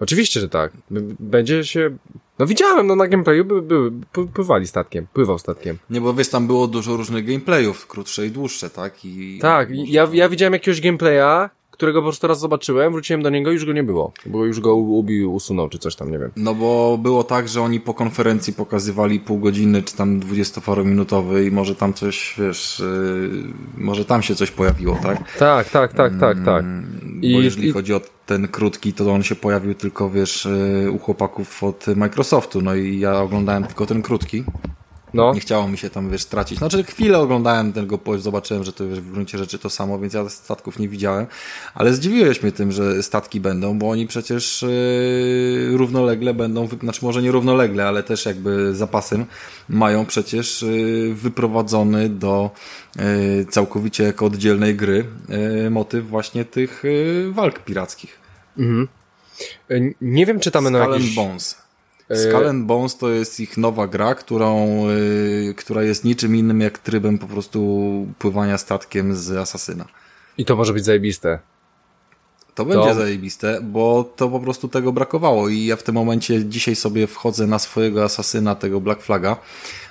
oczywiście, że tak. Będzie się... No widziałem, no na gameplayu by, by, by, pływali statkiem, pływał statkiem. Nie, bo wiesz, tam było dużo różnych gameplayów, krótsze i dłuższe, tak? I... Tak, ja, ja widziałem jakiegoś gameplaya, którego po prostu raz zobaczyłem, wróciłem do niego i już go nie było. Bo już go ubił, usunął, czy coś tam, nie wiem. No bo było tak, że oni po konferencji pokazywali pół godziny, czy tam dwudziestoparominutowy i może tam coś, wiesz, yy, może tam się coś pojawiło, tak? Tak, tak, tak, tak, tak. I, bo jeżeli i... chodzi o ten krótki, to on się pojawił tylko, wiesz, yy, u chłopaków od Microsoftu, no i ja oglądałem tylko ten krótki. No. Nie chciało mi się tam, wiesz, stracić. Znaczy chwilę oglądałem tego post, zobaczyłem, że to wiesz, w gruncie rzeczy to samo, więc ja statków nie widziałem. Ale zdziwiłeś mnie tym, że statki będą, bo oni przecież yy, równolegle będą, znaczy może nie równolegle, ale też jakby zapasem mają przecież yy, wyprowadzony do yy, całkowicie jako oddzielnej gry yy, motyw właśnie tych yy, walk pirackich. Mhm. Nie wiem, czy tam na jakiś... Bones. Skull and Bones to jest ich nowa gra, którą, yy, która jest niczym innym jak trybem po prostu pływania statkiem z Asasyna. I to może być zajebiste. To będzie to... zajebiste, bo to po prostu tego brakowało i ja w tym momencie dzisiaj sobie wchodzę na swojego asasyna, tego Black Flaga,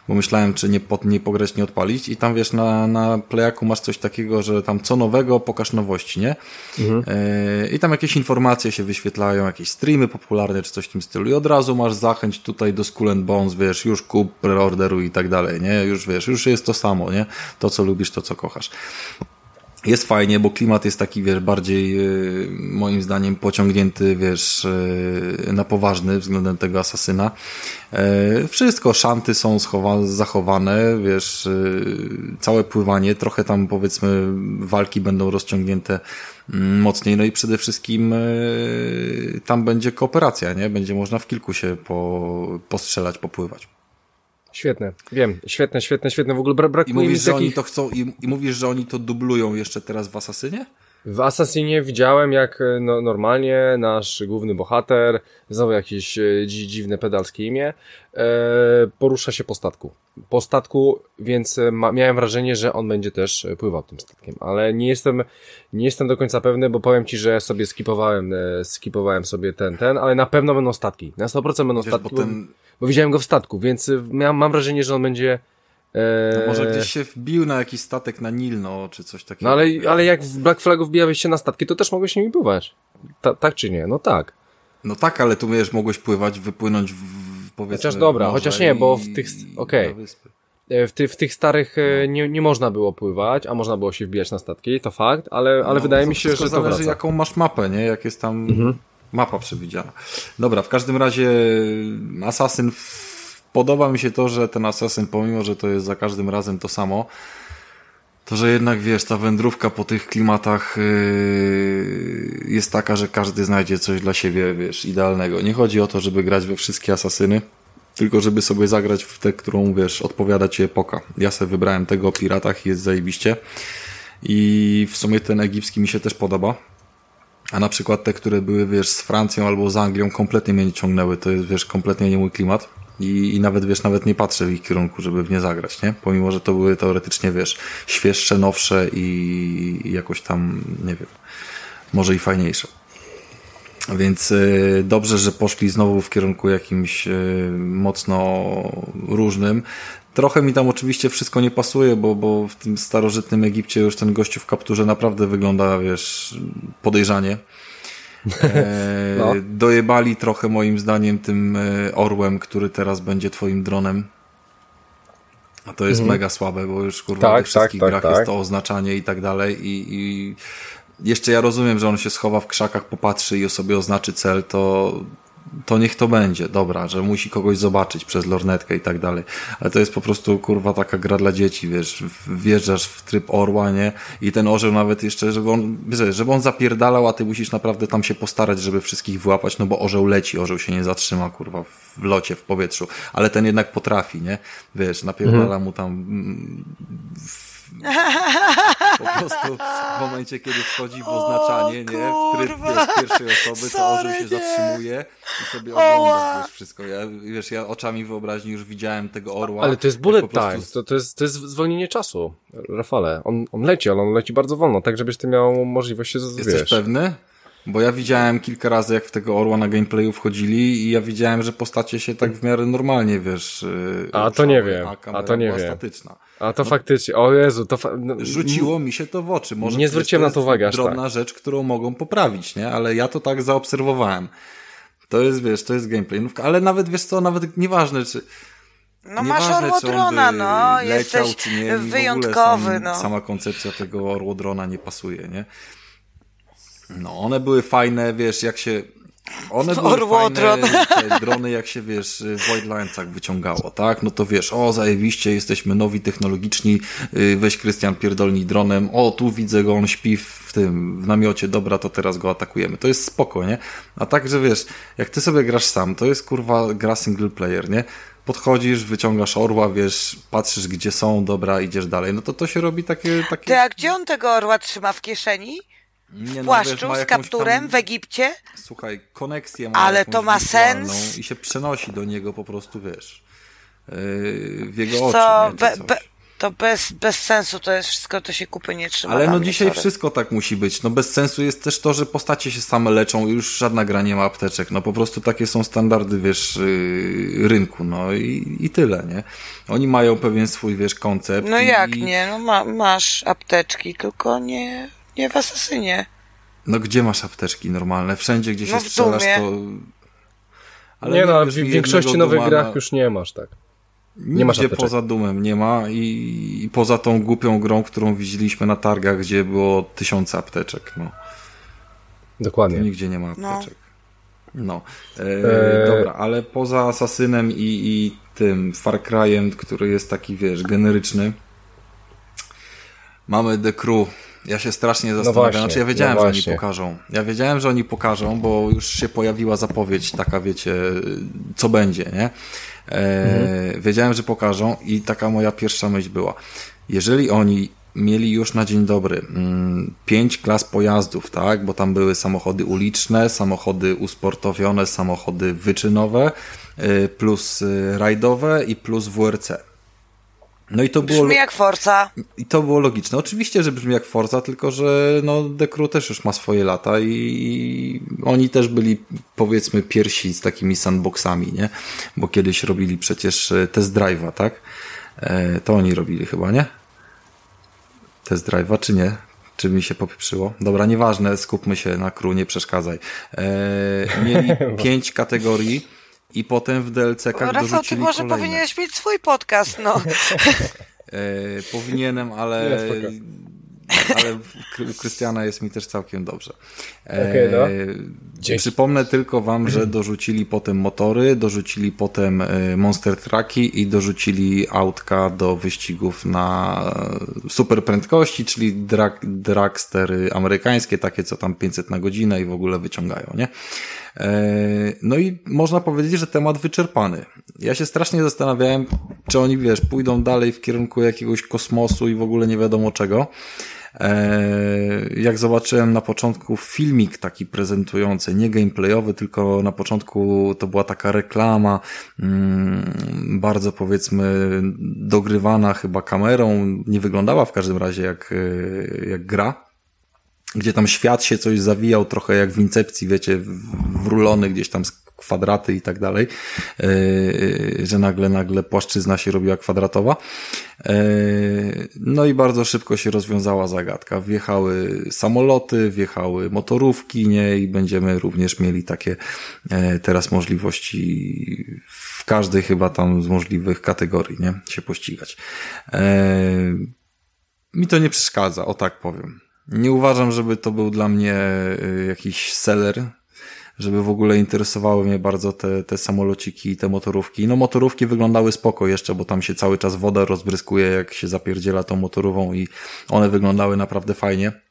bo myślałem, czy nie, nie pograć, nie odpalić i tam wiesz, na, na playaku masz coś takiego, że tam co nowego, pokaż nowości, nie? Mhm. Yy, I tam jakieś informacje się wyświetlają, jakieś streamy popularne, czy coś w tym stylu i od razu masz zachęć tutaj do Skull and Bones, wiesz, już kup, preorderuj i tak dalej, nie? Już wiesz, już jest to samo, nie? To, co lubisz, to, co kochasz jest fajnie, bo klimat jest taki, wiesz, bardziej y, moim zdaniem pociągnięty, wiesz, y, na poważny względem tego asasyna. E, wszystko, szanty są zachowane, wiesz, całe pływanie, trochę tam powiedzmy walki będą rozciągnięte mm, mocniej, no i przede wszystkim tam będzie kooperacja, nie? Będzie można w kilku się po, postrzelać, popływać. Świetne, wiem, świetne, świetne, świetne. W ogóle bra brakuje I mówisz, mi że takich... oni to chcą, i, i mówisz, że oni to dublują jeszcze teraz w Asasynie? W Assassinie widziałem, jak e, no, normalnie nasz główny bohater, znowu jakieś e, dziwne pedalskie imię, e, porusza się po statku. Po statku, więc e, ma, miałem wrażenie, że on będzie też pływał tym statkiem, ale nie jestem, nie jestem do końca pewny, bo powiem Ci, że sobie skipowałem, e, skipowałem sobie ten, ten, ale na pewno będą statki. Na 100% będą Wiesz, statki, bo, ten... bo widziałem go w statku, więc miałem, mam wrażenie, że on będzie no może gdzieś się wbił na jakiś statek na Nil, no, czy coś takiego. No ale, ale jak w Black Flagu wbijałeś się na statki, to też mogłeś nimi pływać. Ta, tak czy nie? No tak. No tak, ale tu wiesz, mogłeś pływać, wypłynąć w, powiedzmy... Chociaż dobra, chociaż nie, bo w tych... Okej. Okay. E, w, ty, w tych starych e, no. nie, nie można było pływać, a można było się wbijać na statki, to fakt, ale, ale no, wydaje mi się, że to zależy wraca. jaką masz mapę, nie? Jak jest tam mhm. mapa przewidziana. Dobra, w każdym razie Assassin podoba mi się to, że ten Assassin, pomimo, że to jest za każdym razem to samo, to, że jednak, wiesz, ta wędrówka po tych klimatach yy, jest taka, że każdy znajdzie coś dla siebie, wiesz, idealnego. Nie chodzi o to, żeby grać we wszystkie asasyny, tylko żeby sobie zagrać w tę, którą, wiesz, odpowiada ci epoka. Ja sobie wybrałem tego o piratach i jest zajebiście. I w sumie ten egipski mi się też podoba. A na przykład te, które były, wiesz, z Francją albo z Anglią, kompletnie mnie nie ciągnęły. To jest, wiesz, kompletnie nie mój klimat. I, I nawet, wiesz, nawet nie patrzę w ich kierunku, żeby w nie zagrać, nie? Pomimo, że to były teoretycznie, wiesz, świeższe, nowsze i, i jakoś tam, nie wiem, może i fajniejsze. Więc y, dobrze, że poszli znowu w kierunku jakimś y, mocno różnym. Trochę mi tam oczywiście wszystko nie pasuje, bo, bo w tym starożytnym Egipcie już ten gościu w kapturze naprawdę wygląda, wiesz, podejrzanie. E, no. Dojebali trochę moim zdaniem tym e, orłem, który teraz będzie twoim dronem. A to jest mhm. mega słabe, bo już kurwa tak, we wszystkich tak, tak, grach jest tak. to oznaczanie i tak dalej i, i jeszcze ja rozumiem, że on się schowa w krzakach, popatrzy i sobie oznaczy cel, to to niech to będzie, dobra, że musi kogoś zobaczyć przez lornetkę i tak dalej. Ale to jest po prostu, kurwa, taka gra dla dzieci, wiesz, wjeżdżasz w tryb orła, nie? I ten orzeł nawet jeszcze, żeby on, wiesz, żeby on zapierdalał, a ty musisz naprawdę tam się postarać, żeby wszystkich wyłapać, no bo orzeł leci, orzeł się nie zatrzyma, kurwa, w locie, w powietrzu. Ale ten jednak potrafi, nie? Wiesz, napierdala mhm. mu tam w po prostu w momencie, kiedy wchodzi w oznaczanie, nie, w tryb pierwszej osoby, to orzeł się zatrzymuje i sobie ogląda wiesz, wszystko. Ja, wiesz, ja oczami wyobraźni już widziałem tego orła. Ale to jest bullet time, prostu... to, to, jest, to jest zwolnienie czasu, Rafale. On, on leci, ale on leci bardzo wolno, tak żebyś ty miał możliwość się, Jesteś wiesz... pewny? Bo ja widziałem kilka razy, jak w tego orła na gameplayu wchodzili i ja widziałem, że postacie się tak w miarę normalnie, wiesz... Y, a to nie wiem, a, to nie wiem. statyczna. A to no, faktycznie, o Jezu, to... Fa... No, Rzuciło mi się to w oczy. Może nie zwróciłem na to uwagi aż drobna tak. rzecz, którą mogą poprawić, nie? Ale ja to tak zaobserwowałem. To jest, wiesz, to jest gameplay. No, ale nawet, wiesz co, nawet nieważne, czy... No masz orłodrona, no, leciał, jesteś czy nie, wyjątkowy, sam, no. Sama koncepcja tego orłodrona nie pasuje, nie? No, one były fajne, wiesz, jak się... One były fajne, te drony, jak się, wiesz, w Voidlandsach wyciągało, tak? No to wiesz, o, zajebiście, jesteśmy nowi, technologiczni, y, weź Krystian pierdolni dronem, o, tu widzę go, on śpi w tym, w namiocie, dobra, to teraz go atakujemy. To jest spoko, nie? A tak, że wiesz, jak ty sobie grasz sam, to jest, kurwa, gra single player, nie? podchodzisz, wyciągasz orła, wiesz, patrzysz gdzie są, dobra, idziesz dalej. No to to się robi takie... takie... Ty, a gdzie on tego orła trzyma? W kieszeni? Nie, w płaszczu no, wiesz, z kapturem tam, w Egipcie? Słuchaj, koneksję ma Ale to ma sens. I się przenosi do niego po prostu, wiesz, yy, w jego oczy. Co, be, be, to bez, bez sensu to jest wszystko, to się kupy nie trzyma. Ale no dzisiaj sorry. wszystko tak musi być. No bez sensu jest też to, że postacie się same leczą i już żadna gra nie ma apteczek. No po prostu takie są standardy, wiesz, yy, rynku, no i, i tyle, nie? Oni mają pewien swój, wiesz, koncept. No i... jak nie? No ma, masz apteczki, tylko nie nie w Asasynie. No gdzie masz apteczki normalne? Wszędzie, gdzie się no strzelasz, to... Ale nie, no, w większości nowych grach na... już nie masz, tak. Nie masz apteczek. poza Dumem nie ma i, i, poza tą głupią grą, którą widzieliśmy na targach, gdzie było tysiące apteczek, no. Dokładnie. To nigdzie nie ma no. apteczek. No. no. E, e... Dobra, ale poza Asasynem i, i tym Far Cry'em, który jest taki, wiesz, generyczny, mamy The Crew, ja się strasznie no zastanawiam. No właśnie, znaczy ja wiedziałem, no że oni pokażą. Ja wiedziałem, że oni pokażą, bo już się pojawiła zapowiedź taka, wiecie, co będzie, nie? E, mhm. Wiedziałem, że pokażą i taka moja pierwsza myśl była. Jeżeli oni mieli już na dzień dobry mm, pięć klas pojazdów, tak? Bo tam były samochody uliczne, samochody usportowione, samochody wyczynowe, y, plus y, rajdowe i plus WRC. No i to było. Brzmi jak Forza. I to było logiczne. Oczywiście, że brzmi jak Forza, tylko że no, Decru też już ma swoje lata i oni też byli powiedzmy pierwsi z takimi sandboxami, nie? Bo kiedyś robili przecież e, test drive'a, tak? E, to oni robili chyba, nie? Test drive'a, czy nie? Czy mi się popieprzyło? Dobra, nieważne, skupmy się na kru, nie przeszkadzaj. E, mieli pięć kategorii i potem w DLC-kach Rafał, dorzucili ty może kolejne. powinieneś mieć swój podcast, no. e, powinienem, ale... ale Krystiana jest mi też całkiem dobrze. E, okay, no. Przypomnę tylko wam, że dorzucili potem motory, dorzucili potem e, Monster Trucki i dorzucili autka do wyścigów na super prędkości, czyli drag, dragstery amerykańskie, takie co tam 500 na godzinę i w ogóle wyciągają, nie? E, no i można powiedzieć, że temat wyczerpany. Ja się strasznie zastanawiałem, czy oni, wiesz, pójdą dalej w kierunku jakiegoś kosmosu i w ogóle nie wiadomo czego. E, jak zobaczyłem na początku filmik taki prezentujący, nie gameplayowy, tylko na początku to była taka reklama, mm, bardzo powiedzmy dogrywana chyba kamerą, nie wyglądała w każdym razie jak, e, jak gra gdzie tam świat się coś zawijał trochę jak w Incepcji, wiecie, wrulony gdzieś tam z kwadraty i tak dalej, e, że nagle, nagle płaszczyzna się robiła kwadratowa. E, no i bardzo szybko się rozwiązała zagadka. Wjechały samoloty, wjechały motorówki, nie, i będziemy również mieli takie e, teraz możliwości w każdej chyba tam z możliwych kategorii, nie, się pościgać. Mi to nie przeszkadza, o tak powiem. Nie uważam, żeby to był dla mnie y, jakiś seller, żeby w ogóle interesowały mnie bardzo te, te samolociki i te motorówki. No motorówki wyglądały spoko jeszcze, bo tam się cały czas woda rozbryskuje, jak się zapierdziela tą motorową i one wyglądały naprawdę fajnie.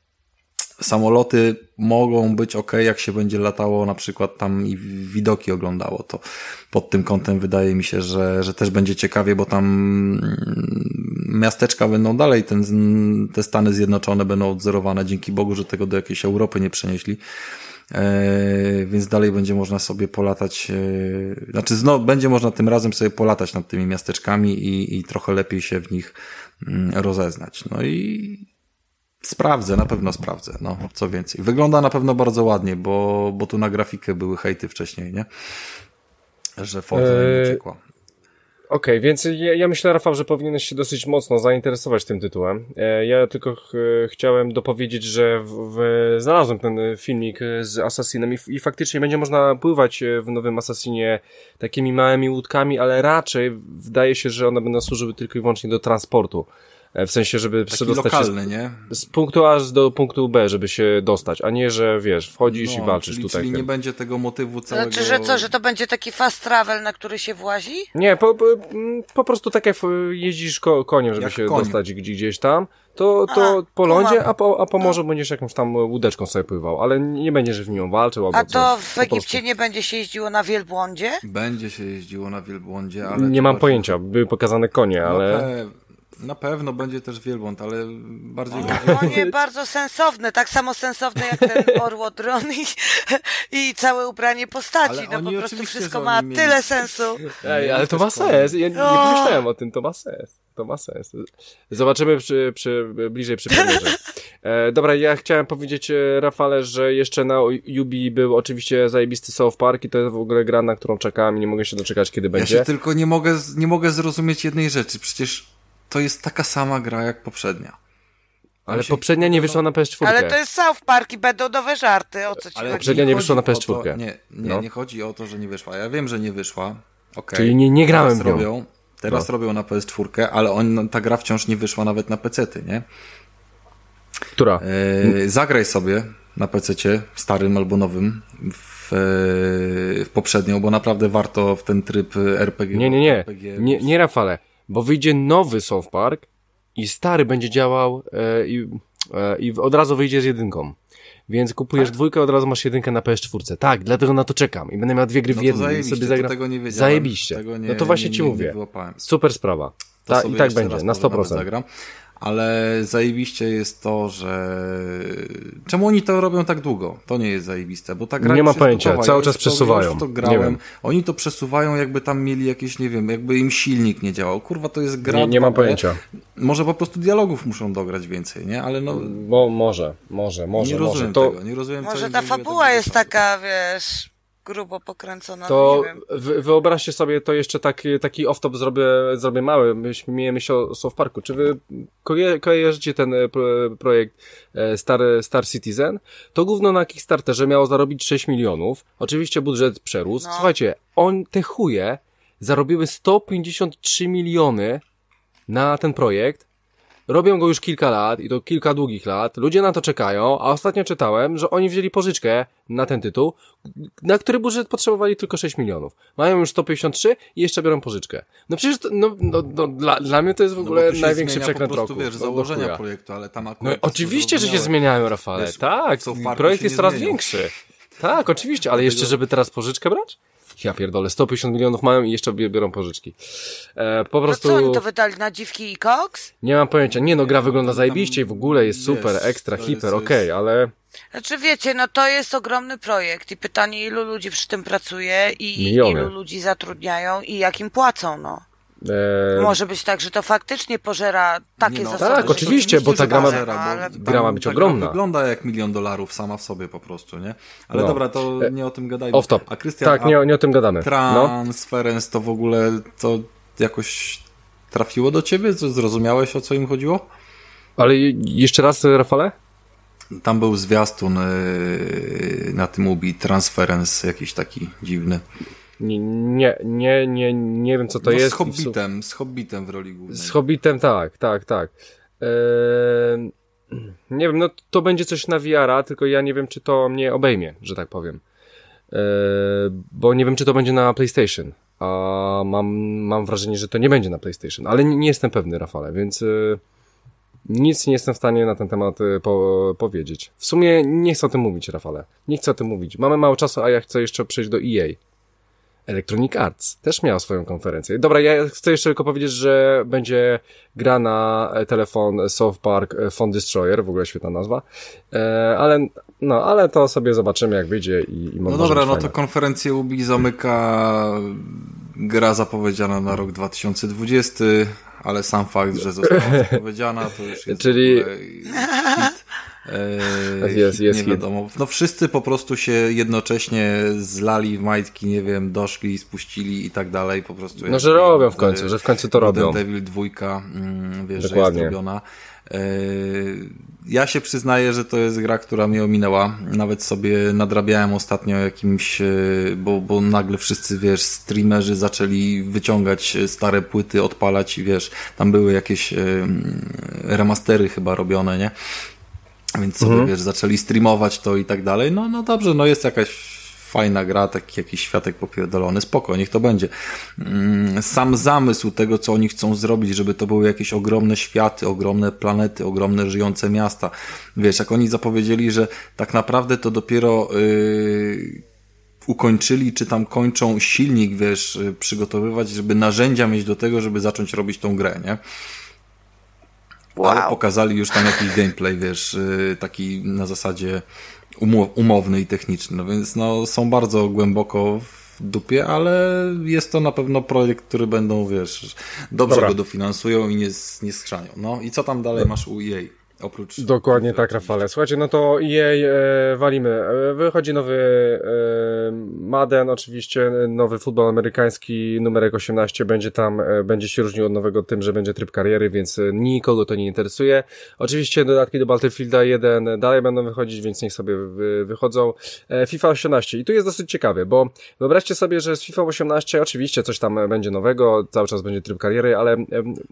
Samoloty mogą być ok, jak się będzie latało na przykład tam i widoki oglądało, to pod tym kątem wydaje mi się, że, że też będzie ciekawie, bo tam miasteczka będą dalej, ten, te Stany Zjednoczone będą odzorowane, dzięki Bogu, że tego do jakiejś Europy nie przenieśli. E, więc dalej będzie można sobie polatać, e, znaczy znowu będzie można tym razem sobie polatać nad tymi miasteczkami i, i trochę lepiej się w nich mm, rozeznać. No i sprawdzę, na pewno sprawdzę, no co więcej. Wygląda na pewno bardzo ładnie, bo, bo tu na grafikę były hejty wcześniej, nie? Że Forza nie uciekła. Okej, okay, więc ja, ja, myślę, Rafał, że powinieneś się dosyć mocno zainteresować tym tytułem. E, ja tylko ch chciałem dopowiedzieć, że w, w, znalazłem ten filmik z Assassinem i, i, faktycznie będzie można pływać w nowym Assassinie takimi małymi łódkami, ale raczej wydaje się, że one będą służyły tylko i wyłącznie do transportu. E, w sensie, żeby Taki przedostać lokalny, się z, nie? z punktu A do punktu B, żeby się dostać, a nie, że wiesz, wchodzisz no, i walczysz czyli, tutaj. Czyli nie będzie tego motywu całego... Znaczy, że co, że to będzie taki fast travel, na który się włazi? Nie, po, po, po prostu tak jak jeździsz ko koniem, żeby jak się koń. dostać gdzieś tam, to, to a, po lądzie, a po, a po morzu no. będziesz jakąś tam łódeczką sobie pływał, ale nie będziesz w nią walczył albo A to coś, w Egipcie nie będzie się jeździło na wielbłądzie? Będzie się jeździło na wielbłądzie, ale... Nie mam pojęcia, były pokazane konie, ale... No, na pewno będzie też wielbłąd, ale bardziej... No, nie bardzo sensowne, tak samo sensowne jak ten orłodron i, i całe ubranie postaci. Ale no po prostu wszystko ma mieli... tyle sensu. Ej, ale to ma sens. Ja nie, nie pomyślałem o tym, to ma sens. To ma sens. Zobaczymy przy, przy, bliżej przy premierze. E, dobra, ja chciałem powiedzieć e, Rafale, że jeszcze na Ubi był oczywiście zajebisty South Park i to jest w ogóle gra, na którą czekałem i nie mogę się doczekać, kiedy będzie. Ja się tylko nie mogę, nie mogę zrozumieć jednej rzeczy. Przecież to jest taka sama gra jak poprzednia. Ale się... poprzednia nie wyszła na PS4. Ale to jest South Park i będą nowe żarty, o co ci Ale chodzi? Poprzednia nie wyszła na PS4. To, nie, nie, no. nie chodzi o to, że nie wyszła. Ja wiem, że nie wyszła. Okay. Czyli nie, nie grałem teraz w nią. Robią, teraz no. robią na PS4, ale on, ta gra wciąż nie wyszła nawet na PC-ty, nie? Która? E, zagraj sobie na PC-cie, starym albo nowym, w, w poprzednią, bo naprawdę warto w ten tryb RPG. Nie, nie, nie. RPG nie, nie Rafale bo wyjdzie nowy South Park i stary będzie działał e, i, e, i od razu wyjdzie z jedynką. Więc kupujesz tak? dwójkę, od razu masz jedynkę na PS4. Tak, dlatego na to czekam. I będę miał dwie gry no w jednym. Sobie zagra... tego nie wiedziałem. Zajebiście. Tego nie, no to właśnie nie, ci mówię. Super sprawa. Ta, I tak będzie, na 100%. Zagram ale zajebiście jest to, że czemu oni to robią tak długo? To nie jest zajebiste, bo ta gra Nie ma pojęcia, gotowa. cały ja czas przesuwają. To, to grałem. Oni to przesuwają jakby tam mieli jakieś, nie wiem, jakby im silnik nie działał. Kurwa, to jest gra. Nie, nie mam pojęcia. Może po prostu dialogów muszą dograć więcej, nie? Ale no... Bo może, może, może. Nie rozumiem może. tego, nie rozumiem Może ta fabuła jest taka, wiesz grubo pokręcona. To no wyobraźcie sobie to jeszcze taki, taki off-top zrobię, zrobię mały. Myśmy myśl o South Parku. Czy wy kojarzycie ten e, projekt e, Star, Star Citizen? To główno na Kickstarterze miało zarobić 6 milionów. Oczywiście budżet przerósł. No. Słuchajcie, on, te chuje zarobiły 153 miliony na ten projekt Robią go już kilka lat i to kilka długich lat. Ludzie na to czekają, a ostatnio czytałem, że oni wzięli pożyczkę na ten tytuł, na który budżet potrzebowali tylko 6 milionów. Mają już 153 i jeszcze biorą pożyczkę. No przecież to, no, no, no dla, dla mnie to jest w no ogóle no największy przekręt roku. wiesz, no, założenia projektu, ale tam akurat... No oczywiście, że się zmieniają, Rafale. Wiesz, tak, projekt jest coraz większy. Tak, oczywiście, ale jeszcze, żeby teraz pożyczkę brać? Ja pierdolę, 150 milionów mają i jeszcze biorą pożyczki. E, po prostu... No co oni to wydali na dziwki i koks? Nie mam pojęcia. Nie no, gra wygląda zajebiście i w ogóle jest super, jest, ekstra, hiper, okej, okay, ale... Znaczy wiecie, no to jest ogromny projekt i pytanie ilu ludzi przy tym pracuje i Miliony. ilu ludzi zatrudniają i jak im płacą, no. Eee... Może być tak, że to faktycznie pożera takie no, zasoby. Tak, oczywiście, bo ta gra ma, ale... gra ma być ogromna. wygląda jak milion dolarów sama w sobie po prostu, nie? Ale no. dobra, to e, nie o tym gadajmy. Off top. A Krystian, tak, nie, nie o tym gadamy. Transference no. to w ogóle to jakoś trafiło do ciebie? Zrozumiałeś o co im chodziło? Ale jeszcze raz, Rafale? Tam był zwiastun e, na tym ubi Transference jakiś taki dziwny. Nie, nie, nie, nie, nie wiem co to no jest. Z Hobbitem, z Hobbitem w roli głównej. Z Hobbitem, tak, tak, tak. Eee, nie wiem, no to będzie coś na VR-a, tylko ja nie wiem, czy to mnie obejmie, że tak powiem. bo nie wiem, czy to będzie na PlayStation. A mam, mam wrażenie, że to nie będzie na PlayStation, ale nie, nie jestem pewny, Rafale, więc nic nie jestem w stanie na ten temat po, powiedzieć. W sumie nie chcę o tym mówić, Rafale. Nie chcę o tym mówić. Mamy mało czasu, a ja chcę jeszcze przejść do EA. Electronic Arts też miała swoją konferencję. Dobra, ja chcę jeszcze tylko powiedzieć, że będzie gra na telefon South Park Phone Destroyer, w ogóle świetna nazwa, e, ale, no, ale to sobie zobaczymy jak wyjdzie i, i No dobra, no to konferencję Ubi zamyka gra zapowiedziana na rok 2020, ale sam fakt, że została zapowiedziana, to już jest Czyli... hit. Eee, jest, jest nie wiadomo. No wszyscy po prostu się jednocześnie zlali w majtki, nie wiem, doszli, spuścili i tak dalej, po prostu. No, że robią w końcu, że w końcu to robią. Devil dwójka, mm, wiesz, Dokładnie. że jest robiona. Eee, ja się przyznaję, że to jest gra, która mnie ominęła. Nawet sobie nadrabiałem ostatnio jakimś, e, bo, bo nagle wszyscy, wiesz, streamerzy zaczęli wyciągać stare płyty, odpalać i wiesz, tam były jakieś e, remastery chyba robione, nie? Więc sobie, mhm. wiesz, zaczęli streamować to i tak dalej. No, no dobrze, no jest jakaś fajna gra, taki jakiś światek popierdolony, spoko, niech to będzie. Mm, sam zamysł tego, co oni chcą zrobić, żeby to były jakieś ogromne światy, ogromne planety, ogromne żyjące miasta. Wiesz, jak oni zapowiedzieli, że tak naprawdę to dopiero yy, ukończyli, czy tam kończą silnik, wiesz, przygotowywać, żeby narzędzia mieć do tego, żeby zacząć robić tą grę, nie? Wow. Ale pokazali już tam jakiś gameplay, wiesz, y, taki na zasadzie umowny i techniczny. No więc no, są bardzo głęboko w dupie, ale jest to na pewno projekt, który będą, wiesz, dobrze Dobra. go dofinansują i nie, nie schrzanią. No i co tam dalej masz u EA? Oprócz Dokładnie tak, Rafale. Słuchajcie, no to EA e, walimy. E, wychodzi nowy e, Madden, oczywiście nowy futbol amerykański, numerek 18 będzie tam, e, będzie się różnił od nowego tym, że będzie tryb kariery, więc nikogo to nie interesuje. Oczywiście dodatki do Battlefielda 1 dalej będą wychodzić, więc niech sobie wychodzą. E, FIFA 18 i tu jest dosyć ciekawe, bo wyobraźcie sobie, że z FIFA 18 oczywiście coś tam będzie nowego, cały czas będzie tryb kariery, ale e,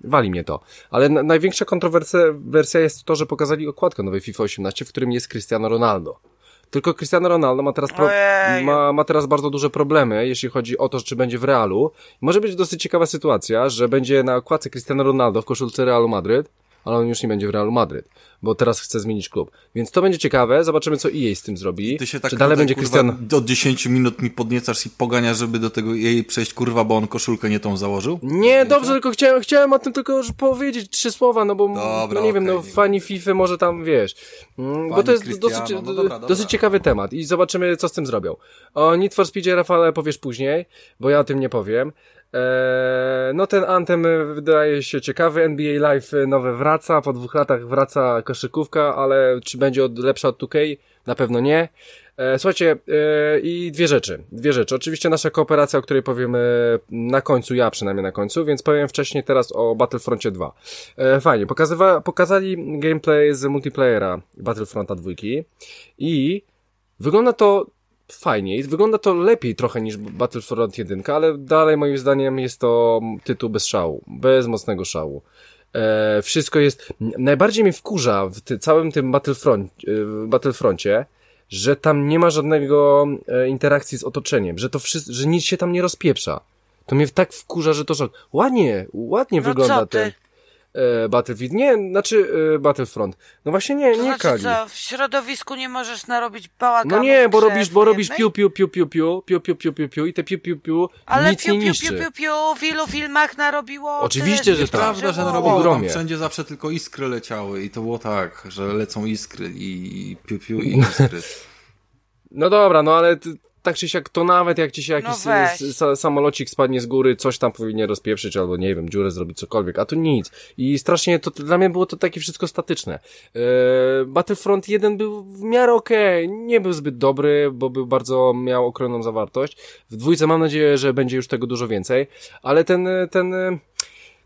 wali mnie to. Ale największa kontrowersja jest to, że pokazali okładkę nowej FIFA 18, w którym jest Cristiano Ronaldo. Tylko Cristiano Ronaldo ma teraz, pro, ma, ma teraz bardzo duże problemy, jeśli chodzi o to, czy będzie w Realu. Może być dosyć ciekawa sytuacja, że będzie na okładce Cristiano Ronaldo w koszulce Realu Madryd, ale on już nie będzie w Realu Madryt, bo teraz chce zmienić klub. Więc to będzie ciekawe, zobaczymy co EA z tym zrobi. Ty się tak Czy dalej będzie Cristiano... od 10 minut mi podniecasz i poganiasz, żeby do tego EA przejść, kurwa, bo on koszulkę nie tą założył? Nie, dobrze, tylko chciałem, chciałem o tym tylko już powiedzieć trzy słowa, no bo dobra, no nie okay, wiem, no fani FIFA może tam, wiesz, mm, bo to jest dosyć, no dobra, dobra. dosyć ciekawy temat i zobaczymy co z tym zrobią. O Need for Speedzie, Rafale, powiesz później, bo ja o tym nie powiem. Eee, no ten Anthem wydaje się ciekawy, NBA Live nowe wraca, po dwóch latach wraca koszykówka, ale czy będzie od, lepsza od 2K? Na pewno nie. Eee, słuchajcie, eee, i dwie rzeczy, dwie rzeczy. Oczywiście nasza kooperacja, o której powiemy na końcu, ja przynajmniej na końcu, więc powiem wcześniej teraz o Battlefroncie 2. Fajnie, Pokazywa, pokazali gameplay z multiplayera Battlefronta 2 i wygląda to fajniej. Wygląda to lepiej trochę niż Battlefront 1, ale dalej moim zdaniem jest to tytuł bez szału, bez mocnego szału. E, wszystko jest... Najbardziej mnie wkurza w ty, całym tym Battlefront, e, Battlefroncie, że tam nie ma żadnego e, interakcji z otoczeniem, że to wszystko, że nic się tam nie rozpieprza. To mnie tak wkurza, że to szok. Ładnie, ładnie no wygląda ten e, Battlefield. Nie, znaczy e, Battlefront. No właśnie nie, to nie znaczy Kali. Co, w środowisku nie możesz narobić bałaganu. No nie, bo robisz, bo robisz piu, piu, piu, piu, piu, piu, piu, piu, piu, piu i te piu, piu, piu Ale nic piu, nie piu, niszczy. piu, piu, piu, w ilu filmach narobiło Oczywiście, że tak. Prawda, że narobiło tam wszędzie zawsze tylko iskry leciały i to było tak, że lecą iskry i piu, piu i iskry. No dobra, no ale tak czy siak, to nawet jak ci się jakiś no samolocik spadnie z góry, coś tam powinien rozpieprzyć, albo nie wiem, dziurę zrobić, cokolwiek, a tu nic. I strasznie to, dla mnie było to takie wszystko statyczne. Eee, Battlefront 1 był w miarę okej, okay. nie był zbyt dobry, bo był bardzo, miał okrojoną zawartość. W dwójce mam nadzieję, że będzie już tego dużo więcej, ale ten, ten,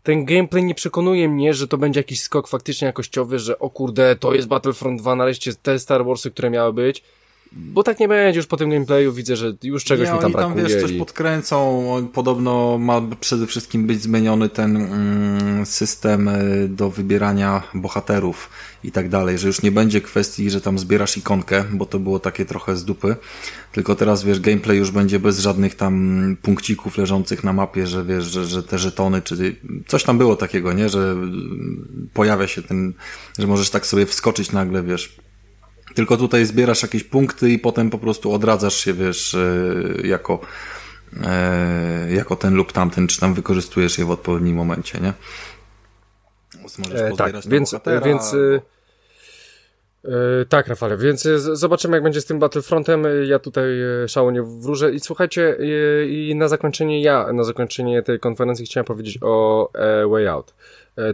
ten gameplay nie przekonuje mnie, że to będzie jakiś skok faktycznie jakościowy, że o kurde, to jest Battlefront 2, nareszcie te Star Warsy, które miały być bo tak nie będzie już po tym gameplayu, widzę, że już czegoś nie, mi tam oni brakuje. tam, wiesz, coś i... podkręcą, podobno ma przede wszystkim być zmieniony ten mm, system y, do wybierania bohaterów i tak dalej, że już nie będzie kwestii, że tam zbierasz ikonkę, bo to było takie trochę z dupy, tylko teraz, wiesz, gameplay już będzie bez żadnych tam punkcików leżących na mapie, że wiesz, że, że te żetony, czy coś tam było takiego, nie, że pojawia się ten, że możesz tak sobie wskoczyć nagle, wiesz, tylko tutaj zbierasz jakieś punkty i potem po prostu odradzasz się, wiesz, e, jako, e, jako ten lub tamten, czy tam wykorzystujesz je w odpowiednim momencie, nie? Możesz e, tak, więc, bohatera, więc e, e, tak, Rafale, więc e, zobaczymy, jak będzie z tym Battlefrontem. Ja tutaj szału nie wróżę. I słuchajcie, i na zakończenie ja, na zakończenie tej konferencji chciałem powiedzieć o Way Out.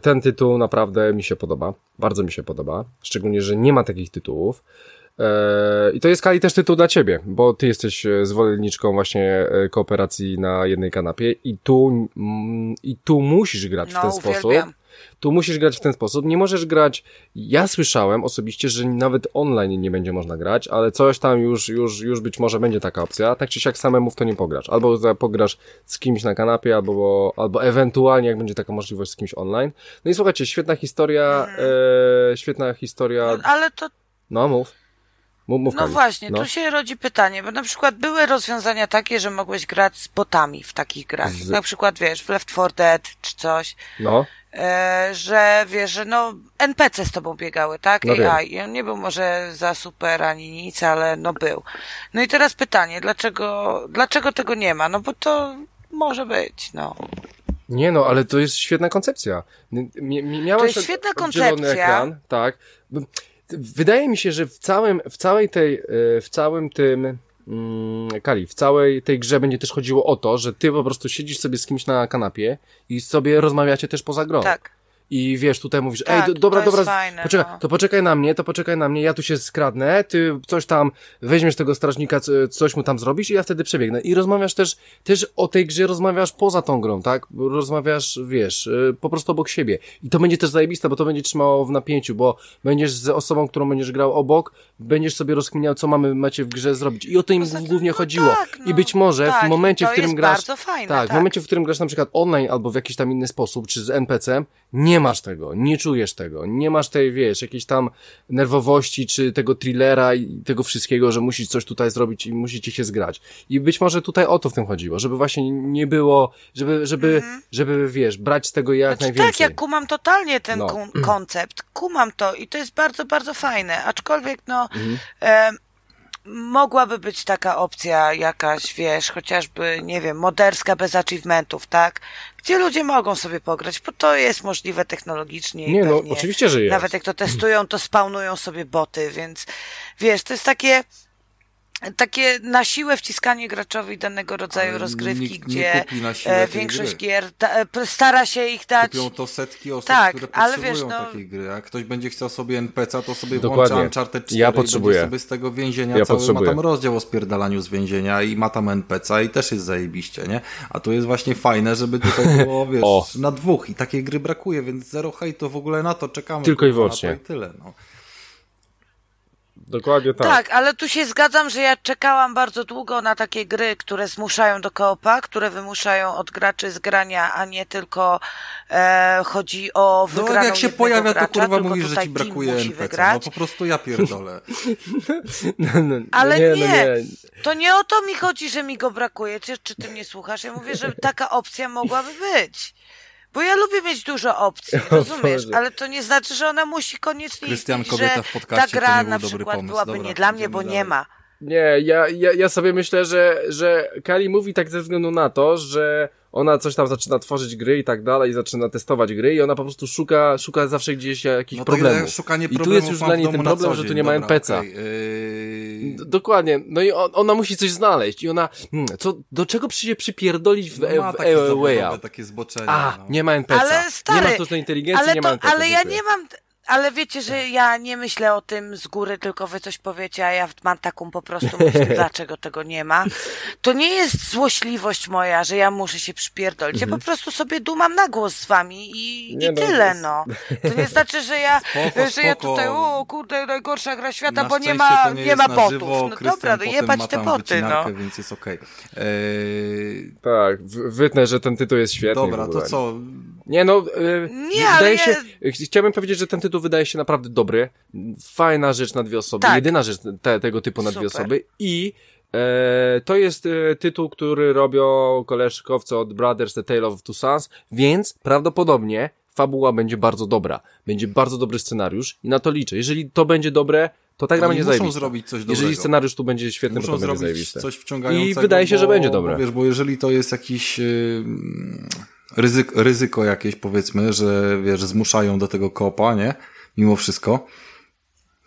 Ten tytuł naprawdę mi się podoba. Bardzo mi się podoba. Szczególnie, że nie ma takich tytułów. I to jest Kali też tytuł dla ciebie, bo ty jesteś zwolenniczką właśnie kooperacji na jednej kanapie i tu, mm, i tu musisz grać no, w ten uwielbiam. sposób tu musisz grać w ten sposób. Nie możesz grać. Ja słyszałem osobiście, że nawet online nie będzie można grać, ale coś tam już, już, już być może będzie taka opcja. Tak czy siak samemu w to nie pograsz. Albo pograsz z kimś na kanapie, albo, albo ewentualnie, jak będzie taka możliwość, z kimś online. No i słuchajcie, świetna historia, Mhm. e, świetna historia. No, ale to No, mów. Mów, mów No właśnie, no. tu się rodzi pytanie, bo na przykład były rozwiązania takie, że mogłeś grać z botami w takich grach. Z- Na przykład, wiesz, w Left 4 Dead czy coś, No, że wiesz, że no NPC z tobą biegały, tak? No. AI. I on nie był może za super ani nic, ale no był. No i teraz pytanie, dlaczego, dlaczego tego nie ma? No bo to może być, no. Nie no, ale to jest świetna koncepcja. Miałaś To jest świetna koncepcja. Ekran, tak. Wydaje mi się, że w całym, w całej tej, e, w całym tym, Kali, w całej tej grze będzie też chodziło o to, że ty po prostu siedzisz sobie z kimś na kanapie i sobie rozmawiacie też poza grą. Tak. I wiesz, tutaj mówisz, Tak, ej, do, dobra, dobra, fajne, poczekaj, no. to poczekaj na mnie, to poczekaj na mnie, ja tu się skradnę, ty coś tam, weźmiesz tego strażnika, co- coś mu tam zrobisz i ja wtedy przebiegnę. I rozmawiasz też, też o tej grze rozmawiasz poza tą grą, tak? Rozmawiasz, wiesz, y, po prostu obok siebie. I to będzie też zajebiste, bo to będzie trzymało w napięciu, bo będziesz z osobą, którą będziesz grał obok, będziesz sobie rozkminiał, co mamy, macie w grze zrobić. I o to im Poza tym, głównie no chodziło. tak, I no, być może tak, w momencie, w którym grasz, fajne, tak, w tak. momencie, w którym grasz na przykład online albo w jakiś tam inny sposób, czy z NPC-em, nie masz tego, nie czujesz tego, nie masz tej, wiesz, jakiejś tam nerwowości, czy tego thrillera i tego wszystkiego, że musisz coś tutaj zrobić i musicie się zgrać. I być może tutaj o to w tym chodziło, żeby właśnie nie było, żeby, żeby, żeby, wiesz, brać z tego jak Znaczy, najwięcej. tak, ja kumam totalnie ten No. kon- koncept, kumam to i to jest bardzo, bardzo fajne, aczkolwiek no, Mhm. e, mogłaby być taka opcja jakaś, wiesz, chociażby, nie wiem, moderska bez achievementów, tak? Gdzie ludzie mogą sobie pograć, bo to jest możliwe technologicznie. Nie, no, oczywiście, że jest. Nawet jak to testują, to spawnują sobie boty, więc wiesz, to jest takie takie na siłę wciskanie graczowi danego rodzaju Ale rozgrywki, gdzie kupi na siłę e, tej większość gry. gier da, e, stara się ich dać. Kupią to setki osób, Tak, które ale potrzebują wiesz, no- takiej gry. Jak ktoś będzie chciał sobie NPC, to sobie Dokładnie. włącza Uncharted 4 Ja i potrzebuję. sobie z tego więzienia Ja cały potrzebuję. ma tam rozdział o spierdalaniu z więzienia i ma tam NPC i też jest zajebiście, nie? A tu jest właśnie fajne, żeby tutaj było, wiesz, O. na dwóch i takiej gry brakuje, więc zero hejtu w ogóle na to czekamy. Tylko i wyłącznie. to I tyle, no. Dokładnie tak. Tak, ale tu się zgadzam, że ja czekałam bardzo długo na takie gry, które zmuszają do koopa, które wymuszają od graczy zgrania, a nie tylko e, chodzi o No wygraną jak się pojawia, to gracza, kurwa tylko mówisz, że ci brakuje NPC. No wygrać. po prostu ja pierdolę. No, no, no Ale nie, nie. No nie. To nie o to mi chodzi, że mi go brakuje. Czy, czy ty mnie słuchasz? Ja mówię, że taka opcja mogłaby być. Bo ja lubię mieć dużo opcji, rozumiesz? Boże. Ale to nie znaczy, że ona musi koniecznie Krystian, istnieć, że w podcaście, ta to gra nie był na dobry przykład pomysł. byłaby Dobra, nie dla mnie, bo dalej. nie ma. Nie, ja, ja, ja sobie myślę, że, że Kali mówi tak ze względu na to, że ona coś tam zaczyna tworzyć gry i tak dalej, zaczyna testować gry i ona po prostu szuka, szuka zawsze gdzieś jakichś No to problemów. szukanie I tu jest już dla w niej ten problem, że tu nie ma NPC. okej, yy, Dokładnie. No i on, ona musi coś znaleźć i ona, hmm, co, do czego przy się przypierdolić w, No ma w, takie w Out? takie zboczenie. A, no. nie ma NPC. Ale stary, nie ma sztucznej inteligencji, ale, nie ma to, NPC. ale ja nie mam, ale wiecie, że ja nie myślę o tym z góry, tylko wy coś powiecie, a ja mam taką po prostu myśl, dlaczego tego nie ma. To nie jest złośliwość moja, że ja muszę się przypierdolić. Ja po prostu sobie dumam na głos z wami i, Nie i no, tyle, jest- no. To nie znaczy, że ja, Spoko, że ja tutaj, o kurde, najgorsza gra świata, Na bo nie ma, nie, jest ma botów. żywo, no Krystian dobra, no jebać te boty, no. więc jest okej. Eee, Tak, wytnę, że ten tytuł jest świetny. Dobra, to co? Nie no, y, Nie, wydaje się, ch- chciałbym powiedzieć, że ten tytuł wydaje się naprawdę dobry. Fajna rzecz na dwie osoby, Tak. jedyna rzecz te, tego typu na dwie Super. osoby i e, to jest e, tytuł, który robią koleżkowcy od Brothers The Tale of Two Sons, więc prawdopodobnie fabuła będzie bardzo dobra. Będzie bardzo dobry scenariusz i na to liczę. Jeżeli to będzie dobre, to ta gra będzie muszą zajebista. zrobić coś dobrego. Jeżeli scenariusz tu będzie świetny, Muszą to to będzie zrobić zajebiste. coś wciągającego. I wydaje się, że bo- będzie dobre. Bo wiesz, bo jeżeli to jest jakiś yy, ryzyko, ryzyko jakieś powiedzmy, że wiesz, zmuszają do tego kopa, nie? Mimo wszystko.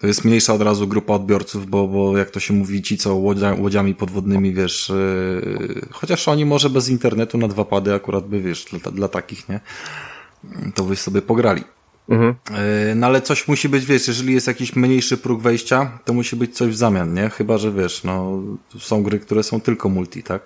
To jest mniejsza od razu grupa odbiorców, bo, bo jak to się mówi, ci co łodzia, łodziami podwodnymi, wiesz, yy, chociaż oni może bez internetu na dwa pady akurat by, wiesz, dla, dla takich, nie? To byś sobie pograli. Mhm. Yy, No ale coś musi być, wiesz, jeżeli jest jakiś mniejszy próg wejścia, to musi być coś w zamian, nie? Chyba, że wiesz, no, są gry, które są tylko multi, tak?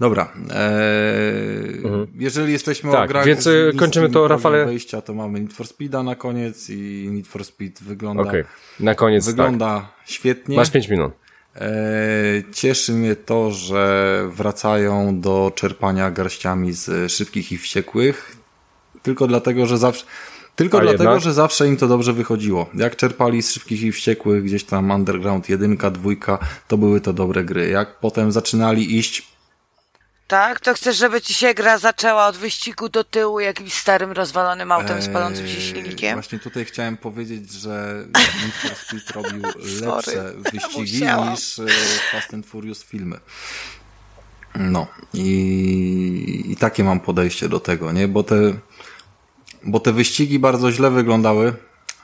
Dobra. Eee, Jeżeli jesteśmy Tak, o grach więc, z y, kończymy to, Rafale. wejścia, to mamy Need for Speeda na koniec i Need for Speed wygląda, Okej, na koniec wygląda świetnie. tak. Masz pięć minut. Eee, cieszy mnie to, że wracają do czerpania garściami z szybkich i wściekłych. Tylko dlatego, że zawsze. Tylko A dlatego, jednak? że zawsze im to dobrze wychodziło. Jak czerpali z szybkich i wściekłych, gdzieś tam Underground 1, 2, to były to dobre gry. Jak potem zaczynali iść Tak? To chcesz, żeby ci się gra zaczęła od wyścigu do tyłu jakimś starym, rozwalonym autem z palącym się Eee, silnikiem? Właśnie tutaj chciałem powiedzieć, że Need for Speed robił lepsze wyścigi Musiałam. niż e, Fast and Furious filmy. No i, i takie mam podejście do tego, nie? Bo te, bo te wyścigi bardzo źle wyglądały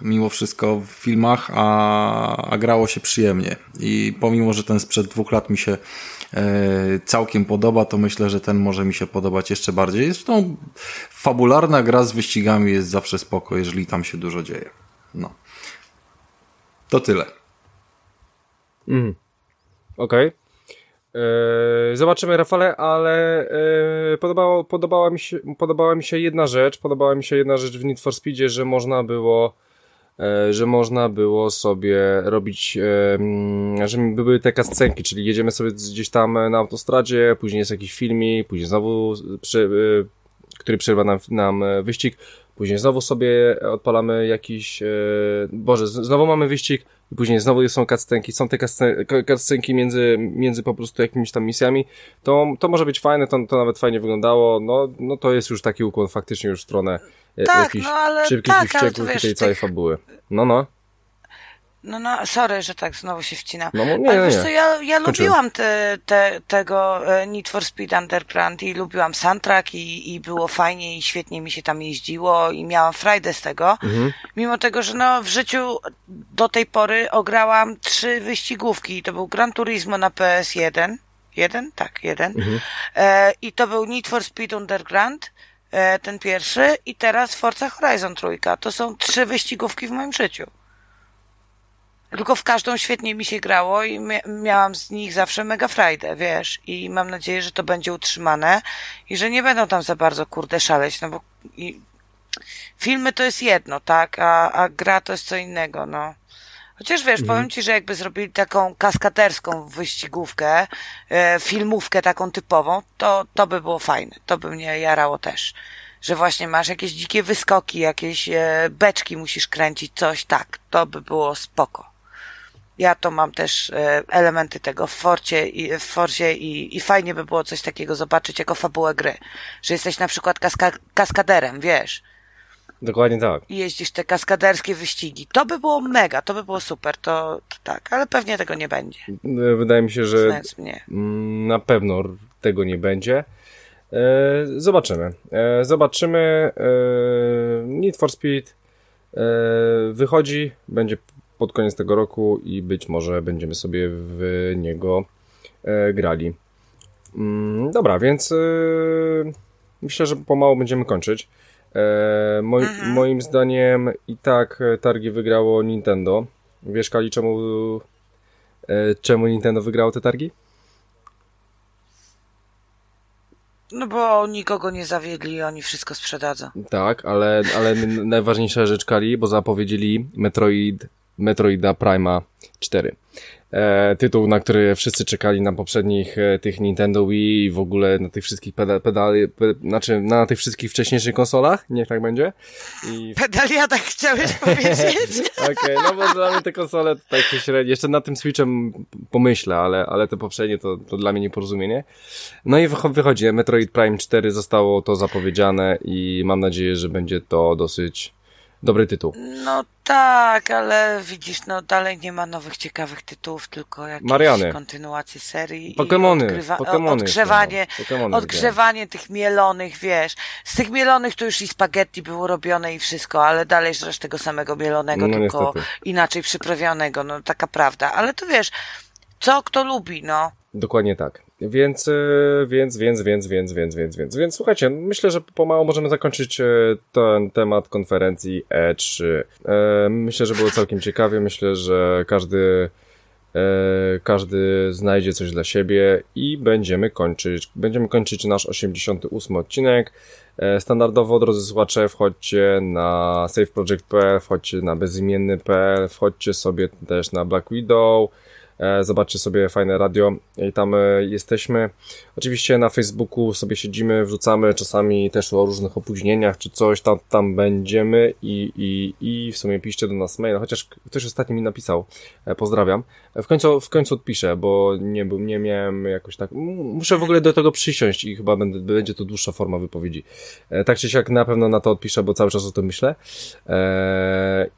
mimo wszystko w filmach, a, a grało się przyjemnie. I pomimo, że ten sprzed dwóch lat mi się całkiem podoba, to myślę, że ten może mi się podobać jeszcze bardziej. Zresztą fabularna gra z wyścigami jest zawsze spoko, jeżeli tam się dużo dzieje. No. To tyle. Mhm. Okej. Eee, Zobaczymy, Rafale, ale e, podobało, podobała, mi się, podobała mi się jedna rzecz. Podobała mi się jedna rzecz w Need for Speedzie, że można było e, że można było sobie robić, e, mm, że były te kascenki, czyli jedziemy sobie gdzieś tam na autostradzie, później jest jakiś filmik, później znowu, e, który przerwa nam, nam e, wyścig, później znowu sobie odpalamy jakiś, e, Boże, znowu mamy wyścig i później znowu są cutscenki, są te cutscenki między, między po prostu jakimiś tam misjami, to, to może być fajne, to, to nawet fajnie wyglądało, no, no to jest już taki ukłon faktycznie już w stronę e, Tak, jakichś no szybkich tak, i wściekłych tej całej fabuły. No, no. No, no, sorry, że tak znowu się wcina. No, nie, Ale nie, wiesz nie. co, ja, ja lubiłam te, te, tego e, Need for Speed Underground i lubiłam soundtrack i, i było fajnie i świetnie mi się tam jeździło i miałam frajdę z tego. Mhm. Mimo tego, że no w życiu do tej pory ograłam trzy wyścigówki. To był Gran Turismo na PS1. Jeden? Tak, jeden. Mhm. E, I to był Need for Speed Underground, e, ten pierwszy, i teraz Forza Horizon trójka. To są trzy wyścigówki w moim życiu. Tylko w każdą świetnie mi się grało i mia- miałam z nich zawsze mega frajdę, wiesz. I mam nadzieję, że to będzie utrzymane i że nie będą tam za bardzo kurde szaleć, no bo i filmy to jest jedno, tak, a, a gra to jest co innego, no. Chociaż wiesz, powiem ci, że jakby zrobili taką kaskaderską wyścigówkę, e, filmówkę taką typową, to, to by było fajne. To by mnie jarało też. Że właśnie masz jakieś dzikie wyskoki, jakieś e, beczki musisz kręcić, coś tak. To by było spoko. Ja to mam też e, elementy tego w Forcie i w Forcie i, i fajnie by było coś takiego zobaczyć jako fabułę gry. Że jesteś na przykład kaska kaskaderem, wiesz Dokładnie tak. i jeździsz te kaskaderskie wyścigi. To by było mega, to by było super, to, to tak, ale pewnie tego nie będzie. E, Wydaje mi się, że mm, na pewno tego nie będzie. E, Zobaczymy. Zobaczymy. Need for Speed wychodzi, będzie pod koniec tego roku i być może będziemy sobie w niego e, grali. Mm, Dobra, więc e, myślę, że pomału będziemy kończyć. E, moi. Moim zdaniem i tak targi wygrało Nintendo. Wiesz, Kali, czemu, czemu Nintendo wygrało te targi? No bo nikogo nie zawiedli oni wszystko sprzedadzą. Tak, ale, ale najważniejsza rzecz, Kali, bo zapowiedzieli Metroid, Metroida Prima 4. E, tytuł, na który wszyscy czekali na poprzednich e, tych Nintendo Wii i w ogóle na tych wszystkich peda pedali, pe, znaczy na tych wszystkich wcześniejszych konsolach, niech tak będzie. I Pedaliada chciałeś powiedzieć? Okej, no bo dla mnie te konsole to tak średnio. Jeszcze nad tym Switchem pomyślę, ale, ale te poprzednie to, to dla mnie nieporozumienie. No i wycho- wychodzi, Metroid Prime 4 zostało to zapowiedziane i mam nadzieję, że będzie to dosyć dobry tytuł. No tak, ale widzisz, no dalej nie ma nowych ciekawych tytułów, tylko jakieś Mariany. kontynuacje serii. Pokemony, odgrywa- Pokemony Odgrzewanie. Pokemony odgrzewanie tych mielonych, wiesz. Z tych mielonych to już i spaghetti było robione i wszystko, ale dalej żresz tego samego mielonego, No, tylko niestety. inaczej przyprawionego, no taka prawda. Ale to wiesz, co kto lubi, no. Dokładnie tak. Więc, e, więc, więc, więc, więc, więc, więc, więc. Więc słuchajcie, myślę, że pomału możemy zakończyć e, ten temat konferencji E3. E, myślę, że było całkiem ciekawie. Myślę, że każdy każdy znajdzie coś dla siebie i będziemy kończyć. Będziemy kończyć nasz 88 odcinek. Standardowo, drodzy słuchacze, wchodźcie na saveproject.pl, wchodźcie na bezimienny.pl, wchodźcie sobie też na Black Widow, Zobaczcie sobie fajne radio i tam e, jesteśmy. Oczywiście na Facebooku sobie siedzimy, wrzucamy czasami też o różnych opóźnieniach czy coś, tam, tam będziemy i, i, i w sumie piszcie do nas maila, chociaż ktoś ostatnio mi napisał, e, pozdrawiam. E, W końcu, w końcu odpiszę, bo nie, był- nie miałem jakoś tak, muszę w ogóle do tego przysiąść i chyba będę, będzie to dłuższa forma wypowiedzi. E, Tak czy siak na pewno na to odpiszę, bo cały czas o tym myślę.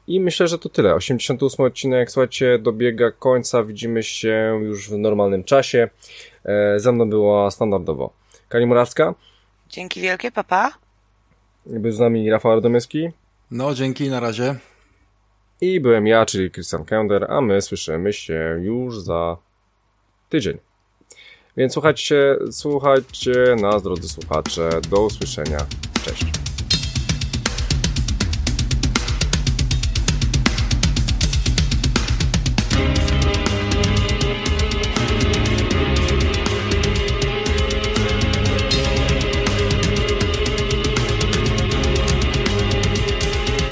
I myślę, że to tyle. 88 odcinek, słuchajcie, dobiega końca. Widzimy się już w normalnym czasie. Eee, Ze mną była standardowo Kali Murawska, Dzięki wielkie, papa. był z nami Rafał Ardomyski No, dzięki, na razie. i byłem ja, czyli Christian Kender, a my słyszymy się już za tydzień. Więc słuchajcie, słuchajcie nas, drodzy słuchacze. Do usłyszenia. Cześć.